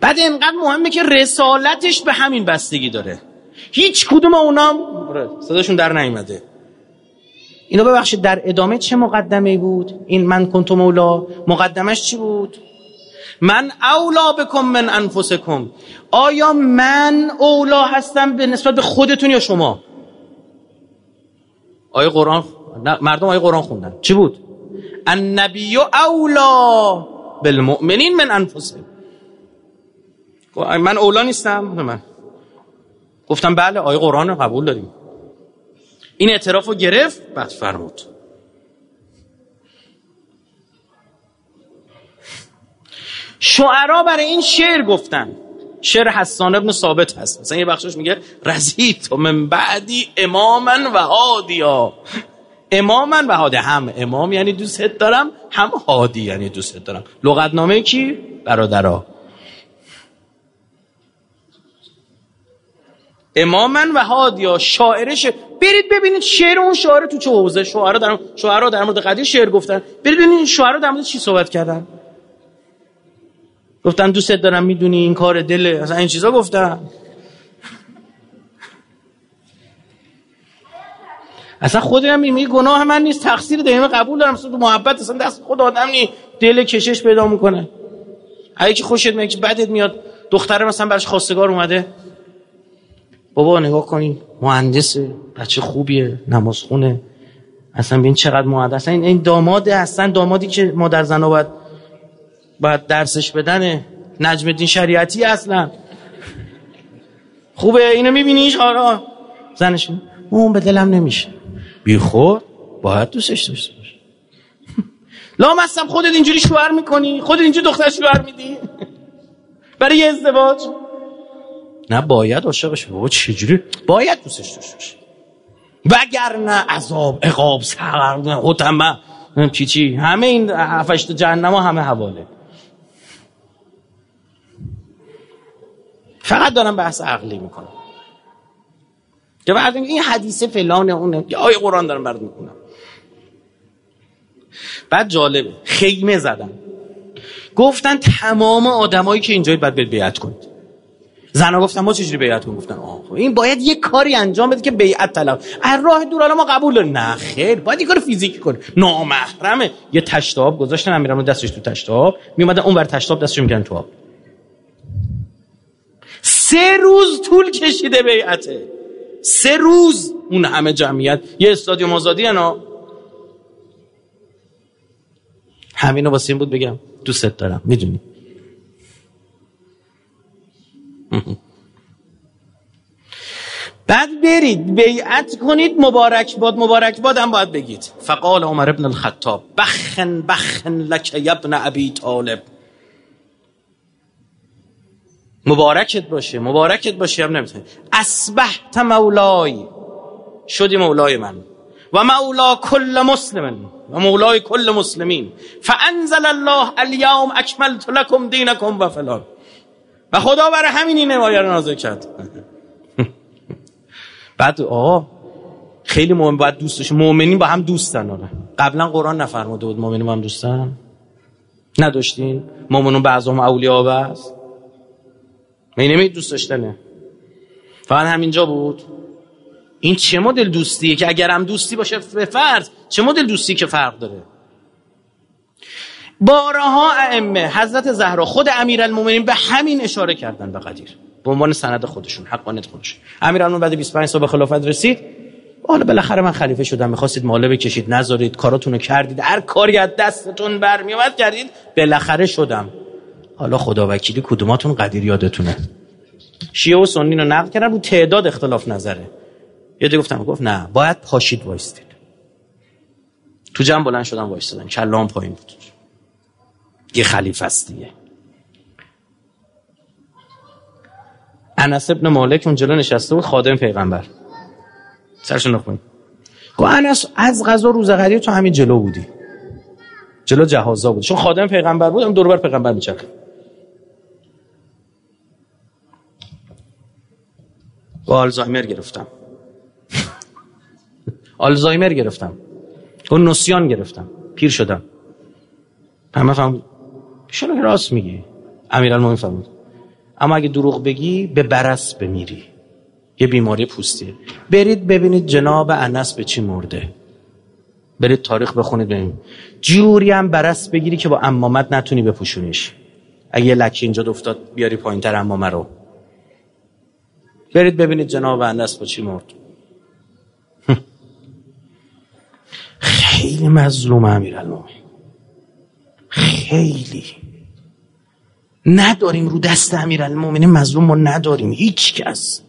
بعد اینقدر مهمه که رسالتش به همین بستگی داره. هیچ کدوم اونام آره، صداشون در نیومده. اینو ببخشید در ادامه چه مقدمه بود؟ این من کنتو مولا مقدمش چی بود؟ من اولا بکن من انفسکم. آیا من اولا هستم به نسبت به خودتون یا شما؟ آیه قرآن مردم آیه قرآن خوندن. چی بود؟ النبی اولا بالمؤمنین من انفسهم. من اولا نیستم من. گفتم بله آیه قرآن قبول داریم. این اعتراف رو گرفت بعد فرمود. شعرا برای این شعر گفتن. شعر حسان ابن ثابت هست. مثلا یه بخشش میگه رزیت و من بعدی امامن و هادیا. امامن و هادی. هم امام یعنی دوستت دارم هم هادی یعنی دوستت دارم. لغتنامه کی؟ برادرها امامن و هادیا شاعرش برید ببینید شعر اون شاعر تو چه حوزه. شعرا در شعرا در مورد قدیر شعر گفتن. برید ببینید شعرا در مورد چی صحبت کردن؟ گفتن دوستت دارم می‌دونی این کار دله. اصلا این چیزا گفتن. اصلا خودم میگه گناه من نیست. تقصیر دائم قبول دارم. اصلا محبت اصلا دست خود آدم نی دل کشش پیدا می‌کنه. اگه که خوشت میاد که بدت میاد. دختره مثلا براش خواستگار اومده. بابا نگاه کنین مهندسه بچه خوبیه نمازخونه. اصلا ببین چقدر مهندس. اصلا این داماده اصلا دامادی که مادر زنا باید باید درسش بدنه نجم الدین شریعتی اصلا. خوبه اینو میبینیش؟ آره. زنش اون به دلم نمیشه. بی خود؟ باید دوستش داشته باشه. لام هستم خودت اینجوری شوهر می‌کنی؟ خودت اینجوری دختر شوهر میدی؟ برای یه ازدواج؟ نه باید عاشقش بابا چجوری؟ باید دوستش داشته باشه. وگرنه عذاب عقاب سقر حتمه چی چی همه این هفشت جهنم همه حواله. فقط دارم بحث عقلی می‌کنم. که بعد این حدیثه فلان اونه. یا آیه قرآن دارم برد می‌کنم بعد جالبه خیمه زدن. گفتن تمام آدمایی که اینجایی باید بیعت کنید. زنا گفتن ما چجوری بیعت کنیم؟ گفتن آه خب این باید یه کاری انجام بده که بیعت طلب از راه دور حالا ما قبول داریم. نه خیر. باید یه کار فیزیکی کنه نامحرمه. یه تشتاب گذاشتن امیرم دستش تو تشتاب. میومدن اون بر تشتاب دستش می‌کنن تو آب. سه روز طول کشیده بیعته. سه روز اون همه جمعیت. یه استادیوم آزادی انا همینو واسه این بود بگم. دوست دارم. می‌دونی. بعد برید. بیعت کنید. مبارک باد مبارک باد هم باید بگید. فقال عمر ابن الخطاب بخن بخن لک ابن ابی طالب. مبارکت باشه مبارکت باشه هم نمی‌تونی. اسبحت مولای شدی مولای من. و مولا کل مسلم. و مولای کل مسلمین. فانزل الله اليوم اکملت لكم دینکم و فلان. و خدا برای همین این آیه رو نازل کرد. بعد آقا خیلی مهم باید دوستش مؤمنین با هم دوستن آره. قبلا قرآن نفرموده بود مؤمنین با هم دوستن. نداشتین؟ مؤمنون بعضهم اولیاء بس می دوست داشتنه؟ فقط همینجا بود. این چه مدل دوستیه که اگر دوستی باشه به فرض چه مدل دوستی که فرق داره؟ بارها ائمه حضرت زهرا خود امیرالمومنین به همین اشاره کردن به قدیر. به عنوان سند خودشون حقانیت خودشون امیرالمومنین بعد 25 سال به خلافت رسید. حالا بالاخره من خلیفه شدم می‌خواستید ماله بکشید نذارید کاراتون رو کردید هر کاری از دستتون برمیومد کردید. بالاخره شدم. حالا خدا وکیلی کدوماتون قدیر یادتونه؟ شیعه و سنی رو نقل کردن رو تعداد اختلاف نظره. یه گفتم گفت نه باید پاشید وایستید. تو جمع بلند شدن وایستادن. کلام پایین بود. یه خلیفه است دیگه. انس ابن مالک اون جلو نشسته بود خادم پیغمبر. سرشون نخونید گفت انس از غذا روز قدیر تو همین جلو بودی. جلو جهازا بود. چون خادم پیغمبر بود هم دور بر پیغمبر میچرخ با آلزایمر گرفتم. آلزایمر گرفتم. و نسیان گرفتم. پیر شدم. همه فهم شنو راست میگی. امیرالمومنین فرمود. اما اگه دروغ بگی به برس بمیری. یه بیماری پوستیه برید ببینید جناب انس به چی مرده. برید تاریخ بخونید ببینید. جوری هم برس بگیری که با امامت نتونی بپوشونیش. اگه یه اینجا افتاد بیاری پایین تر امامه رو. برید ببینید جناب انس با چی مرد. خیلی مظلوم امیر خیلی. نداریم رو دست امیرالمومنین مظلوم ما نداریم هیچ کس.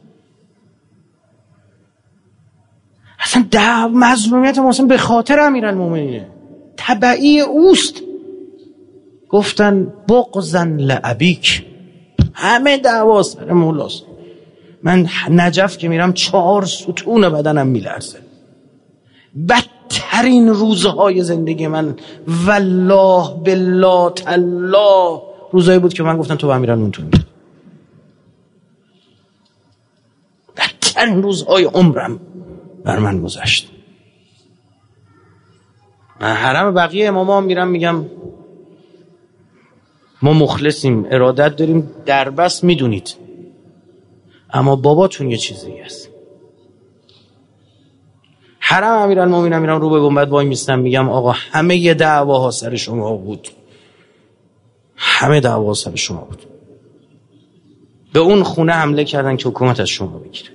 اصلا دعو مظلومیت محسن به خاطر امیرالمومنینه تبعی اوست. گفتن بغزن لعبیک. همه دعوا سر مولاست. من نجف که میرم چهار ستون بدنم میلرزه. بدترین روزهای زندگی من والله بالله تالله. روزایی بود که من گفتم تو به امیران منتون بدترین روزهای عمرم بر من گذشت. من حرم بقیه اماما میرم میگم ما مخلصیم ارادت داریم دربست می‌دونید. اما باباتون یه چیزی هست حرم امیرالمومنین میرم رو به گنبد وای میستم میگم آقا همه دعواها سر شما بود. همه دعوا سر شما بود. به اون خونه حمله کردن که حکومت از شما بگیره.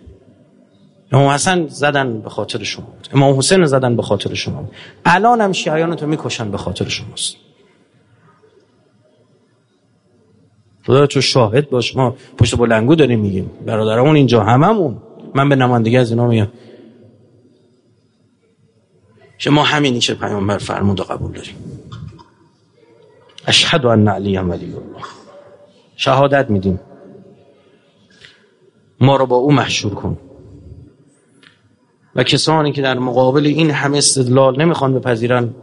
امام حسن زدن به خاطر شما بود. امام حسین زدن به خاطر شما بود. الان هم شیعیان تو می‌کشن به خاطر شماست. خدا تو شاهد باش. ما پشت بلنگو داریم میگیم. برادرمون اینجا هممون. من به نمایندگی از اینا میگم. که ما همینی که پیامبر فرمود و قبول داریم. اشهد ان علی ولی الله. شهادت میدیم. ما رو با او محشور کن. و کسانی که در مقابل این همه استدلال نمی‌خوان بپذیرن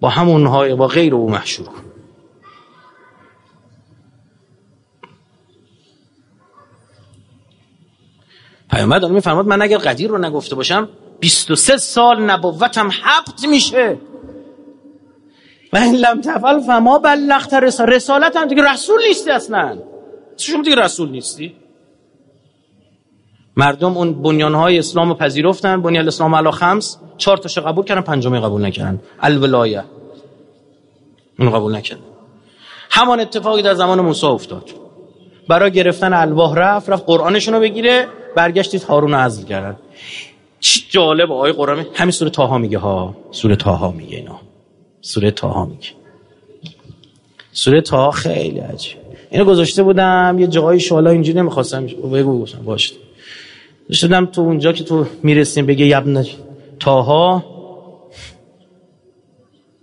با همونهای با غیر او محشور کن. پیامبر داره میفرماد من اگر قدیر رو نگفته باشم 23 سال نبوتم حبت میشه. و این لم تفعل فما بلغت رسالت رسالت هم دیگه رسول نیستی اصلا. شما دیگه رسول نیستی؟ مردم اون بنیانهای اسلام رو پذیرفتن بنیان اسلام علا خمس چهار تاش قبول کردن پنجمی قبول نکردن. الولایه. اون قبول نکردن. همان اتفاقی در زمان موسی افتاد. برای گرفتن الواح رفت رفت قرآنشون رو بگیره برگشتید هارون عزل کردن. چی جالب آقای قرآن همین سوره تاها میگه ها. سوره تاها میگه اینا. سوره تاها میگه. سوره تاها خیلی عجیب. اینو گذاشته بودم یه جایی شوالا اینجوری نمی‌خواستم. بگو گفتم باشه. شدم تو اونجا که تو می‌رسیم بگه یبن تاها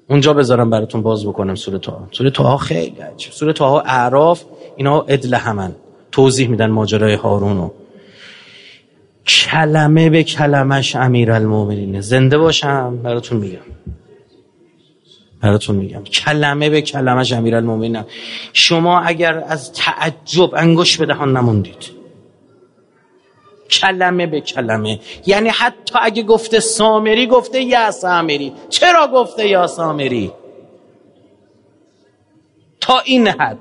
اونجا بذارم براتون باز بکنم سوره تاها سوره تاها خیلی عجیب. سوره تاها اعراف اینا ادل همن. توضیح میدن ماجرای هارونو. کلمه به کلمش امیر المومنینه زنده باشم براتون میگم. براتون میگم. کلمه به کلمش امیر المومنینه شما اگر از تعجب انگوش به دهان نموندید. کلمه به کلمه. یعنی حتی اگه گفته سامری گفته یا سامری. چرا گفته یا سامری؟ تا این حد.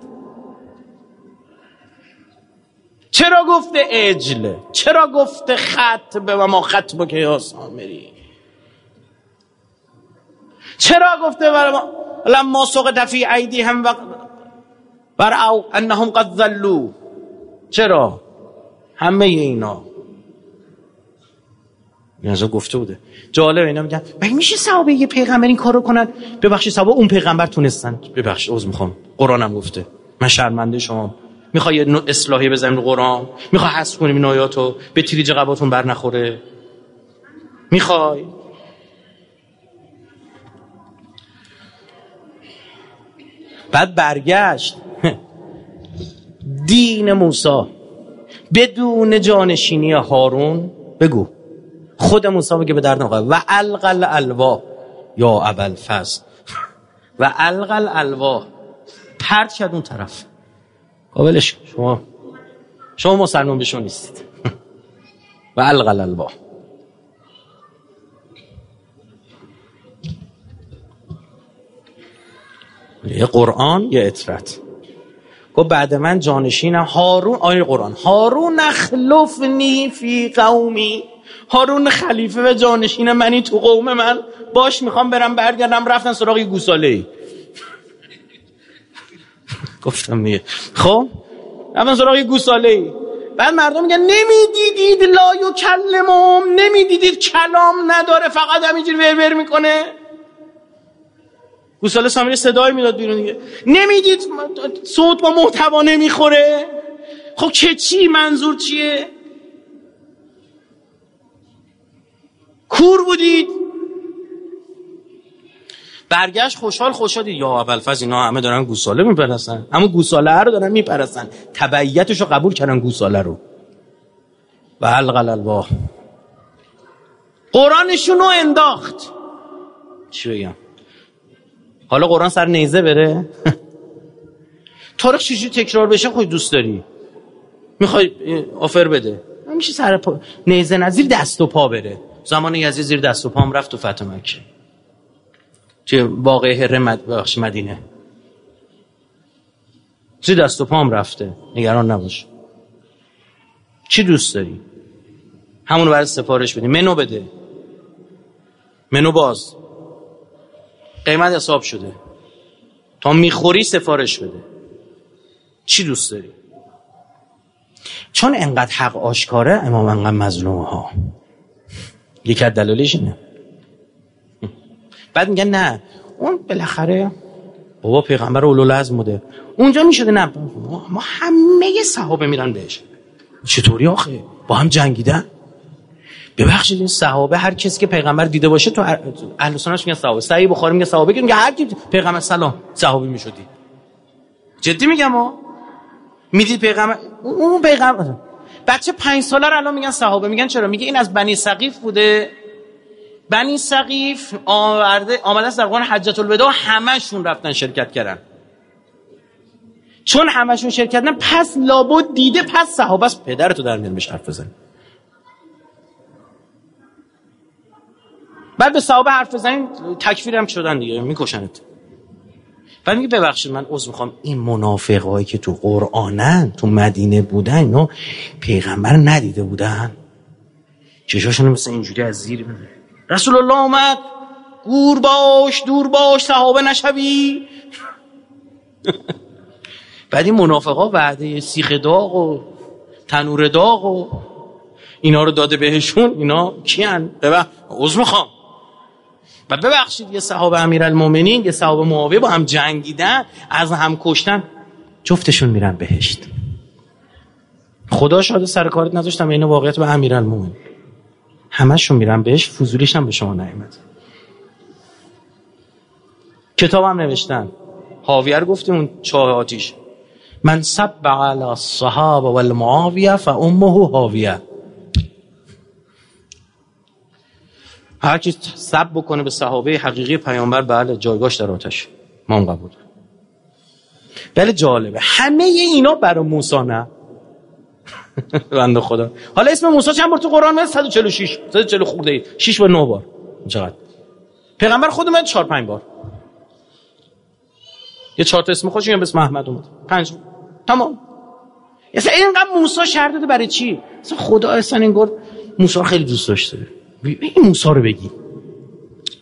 چرا گفته اجل چرا گفته خط به ما خط که یا سامری چرا گفته ما لما سقط فی ایدی هم و او انهم قد ظلوا چرا؟ همه اینا. این گفته بوده. جالب اینا میگن مگه میشه صحابه یه پیغمبر این کارو کنن؟ ببخشید صحابه اون پیغمبر تونستن. ببخشید عذر می‌خوام. قرآنم گفته. من شرمنده شما می‌خوای اصلاحی بزنیم رو قرآن؟ می‌خوای حذف کنیم این آیاتو؟ به تریج قباتون بر نخوره. می‌خوای؟ بعد برگشت. دین موسی. بدون جانشینی هارون بگو. خود موسی میگه به درد و القل الوا یا اول فز و القل الوا پرد شد اون طرف. قابلش شما شما مسلمان بشون نیستید. و القل الوا یه قرآن یه اطرت گفت بعد من جانشینم هارون آیه قرآن. هارون اخلفنی فی قومی. هارون خلیفه و جانشین منی تو قوم من. باش می‌خوام برم برگردم رفتن سراغ گوساله ای گفتم میگه. خب؟ رفتن سراغ گوساله ای. بعد مردم میگن نمی‌دیدید لا کلمم نمی‌دیدید کلام نداره فقط همینجوری ور ور می‌کنه. گوساله سامری صدای می‌داد بیرون دیگه. نمی‌دید صوت با محتوا نمی‌خوره. خب که چی؟ منظور چیه؟ کور بودید؟ برگشت خوشحال خوشحال یا اول فاز اینا همه دارن گوساله میپرستن اما گوساله رو دارن میپرستن تبعیتش رو قبول کردن گوساله رو. و القل الوا قرآنشون رو انداخت. چی بگم؟ حالا قرآن سر نیزه بره؟ تاریخ چیزی تکرار بشه خود دوست داری؟ می‌خوای آفر بده. میشه سر پا... نیزه نزیر دست و پا بره. زمان یزید زیر دست و پام رفت و فتح مکه. چه واقع هر مد... مدینه. زیر دست و پام رفته. نگران نباش. چی دوست داری؟ همونو برای سفارش بدی. منو بده. منو باز. قیمت حساب شده. تا می‌خوری سفارش بده. چی دوست داری؟ چون انقدر حق آشکاره امام انقدر مظلومه ها. یکی از دلایلش اینه. بعد میگن نه. اون بالاخره بابا پیغمبر اولو بوده. اونجا می‌شده نه ما همه صحابه میرن بهش. چطوری آخه؟ با هم جنگیدن؟ ببخشید این صحابه هر کسی که پیغمبر دیده باشه تو اهل سنت میگن صحابه. صحیح بخاری میگه صحابه میگه هر کی پیغمبر سلام صحابی می‌شدی. جدی میگم ها؟ می‌دید پیغمبر اون پیغمبر بچه پنج ساله رو الان میگن صحابه. میگن چرا؟ میگه این از بنی سقیف بوده. بنی سقیف آمده آمده است در قرآن حجت الوداع همشون رفتن شرکت کردن. چون همشون شرکت کردن پس لابد دیده پس صحابه است. پدرتو در میان حرف بزن. بعد به صحابه حرف بزنین تکفیر هم شدن دیگه میکشنت. بعد میگه ببخشید من عذر می‌خوام. این منافقایی که تو قرآنن تو مدینه بودن اینا پیغمبر ندیده بودن. چشاشون مثل اینجوری از زیر بده رسول الله اومد. گور باش دور باش صحابه نشوی. بعد این منافقا وعده سیخ داغ و تنور داغ و اینا رو داده بهشون. اینا کیان؟ ببخ عذر می‌خوام. و ببخشید یه صحابه امیرالمومنین یه صحابه معاویه با هم جنگیدن از هم کشتن. جفتشون میرن بهشت. خدا شاده سر کارت نذاشتم اینو واقعیت به امیرالمومنین. همشون میرن بهش فضولیش هم به شما نیامد کتاب هم نوشتن. حاویه گفتیم اون چاه آتیش. من سب علی الصحابه والمعاویه فامه حاویه. هر کی سب بکنه به صحابه حقیقی پیامبر بله جایگاش در آتش. ما قبول بله جالبه. همه اینا برای موسی نه. بنده خدا حالا اسم موسی چند بار تو قرآن میاد 146 140 خورده ای 6 و 9 بار چقدر پیغمبر خود من 4 5 بار یه چهار تا اسم خودش میگم اسم احمد اومد پنج تمام اصلا اینقدر موسی شرط داده برای چی اصلا خدا اصلا گفت موسی خیلی دوست داشته این موسی رو بگی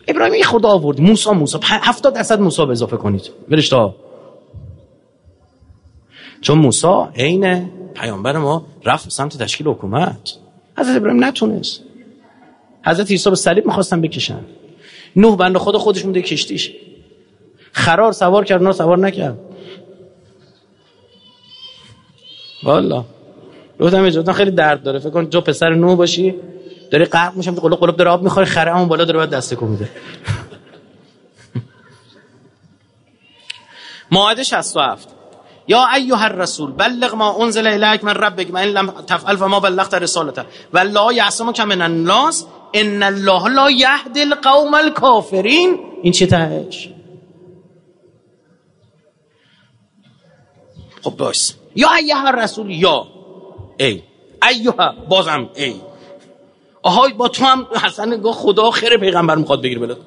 ابراهیم خدا آورد موسی موسی 70 درصد موسی به اضافه کنید برش تا چون موسی عین پیامبر ما رفت سمت تشکیل حکومت. حضرت ابراهیم نتونست. حضرت عیسی به صلیب می‌خواستن بکشن. نوح بند خدا خودش مونده کشتیش. خرار سوار کرد نه سوار نکرد. والا گفتم اجازه خیلی درد داره. فکر کن جو پسر نوح باشی داری غرق میشم تو قلوب قلوب داره آب می‌خوره خره همون بالا داره باید دسته کن میده. ماعده 67 یا ایها الرسول بلغ ما انزل الیک من ربک من لم تفعل فما بلغت رسالته. والله یعصمک من الناس ان الله لا یهدی القوم الكافرین این چه تهش؟ خب باش. یا ایها الرسول یا. ای. ایها بازم ای. آهای با تو هم حسن گفت خدا خیر پیغمبر می‌خواد بگیر بلد.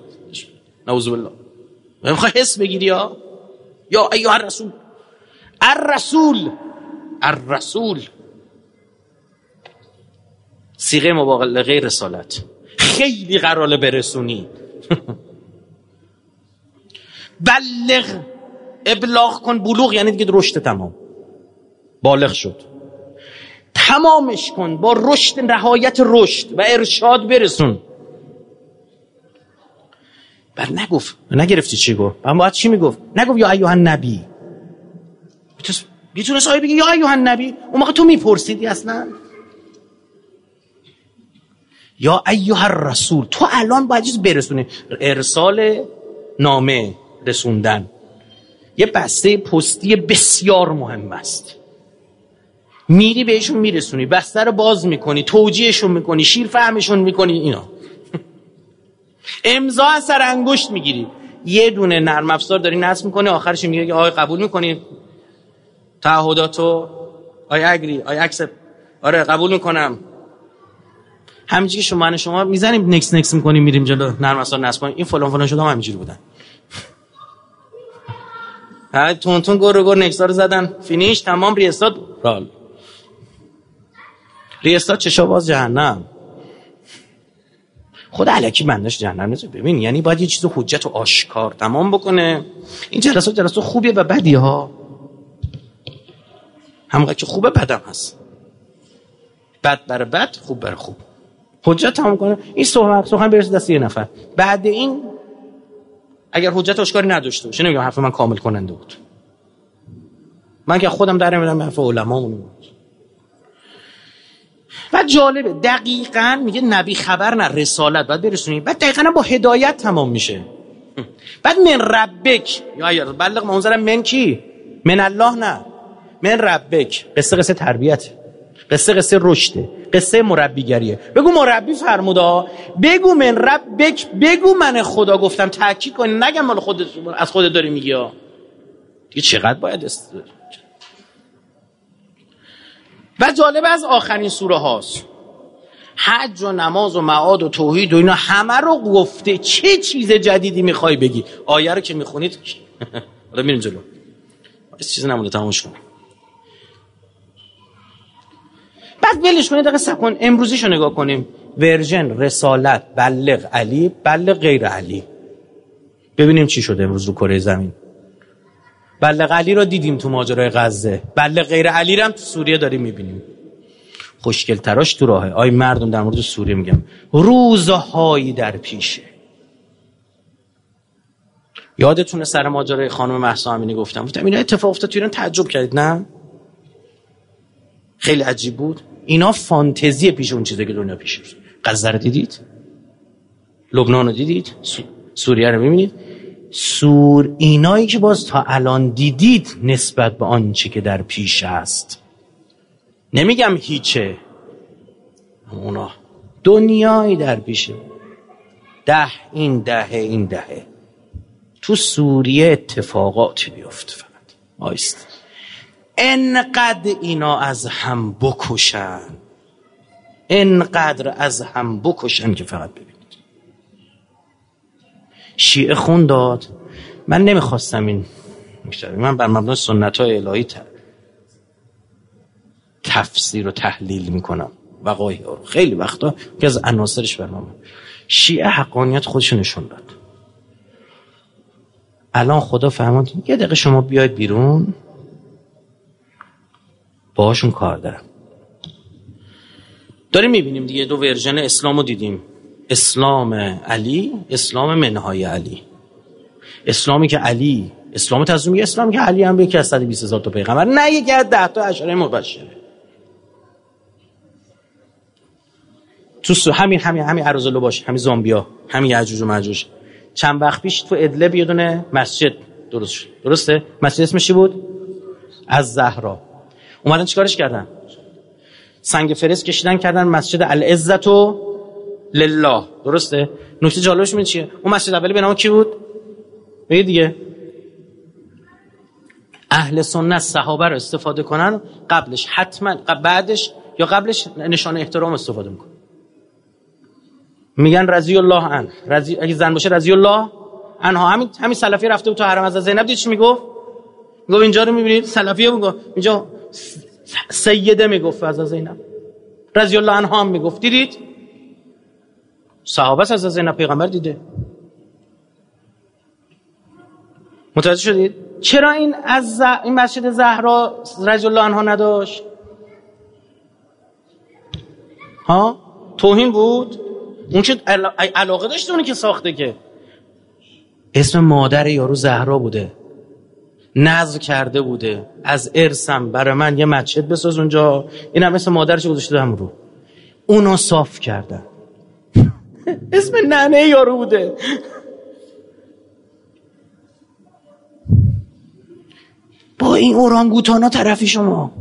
نعوذ بالله. می‌خوای حس بگیری یا؟ یا ایها الرسول. الرسول. الرسول. سیغه مبالغه رسالت. خیلی قراره برسونی. بلغ. ابلاغ کن. بلوغ یعنی دیگه رشد تمام. بالغ شد. تمامش کن. با رشد نهایت رشد و ارشاد برسون. بعد نگفت. نگرفتی چی گفت؟ اما باید چی می‌گفت؟ نگفت یا ایوه نبی می‌تونست آیه بگی یا ایوه نبی؟ اون موقع تو میپرسیدی اصلا. یا ایوه الرسول تو الان باید چیز برسونی. ارسال نامه رسوندن. یه بسته پستی بسیار مهم است. میری بهشون میرسونی بسته رو باز می‌کنی توجیهشون می‌کنی شیر فهمشون می‌کنی اینا. امضا از سر انگشت می‌گیری. یه دونه نرم افزار داری نصب می‌کنی آخرش میگه آقای قبول می‌کنی؟ تعهداتو. I agree I accept آره قبول می‌کنم. همینجوری که شما شما می‌زنیم نکس نکس می‌کنیم میریم جلو. نرم افزار نصب این فلان فلان شده هم همینجوری بودن. ها تون تون گر گر نکس رو زدن. فینیش تمام. ریستاد رال ریستاد چشا باز جهنم. خود علکی بندش جهنم نیست ببین یعنی باید یه چیز حجت و آشکار تمام بکنه. این جلسات جلسات خوبیه و بدی ها. همونقدر که خوبه بدم هست. بد بر بد خوب بر خوب. حجت تمام کنه. این سخن سخن برسه دست یه نفر. بعد این اگر حجت آشکاری نداشته باشه نمیگم حرف من کامل کننده بود. من که خودم در نمیدم حرف علمامون بود. و جالبه دقیقا میگه نبی خبر نه رسالت. باید برسونی. بعد دقیقا با هدایت تمام میشه. بعد من ربک. یا بلغ منظرم من کی؟ من الله نه. من ربک. قصه قصه تربیت. قصه قصه رشده قصه مربیگریه. بگو مربی فرمودا. بگو من ربک. بگو من خدا گفتم. تاکید کنی نگم مال خودت. از خودت داری میگی دیگه چقدر باید است؟ و جالب از آخرین سوره هاست. حج و نماز و معاد و توحید و اینا همه رو گفته. چه چیز جدیدی می‌خوای بگی؟ آیه رو که می‌خونید؟ حالا میریم جلو. چیز نمونده. تمامش کنیم. بعد ولش کنید دقیقه سب کن. امروزیشو نگاه کنیم. ورژن رسالت بلغ علی بلغ غیر علی. ببینیم چی شده امروز رو کره زمین. بلغ علی رو دیدیم تو ماجرای غزه. بلغ غیر علی رو هم تو سوریه داریم می‌بینیم. خوشگل تراش تو راهه. آی مردم در مورد سوریه میگم. روزهایی در پیشه. یادتونه سر ماجرای خانم مهسا امینی گفتم. گفتم اینا اتفاق افتاد تو ایران تعجب کردید نه؟ خیلی عجیب بود. اینا فانتزی پیش اون چیزی که دنیا پیش غزه رو دیدید؟ لبنان رو دیدید؟ سوریه رو می‌بینید؟ سور اینایی که باز تا الان دیدید نسبت به آنچه که در پیش است. نمیگم هیچه. اونا دنیایی در پیشه ده این دهه این دهه. تو سوریه اتفاقاتی بیفت فقط. آیست. انقدر اینا از هم بکشن. انقدر از هم بکشن که فقط ببینید. شیعه خون داد. من نمی‌خواستم این من بر مبنای سنت های الهی تفسیر و تحلیل می‌کنم. وقایع رو. خیلی وقتا که از عناصرش برنامه شیعه حقانیت خودش نشون داد. الان خدا فهماند یه دقیقه شما بیاید بیرون. باهاشون کار دارم. داریم می‌بینیم دیگه دو ورژن اسلام رو دیدیم. اسلام علی اسلام منهای علی. اسلامی که علی اسلام تزومی اسلامی که علی هم یکی از 120 هزار تا پیغمبر. نه یکی از 10 تا اشاره مبشره. تو همین همین همین ارزلو باش همین زامبیا همین یعجوج و ماجوج چند وقت پیش تو ادلب یه مسجد درست شد. درسته؟ مسجد اسمش چی بود؟ از زهرا. اومدن چیکارش کردن؟ سنگ فرس کشیدن کردن مسجد العزت و لله. درسته؟ نکته جالبش می چیه؟ اون مسجد اولی به نام کی بود؟ بگید دیگه. اهل سنت صحابه رو استفاده کنن قبلش حتما بعدش یا قبلش نشانه احترام استفاده میکن میگن رضی الله عنه. رضی اگه زن باشه رضی الله عنها. همین همین سلفی رفته بود تو حرم از زینب. دید چی می‌گفت؟ می‌گفت اینجا رو می‌بینید؟ سلفیه می‌گفت. اینجا سیده می‌گفت از زینب. رضی الله عنها هم می‌گفت. دیدید؟ صحابه از زینب پیغمبر دیده. متوجه شدید؟ چرا این از ز... این مسجد زهرا رضی الله عنها نداشت؟ ها؟ توهین بود؟ اون که علاقه داشته اونی که ساخته که؟ اسم مادر یارو زهرا بوده. نظر کرده بوده. از ارسم برای من یه مسجد بساز اونجا. این هم اسم مادرش گذاشته هم رو. اونو صاف کردن. اسم ننه یارو بوده. با این اورانگوتانا طرفی شما.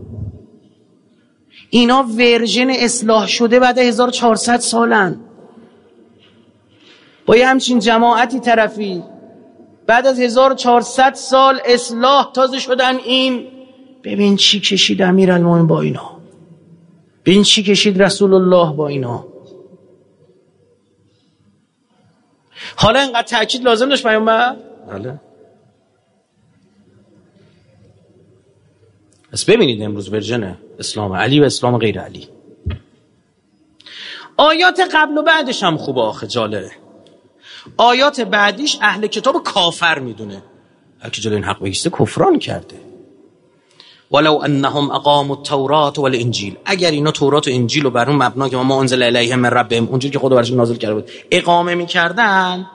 اینا ورژن اصلاح شده بعد 1400 سالن. با یه همچین جماعتی طرفی. بعد از 1400 سال اصلاح تازه شدن این ببین چی کشید امیر المومن با اینا. ببین چی کشید رسول الله با اینا. حالا اینقدر تاکید لازم داشت پیامبر بله. پس ببینید امروز ورژن اسلام علی و اسلام غیر علی. آیات قبل و بعدش هم خوبه آخه جالبه. آیات بعدیش اهل کتاب کافر می‌دونه. هرکی جلو این حق بگیسته کفران کرده. ولو انهم اقاموا التوراة والانجیل. اگر اینا تورات و انجیل رو بر اون مبنا که ما انزل الیهم من ربهم اونجوری که خدا براشون نازل کرده بود اقامه می‌کردن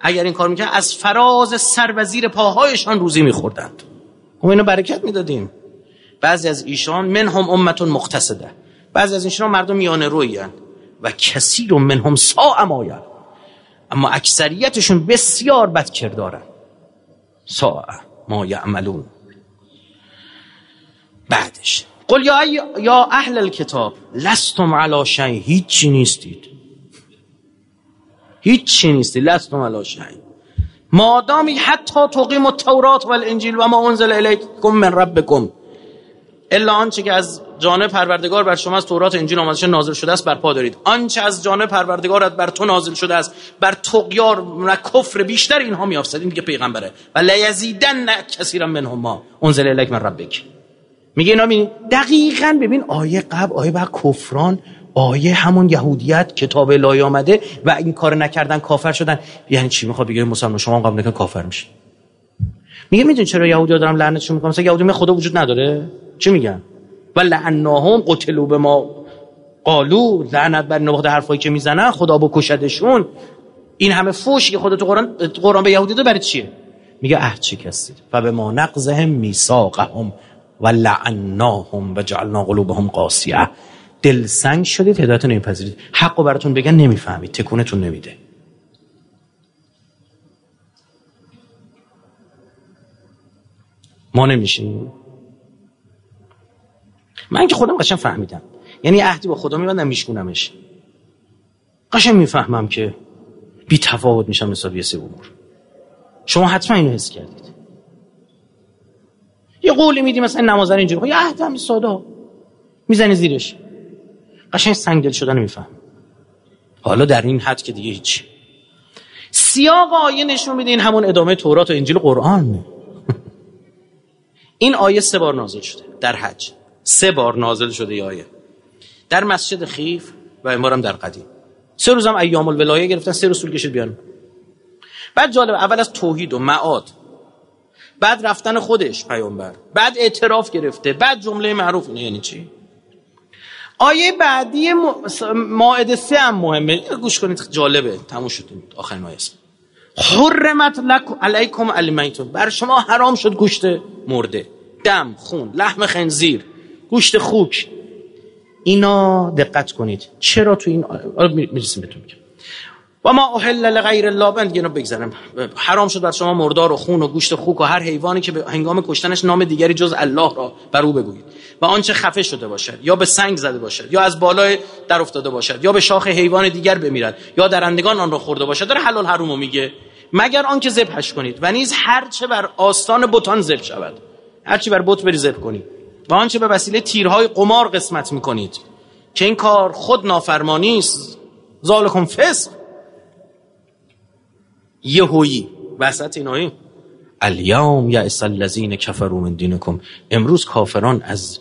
اگر این کار می‌کرد از فراز سر و زیر پاهایشان روزی میخوردند. ما اینو برکت می‌دادیم. بعضی از ایشان منهم امتون مقتصده بعضی از ایشان مردم میانه روی و کثیر منهم ساء ما اما اکثریتشون بسیار بد کردارن ساء ما یعملون. بعدش. قل یا, یا اهل الكتاب لستم علا شیء. هیچی نیستید. هیچی نیستید. لستم علا شیء. مادامی حتی تقیم التورات والانجیل و ما انزل الیکم من ربکم. الا آنچه که از جانب پروردگار بر شما از تورات انجیل آمده نازل شده است بر پا دارید. آنچه از جانب پروردگارت بر تو نازل شده است بر تقیار و کفر بیشتر اینها میافسد این دیگه پیغمبره. و لیزیدن کثیرا منهم ما. انزل الیک من ربک. میگه اینا می دقیقا ببین آیه قبل آیه بعد کفران آیه همون یهودیت کتاب الهی آمده و این کار نکردن کافر شدن. یعنی چی می‌خواد بگه؟ مسلمان شما قبل نکن کافر میشه میگه میدون چرا یهودی دارم لعنتشون می‌کنم مثلا یهودی خدا وجود نداره. چی میگن؟ و لعناهم قتلوا به ما. قالو لعنت بر نقطه حرفایی که می‌زنن خدا بکشدشون. این همه فوش که خدا تو قرآن قرآن به یهودی برای چیه؟ میگه اه چی کسید و به ما نقضهم میثاقهم و لعناهم و جعلنا قلوبهم قاسیه. دلسنگ شدید هدایت نمیپذیرید حقو براتون بگن نمی‌فهمید. تکونتون نمیده. ما نمیشیم. من که خودم قشنگ فهمیدم. یعنی عهدی با خدا میبندم میشکونمش. قشنگ می‌فهمم که بی تفاوت میشم نسبت سه امور شما حتما اینو حس کردید. یه قولی میدی مثلا نمازن اینجوری. خب یه عهد همین ساده. می‌زنی زیرش. قشنگ سنگ دل شدن میفهم حالا در این حد که دیگه هیچ. سیاق آیه نشون میده این همون ادامه تورات و انجیل قرآن. این آیه سه بار نازل شده در حج. سه بار نازل شده ای آیه. در مسجد خیف و امارم در قدیم. سه روز هم ایام الولایه گرفتن سه روز طول کشید بیان. بعد جالب اول از توحید و معاد. بعد رفتن خودش پیامبر. بعد اعتراف گرفته. بعد جمله معروف. اینه یعنی چی؟ آیه بعدی ماعده سه هم مهمه. گوش کنید جالبه. تموم شد آخرین آیه. است حرمت علیکم المیتون بر شما حرام شد گوشت مرده. دم خون لحم خنزیر گوشت خوک. اینا دقت کنید. چرا تو این می‌رسیم بهتون میگم. و ما احل لغیر الله. بند دیگه بگذارم. حرام شد بر شما مردار و خون و گوشت خوک و هر حیوانی که به هنگام کشتنش نام دیگری جز الله را بر او بگویید. و آنچه خفه شده باشد یا به سنگ زده باشد یا از بالای در افتاده باشد یا به شاخ حیوان دیگر بمیرد یا درندگان آن را خورده باشد داره حلال حرومو میگه. مگر آنکه ذبحش کنید. و نیز هر چه بر آستان بتان ذبح شود. هر چی بر بت بری ذبح کنید. و آنچه به وسیله تیرهای قمار قسمت می‌کنید. که این کار خود نافرمانی است. ذالکم فسق. یهویی وسط اینایی. الیوم یعس الذین کفروا من دینکم. امروز کافران از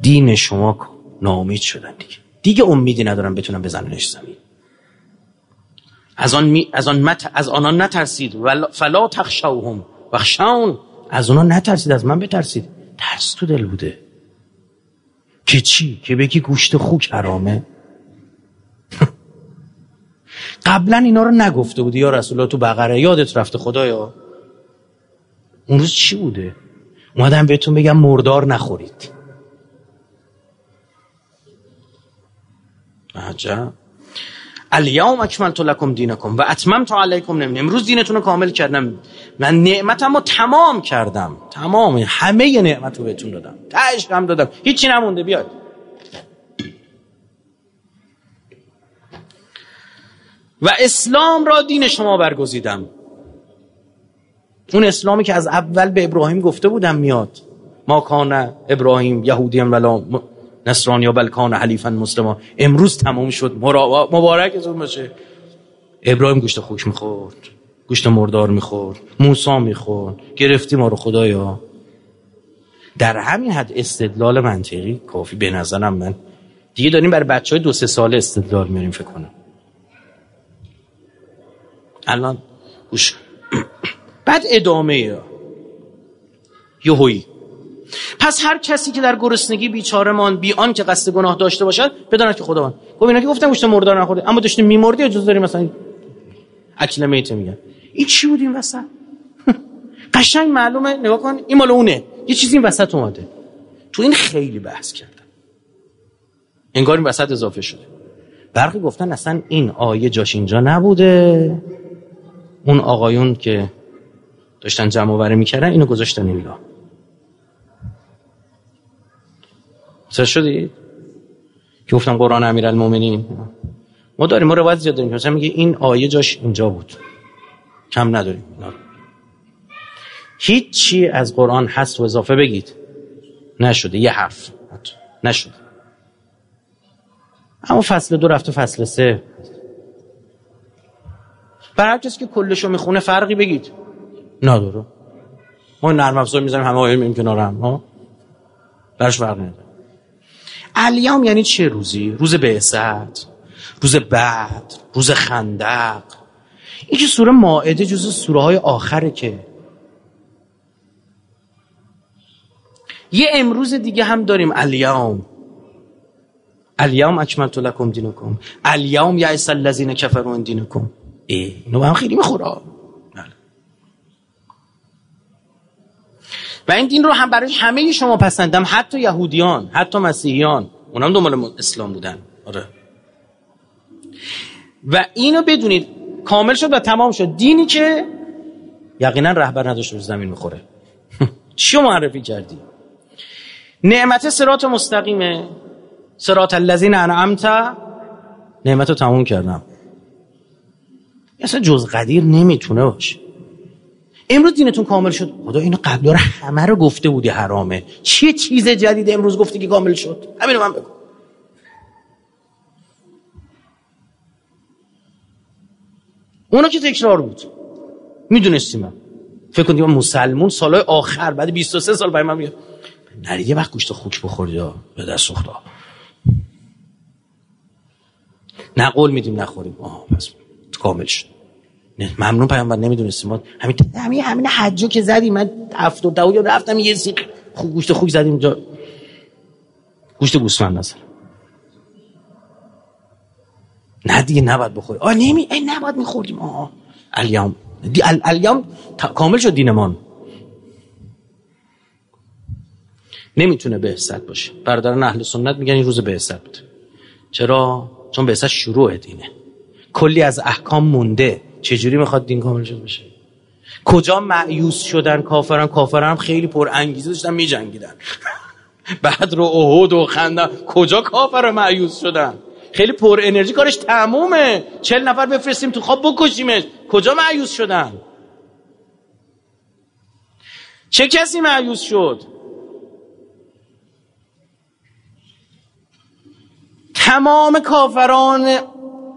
دین شما ناامید شدن دیگه. دیگه امیدی ندارن بتونن بزننش زمین. از آن می... از آن مت... از آنان نترسید. فلا تخشوهم. وخشون از اونا نترسید از من بترسید. ترس تو دل بوده. که چی؟ که بگی گوشت خوک حرامه؟ قبلا اینا رو نگفته بودی یا رسول الله تو بقره؟ یادت رفته خدایا؟ اون روز چی بوده؟ اومدم بهتون بگم مردار نخورید. عجب. الیوم اکملت لکم دینکم و اتممت علیکم نعمتی امروز دینتون رو کامل کردم. من نعمتم تمام کردم. تمام. همه نعمت رو بهتون دادم. تهش هم دادم. هیچی نمونده. بیاد و اسلام را دین شما برگزیدم. اون اسلامی که از اول به ابراهیم گفته بودم میاد. ما کان ابراهیم یهودی ولا نصرانی یا بلکان حلیفا مسلمان امروز تمام شد. مبارک از اون باشه. ابراهیم گوشت خوک می‌خورد. گوشت مردار می‌خورد. موسا می‌خورد. گرفتی ما رو خدایا. در همین حد استدلال منطقی کافی به نظرم من. دیگه داریم برای بچه های دو سه ساله استدلال میاریم فکر کنم. الان گوش. بعد ادامه یهویی پس هر کسی که در گرسنگی بیچاره مان بی آن که قصد گناه داشته باشد بداند که خداوند. گفت اینا که گفتم گوشت مردار نخورده اما داشتیم میمردی اجازه داری مثلا اکل میت میگن؟ این چی بود این وسط؟ قشنگ معلومه. نگاه کن این مال اونه. یه چیزی این وسط اومده. تو این خیلی بحث کردن. انگار این وسط اضافه شده. برخی گفتن اصلا این آیه جاش اینجا نبوده. اون آقایون که داشتن جمع آوری می‌کردن اینو گذاشتن اینجا. سر شدی؟ که گفتم قرآن امیرالمومنین. ما داریم ما روایت زیاد داریم. مثلا میگه این آیه جاش اینجا بود. کم نداریم هیچ چی از قرآن هست و اضافه بگید. نشده. یه حرف. نشده. اما فصل دو رفته فصل سه. برای هر کسی که کلشو می‌خونه فرقی بگید. نداره ما نرم افزار می‌زنیم همه آیه میگیم کنار هم ها فرق نداره الیام یعنی چه روزی؟ روز بعثت روز بعد روز خندق. این که سوره ماعده جز سوره های آخره که. یه امروز دیگه هم داریم الیام. الیام اکملت لکم دینکم. الیام یعس الذین کفروا دینکم. اینو هم خیلی می‌خوره بله. و این دین رو هم برای همه شما پسندم حتی یهودیان حتی مسیحیان. اونم دنبال اسلام بودن. آره. و اینو بدونید کامل شد و تمام شد. دینی که یقینا رهبر نداشت رو زمین می‌خوره. چی معرفی کردی؟ نعمت سرات مستقیمه. سرات الذین انعمت. نعمت رو تموم کردم. اصلا جز قدیر نمی‌تونه باشه. امروز دینتون کامل شد؟ خدا اینو قبل رو همه رو گفته بودی حرامه. چه چیز جدید امروز گفتی که کامل شد؟ همینو من بگو. اونا که تکرار بود. می‌دونستیم من فکر کنید مسلمون سالهای آخر بعد 23 سال برای من میگه نرید یه وقت گوشت خوک بخورید به دست خدا نه قول میدیم نخوریم. آه پس کامل شد. ممنون پیامبر نمی‌دونستیم. ما همین همین همین حجو که زدیم من هفتاد دو رفتم یه سیخ خوب گوشت خوک زدیم اینجا گوشت گوسفند نظر. نه دیگه نباید بخوری. آ نمی ای نباید میخوردیم. آه الیام دی ال... الیام کامل شد دینمان نمی‌تونه بهست باشه. برادران اهل سنت میگن این روز بهست بوده چرا؟ چون بهست شروع دینه. کلی از احکام مونده. چجوری می‌خواد دین کامل بشه؟ کجا معیوس شدن کافران؟ کافران هم خیلی پر انگیزه داشتن میجنگیدن. بعد رو احد و خندن کجا کافر معیوس شدن؟ خیلی پر انرژی کارش تمومه. چل نفر بفرستیم تو خواب بکشیمش. کجا معیوس شدن؟ چه کسی معیوس شد؟ تمام کافران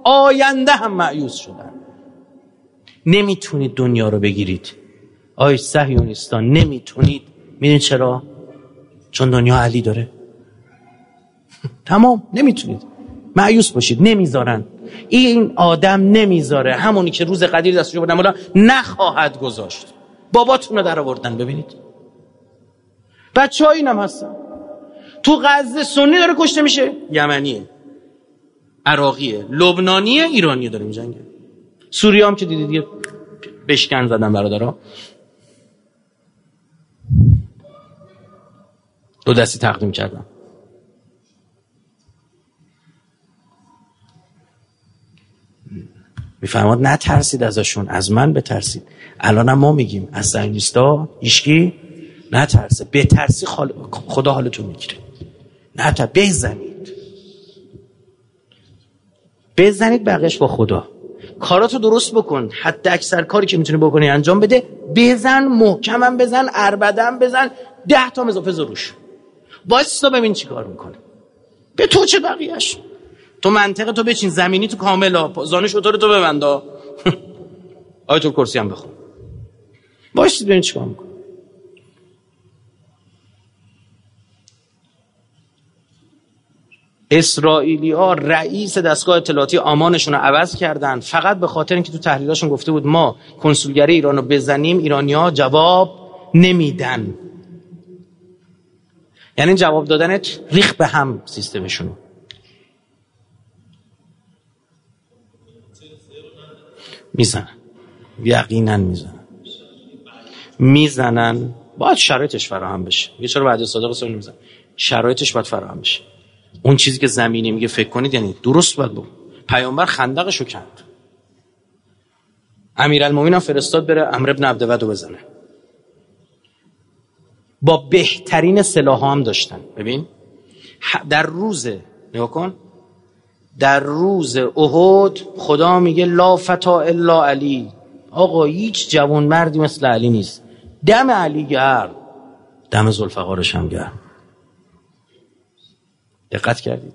آینده هم معیوس شدن. نمی‌تونید دنیا رو بگیرید. آی سهیونیستان نمی‌تونید. می‌دونید چرا؟ چون دنیا علی داره. تمام نمی‌تونید. معیوس باشید نمی‌ذارن. این آدم نمی‌ذاره. همونی که روز قدیر دستشو بردن نخواهد گذاشت. باباتون رو در آوردن ببینید. بچه اینم هستن. تو غزه سنی داره کشته میشه. یمنیه. عراقیه. لبنانیه ایرانیه داره میجنگه. سوریه هم که دیدید بشکن زدن برادرها. دو دستی تقدیم کردم میفرماد نترسید ازشون از من بترسید. الان ما میگیم از زنگیستا ایشکی نترسه. بترسی خدا حالتون می‌گیره. نه بزنید. بزنید بقیش با خدا. کاراتو درست بکن. حتی اکثر کاری که می‌تونی بکنی انجام بده. بزن محکمم بزن اربدم بزن. ده تا اضافه زروش وایستا ببین چی کار می‌کنه. به تو چه بقیهش تو منطقه تو بچین. زمینی تو کامل زانه شطور تو ببندا تو کرسی هم بخون. باشید ببین چی کار می‌کنه. اسرائیلی ها رئیس دستگاه اطلاعاتی آمانشون رو عوض کردن. فقط به خاطر اینکه تو تحلیلاشون گفته بود ما کنسولگری ایران رو بزنیم ایرانی ها جواب نمیدن. یعنی جواب دادنت ریخ به هم سیستمشون می‌زنن. یقینا می‌زنن. می‌زنن. باید شرایطش فراهم بشه. یه چرا بعد صادق سر نمیزن شرایطش باید فراهم بشه. اون چیزی که زمینی میگه فکر کنید یعنی درست باید بود. پیامبر خندقشو کند امیرالمومنین هم فرستاد بره امر ابن عبدود بزنه. با بهترین سلاح هم داشتن. ببین در روز نگاه کن. در روز احد خدا میگه لا فتا الا علی. آقا هیچ جوان مردی مثل علی نیست. دم علی گرم. دم زلفقارش هم گرم. دقت کردید.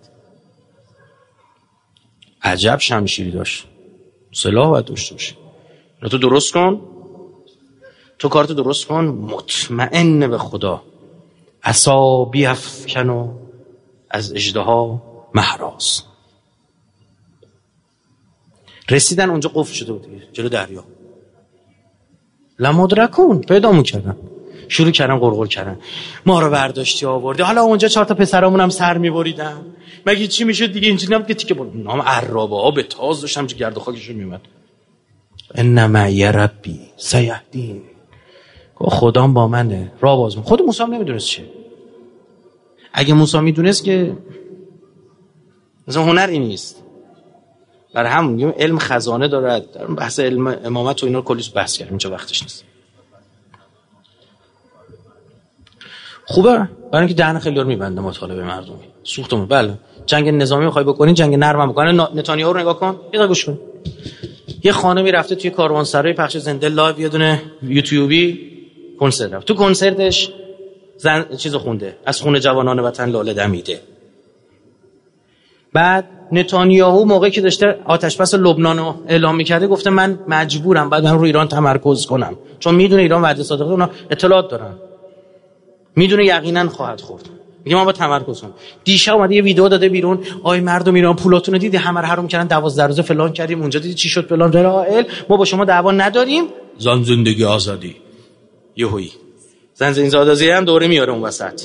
عجب شمشیری داشت. سلاح باید داشته باشی تو درست کن. تو کارتو درست کن. مطمئن به خدا. عصابی افکن و از اجدها محراز. رسیدن اونجا قفل شده بود جلو دریا. لمدرکون پیدا کردن شروع کردن قرقر کردن. ما رو برداشتی آورده حالا اونجا چهار تا پسرامون هم سر میبریدن. مگه چی می‌شد؟ دیگه اینجوری نبود که تیکه بود نام عرابه. ها به تاز داشتم چه گرد خاکشون میومد انما یا ربی سیهدین. خدام با منه. را باز خود موسی هم نمی‌دونست چه. اگه موسی می‌دونست که مثلا هنری نیست. برای همون علم خزانه دارد. بحث علم امامت و اینا رو کلی بحث کردیم. اینجا وقتش نیست. خوبه؟ برای اینکه دهن خیلی رو میبنده مطالبه مردمی سوختم بله. جنگ نظامی می‌خوای بکنین جنگ نرم بکنن نتانیاهو رو نگاه کن. یه گوش کن. یه خانمی رفته توی کاروانسرای پخش زنده live یه دونه یوتیوبی کنسرت رفت. تو کنسرتش زن چیزو خونده. از خون جوانان وطن لاله دمیده. بعد نتانیاهو موقعی که داشته آتش بس لبنان رو اعلام می‌کرده گفته من مجبورم بعد من رو ایران تمرکز کنم. چون می‌دونه ایران وعده صادقه اونا اطلاعات دارن. می‌دونه یقینا خواهد خورد. میگه ما باید تمرکز کنم دیشب اومده یه ویدیو داده بیرون. آی مردم ایران پولاتون رو دیدی؟ همه رو حروم کردن. 12 روزه فلان کردیم. اونجا دیدی چی شد فلان؟ اسرائیل ما با شما دعوا نداریم. زن زندگی آزادی. یهویی. زن زندگی هم دوره میاره اون وسط.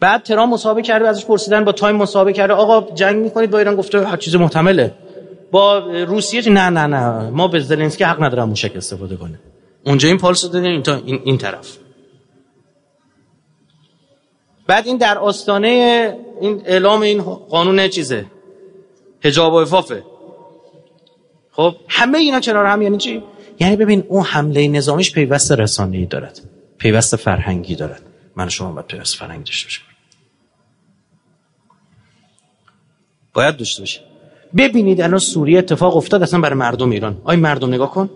بعد ترامپ مصاحبه کرده ازش پرسیدن با Time مصاحبه کرده. آقا جنگ می‌کنید با ایران؟ گفته هر چیز محتمله. با روسیه نه نه نه. ما به زلنسکی حق ندارم موشک استفاده کنه. اونجا این پالس دادن این, این, این طرف. بعد این در آستانه این اعلام این قانون چیزه؟ حجاب و افافه خب همه اینا کنار هم یعنی چی؟ یعنی ببین اون حمله نظامیش پیوست رسانه‌ای دارد. پیوست فرهنگی دارد. من شما باید پیوست فرهنگی داشته باشیم. باید داشته باشه ببینید الان سوریه اتفاق افتاد اصلا برای مردم ایران. آی مردم نگاه کن.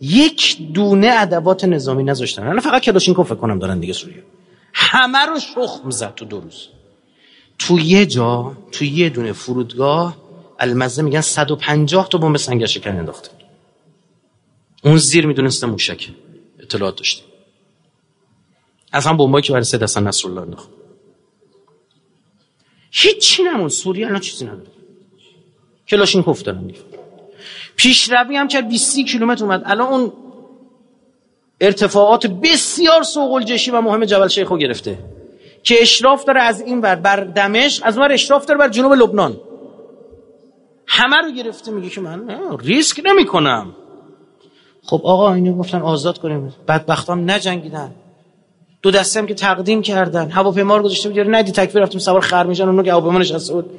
یک دونه ادوات نظامی نذاشتن. الان فقط کلاشینکوف فکر کنم دارن دیگه سوریه. همه رو شخم زد تو دو روز. تو یه جا تو یه دونه فرودگاه المزه میگن 150 تا بمب سنگ شکن انداخته. اون زیر می‌دونسته موشک اطلاعات داشته. از هم بمبایی که برای سید حسن نصرالله انداخت. هیچی نمون. سوریه الان چیزی نداره. کلاشینکوف دارن پیشروی هم که 20 کیلومتر اومد. الان اون ارتفاعات بسیار سوق جشی و مهم جبل شیخو گرفته. که اشراف داره از این ور بر دمشق از اون اشراف داره بر جنوب لبنان. همه رو گرفته میگه که من ریسک نمی کنم خب آقا اینو گفتن آزاد کنیم. بدبختام نجنگیدن. دو دسته هم که تقدیم کردن. هواپیما رو گذاشته بود ندی تکفیر رفتیم سوار خرمیجان اونو که هواپیما نشسته بود.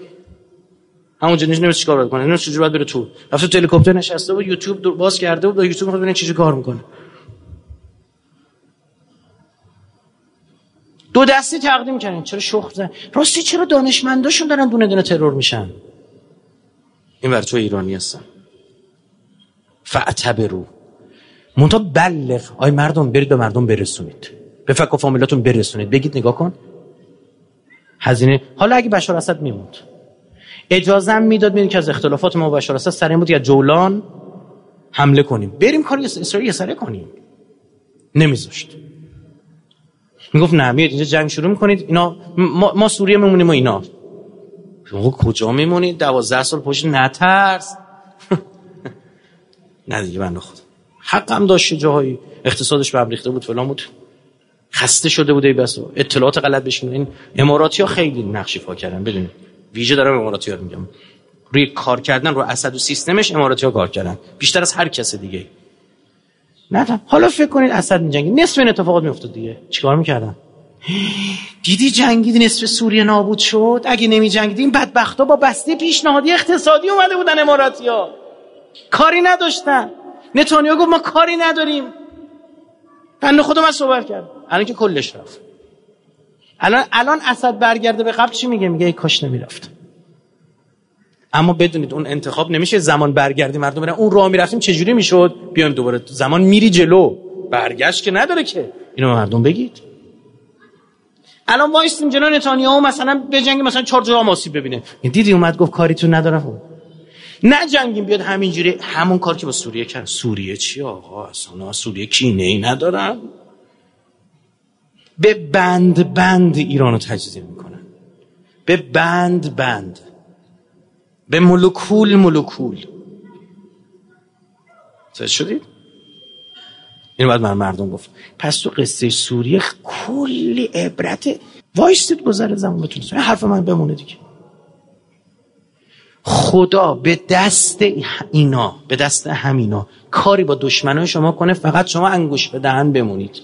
همونجا نمیشه چیکار کنه اینو چجوری باید بره تو. رفت تو نشسته بود یوتیوب باز کرده بود یوتیوب می‌خواد ببینه چیزی کار می‌کنه. دو دستی تقدیم کردن چرا شخ زن راستی چرا دانشمنداشون دارن دونه دونه ترور میشن؟ این ور تو ایرانی هستن فعتبرو منتها بلغ. آی مردم برید به مردم برسونید. به فکر و فامیلاتون برسونید. بگید نگاه کن. هزینه حالا اگه بشار اسد میموند. اجازه می‌داد می‌دونی که از اختلافات ما بشار اسد سر بود یا جولان حمله کنیم. بریم کار اسرائیل سره کنیم. نمیذاشت. می‌گفت نه میاد اینجا جنگ شروع می‌کنید اینا ما, ما سوریه میمونیم و اینا. شما کجا میمونید دوازده سال پشت نترس. نه دیگه بنده خود حقم داشت جاهایی. اقتصادش به ریخته بود فلان بود. خسته شده بوده بس. اطلاعات غلط بشین. این اماراتی ها خیلی نقشی فا کردن بدونید ویژه دارم اماراتی ها میگم. روی کار کردن رو اسد و سیستمش اماراتی ها کار کردن. بیشتر از هر کس دیگه. نه حالا فکر کنید اسد میجنگی نصف این اتفاقات میافتاد دیگه. چیکار می‌کردن؟ دیدی جنگید نصف سوریه نابود شد؟ اگه نمی جنگید بدبختا با بسته پیشنهادی اقتصادی اومده بودن اماراتی ها کاری نداشتن. نتانیاهو گفت ما کاری نداریم. بنده خودم من صحبت کرد الان که کلش رفت. الان الان اسد برگرده به قبل چی میگه؟ میگه ای کاش نمی‌رفت. اما بدونید اون انتخاب نمیشه زمان برگردی مردم برن. اون راه می‌رفتیم چجوری می‌شد؟ بیایم دوباره. زمان میری جلو. برگشت که نداره که. اینو مردم بگید. الان وایستیم جلو نتانیاهو مثلا به جنگ مثلا چهار جا آسیب ببینه. دیدی اومد گفت کاریتون ندارم. نه جنگیم بیاد همینجوری. همون کار که با سوریه کرد. سوریه چی آقا؟ اصلا سوریه کینه ای ندارن. به بند بند ایرانو تجزیه می‌کنن. به بند بند. به ملکول ملکول سه شدید؟ این باید من مردم گفت. پس تو قصه سوریه کلی عبرت وایستید گذر زمان بتونید. حرف من بمونه دیگه. خدا به دست اینا به دست همینا کاری با دشمنان شما کنه فقط شما انگوش به دهن بمونید.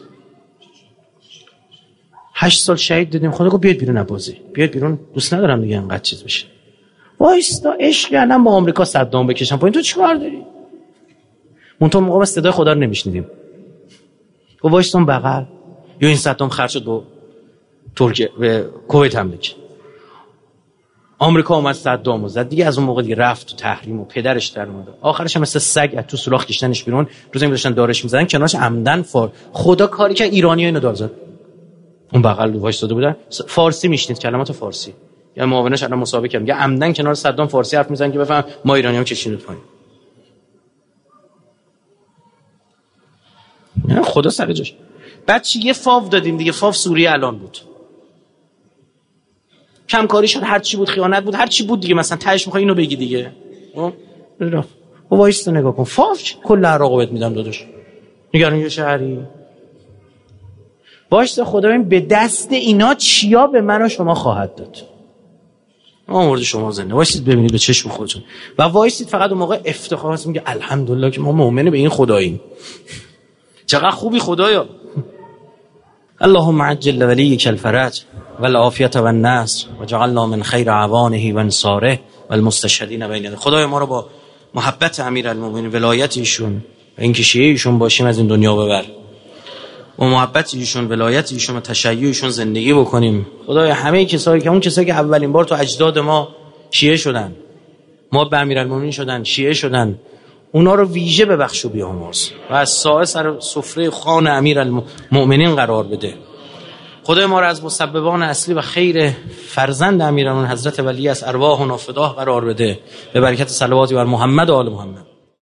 هشت سال شهید دیدیم. خدا گفت بیاد بیرون بازی بیاد بیرون. دوست ندارم دیگه انقدر چیز بشه. وایستا عشق کردم با آمریکا صدام بکشم. پایین تو چیکار داری؟ تو موقع صدای خدا رو نمیشنیدیم. و وایستا بغل. یا این صدام خرج شد با ترکیه به کویت هم بکن آمریکا اومد صدام زد. دیگه از اون موقع دیگه رفت تو تحریم و پدرش در اومد. آخرش هم مثل سگ از تو سوراخ کشتنش بیرون. روزی داشتن دارش می‌زدن کنارش عمدن فار خدا کاری که ایرانی اینو دار زد. اون بغل وایساده بودن. فارسی میشنید کلمات فارسی. یا معاونش الان مسابقه کردم یا عمدن کنار صدام فارسی حرف می‌زنن که بفهم ما ایرانی هم کشیدیم پایین خدا سر جاش. بعد چی؟ یه فاو دادیم دیگه. فاو سوریه الان بود. کم کاری شد. هر چی بود خیانت بود. هر چی بود دیگه. مثلا تهش می‌خوای اینو بگی دیگه. خب؟ وایس نگاه کن. فاو کل عراقو بهت میدم داداش. نگران یه شهری. وایس خدا به دست اینا چیا به من و شما خواهد داد. ما مرده شما زنده. وایسید ببینید به چشم خودتون. و وایسید فقط اون موقع افتخار هست میگه الحمدلله که ما مؤمنه به این خداییم. چقدر خوبی خدایا. اللهم عجل ولیک الفرج والعافیت و النصر و جعلنا من خیر عوانه و انصاره و المستشهدین بین خدای ما رو با محبت امیر المومنین ولایت ایشون و اینکه شیعه ایشون باشیم از این دنیا ببر. و محبت ایشون ولایت ایشون و تشیع ایشون زندگی بکنیم. خدای همه کسایی که اون کسایی که اولین بار تو اجداد ما شیعه شدن ما به امیرالمومنین شدن شیعه شدن اونا رو ویژه ببخش و بیامرز و از سایه سر سفره خان امیر المؤمنین قرار بده. خدای ما را از مسببان اصلی و خیر فرزند امیران حضرت ولی از ارواح و نافداه قرار بده. به برکت صلواتی بر محمد و آل محمد.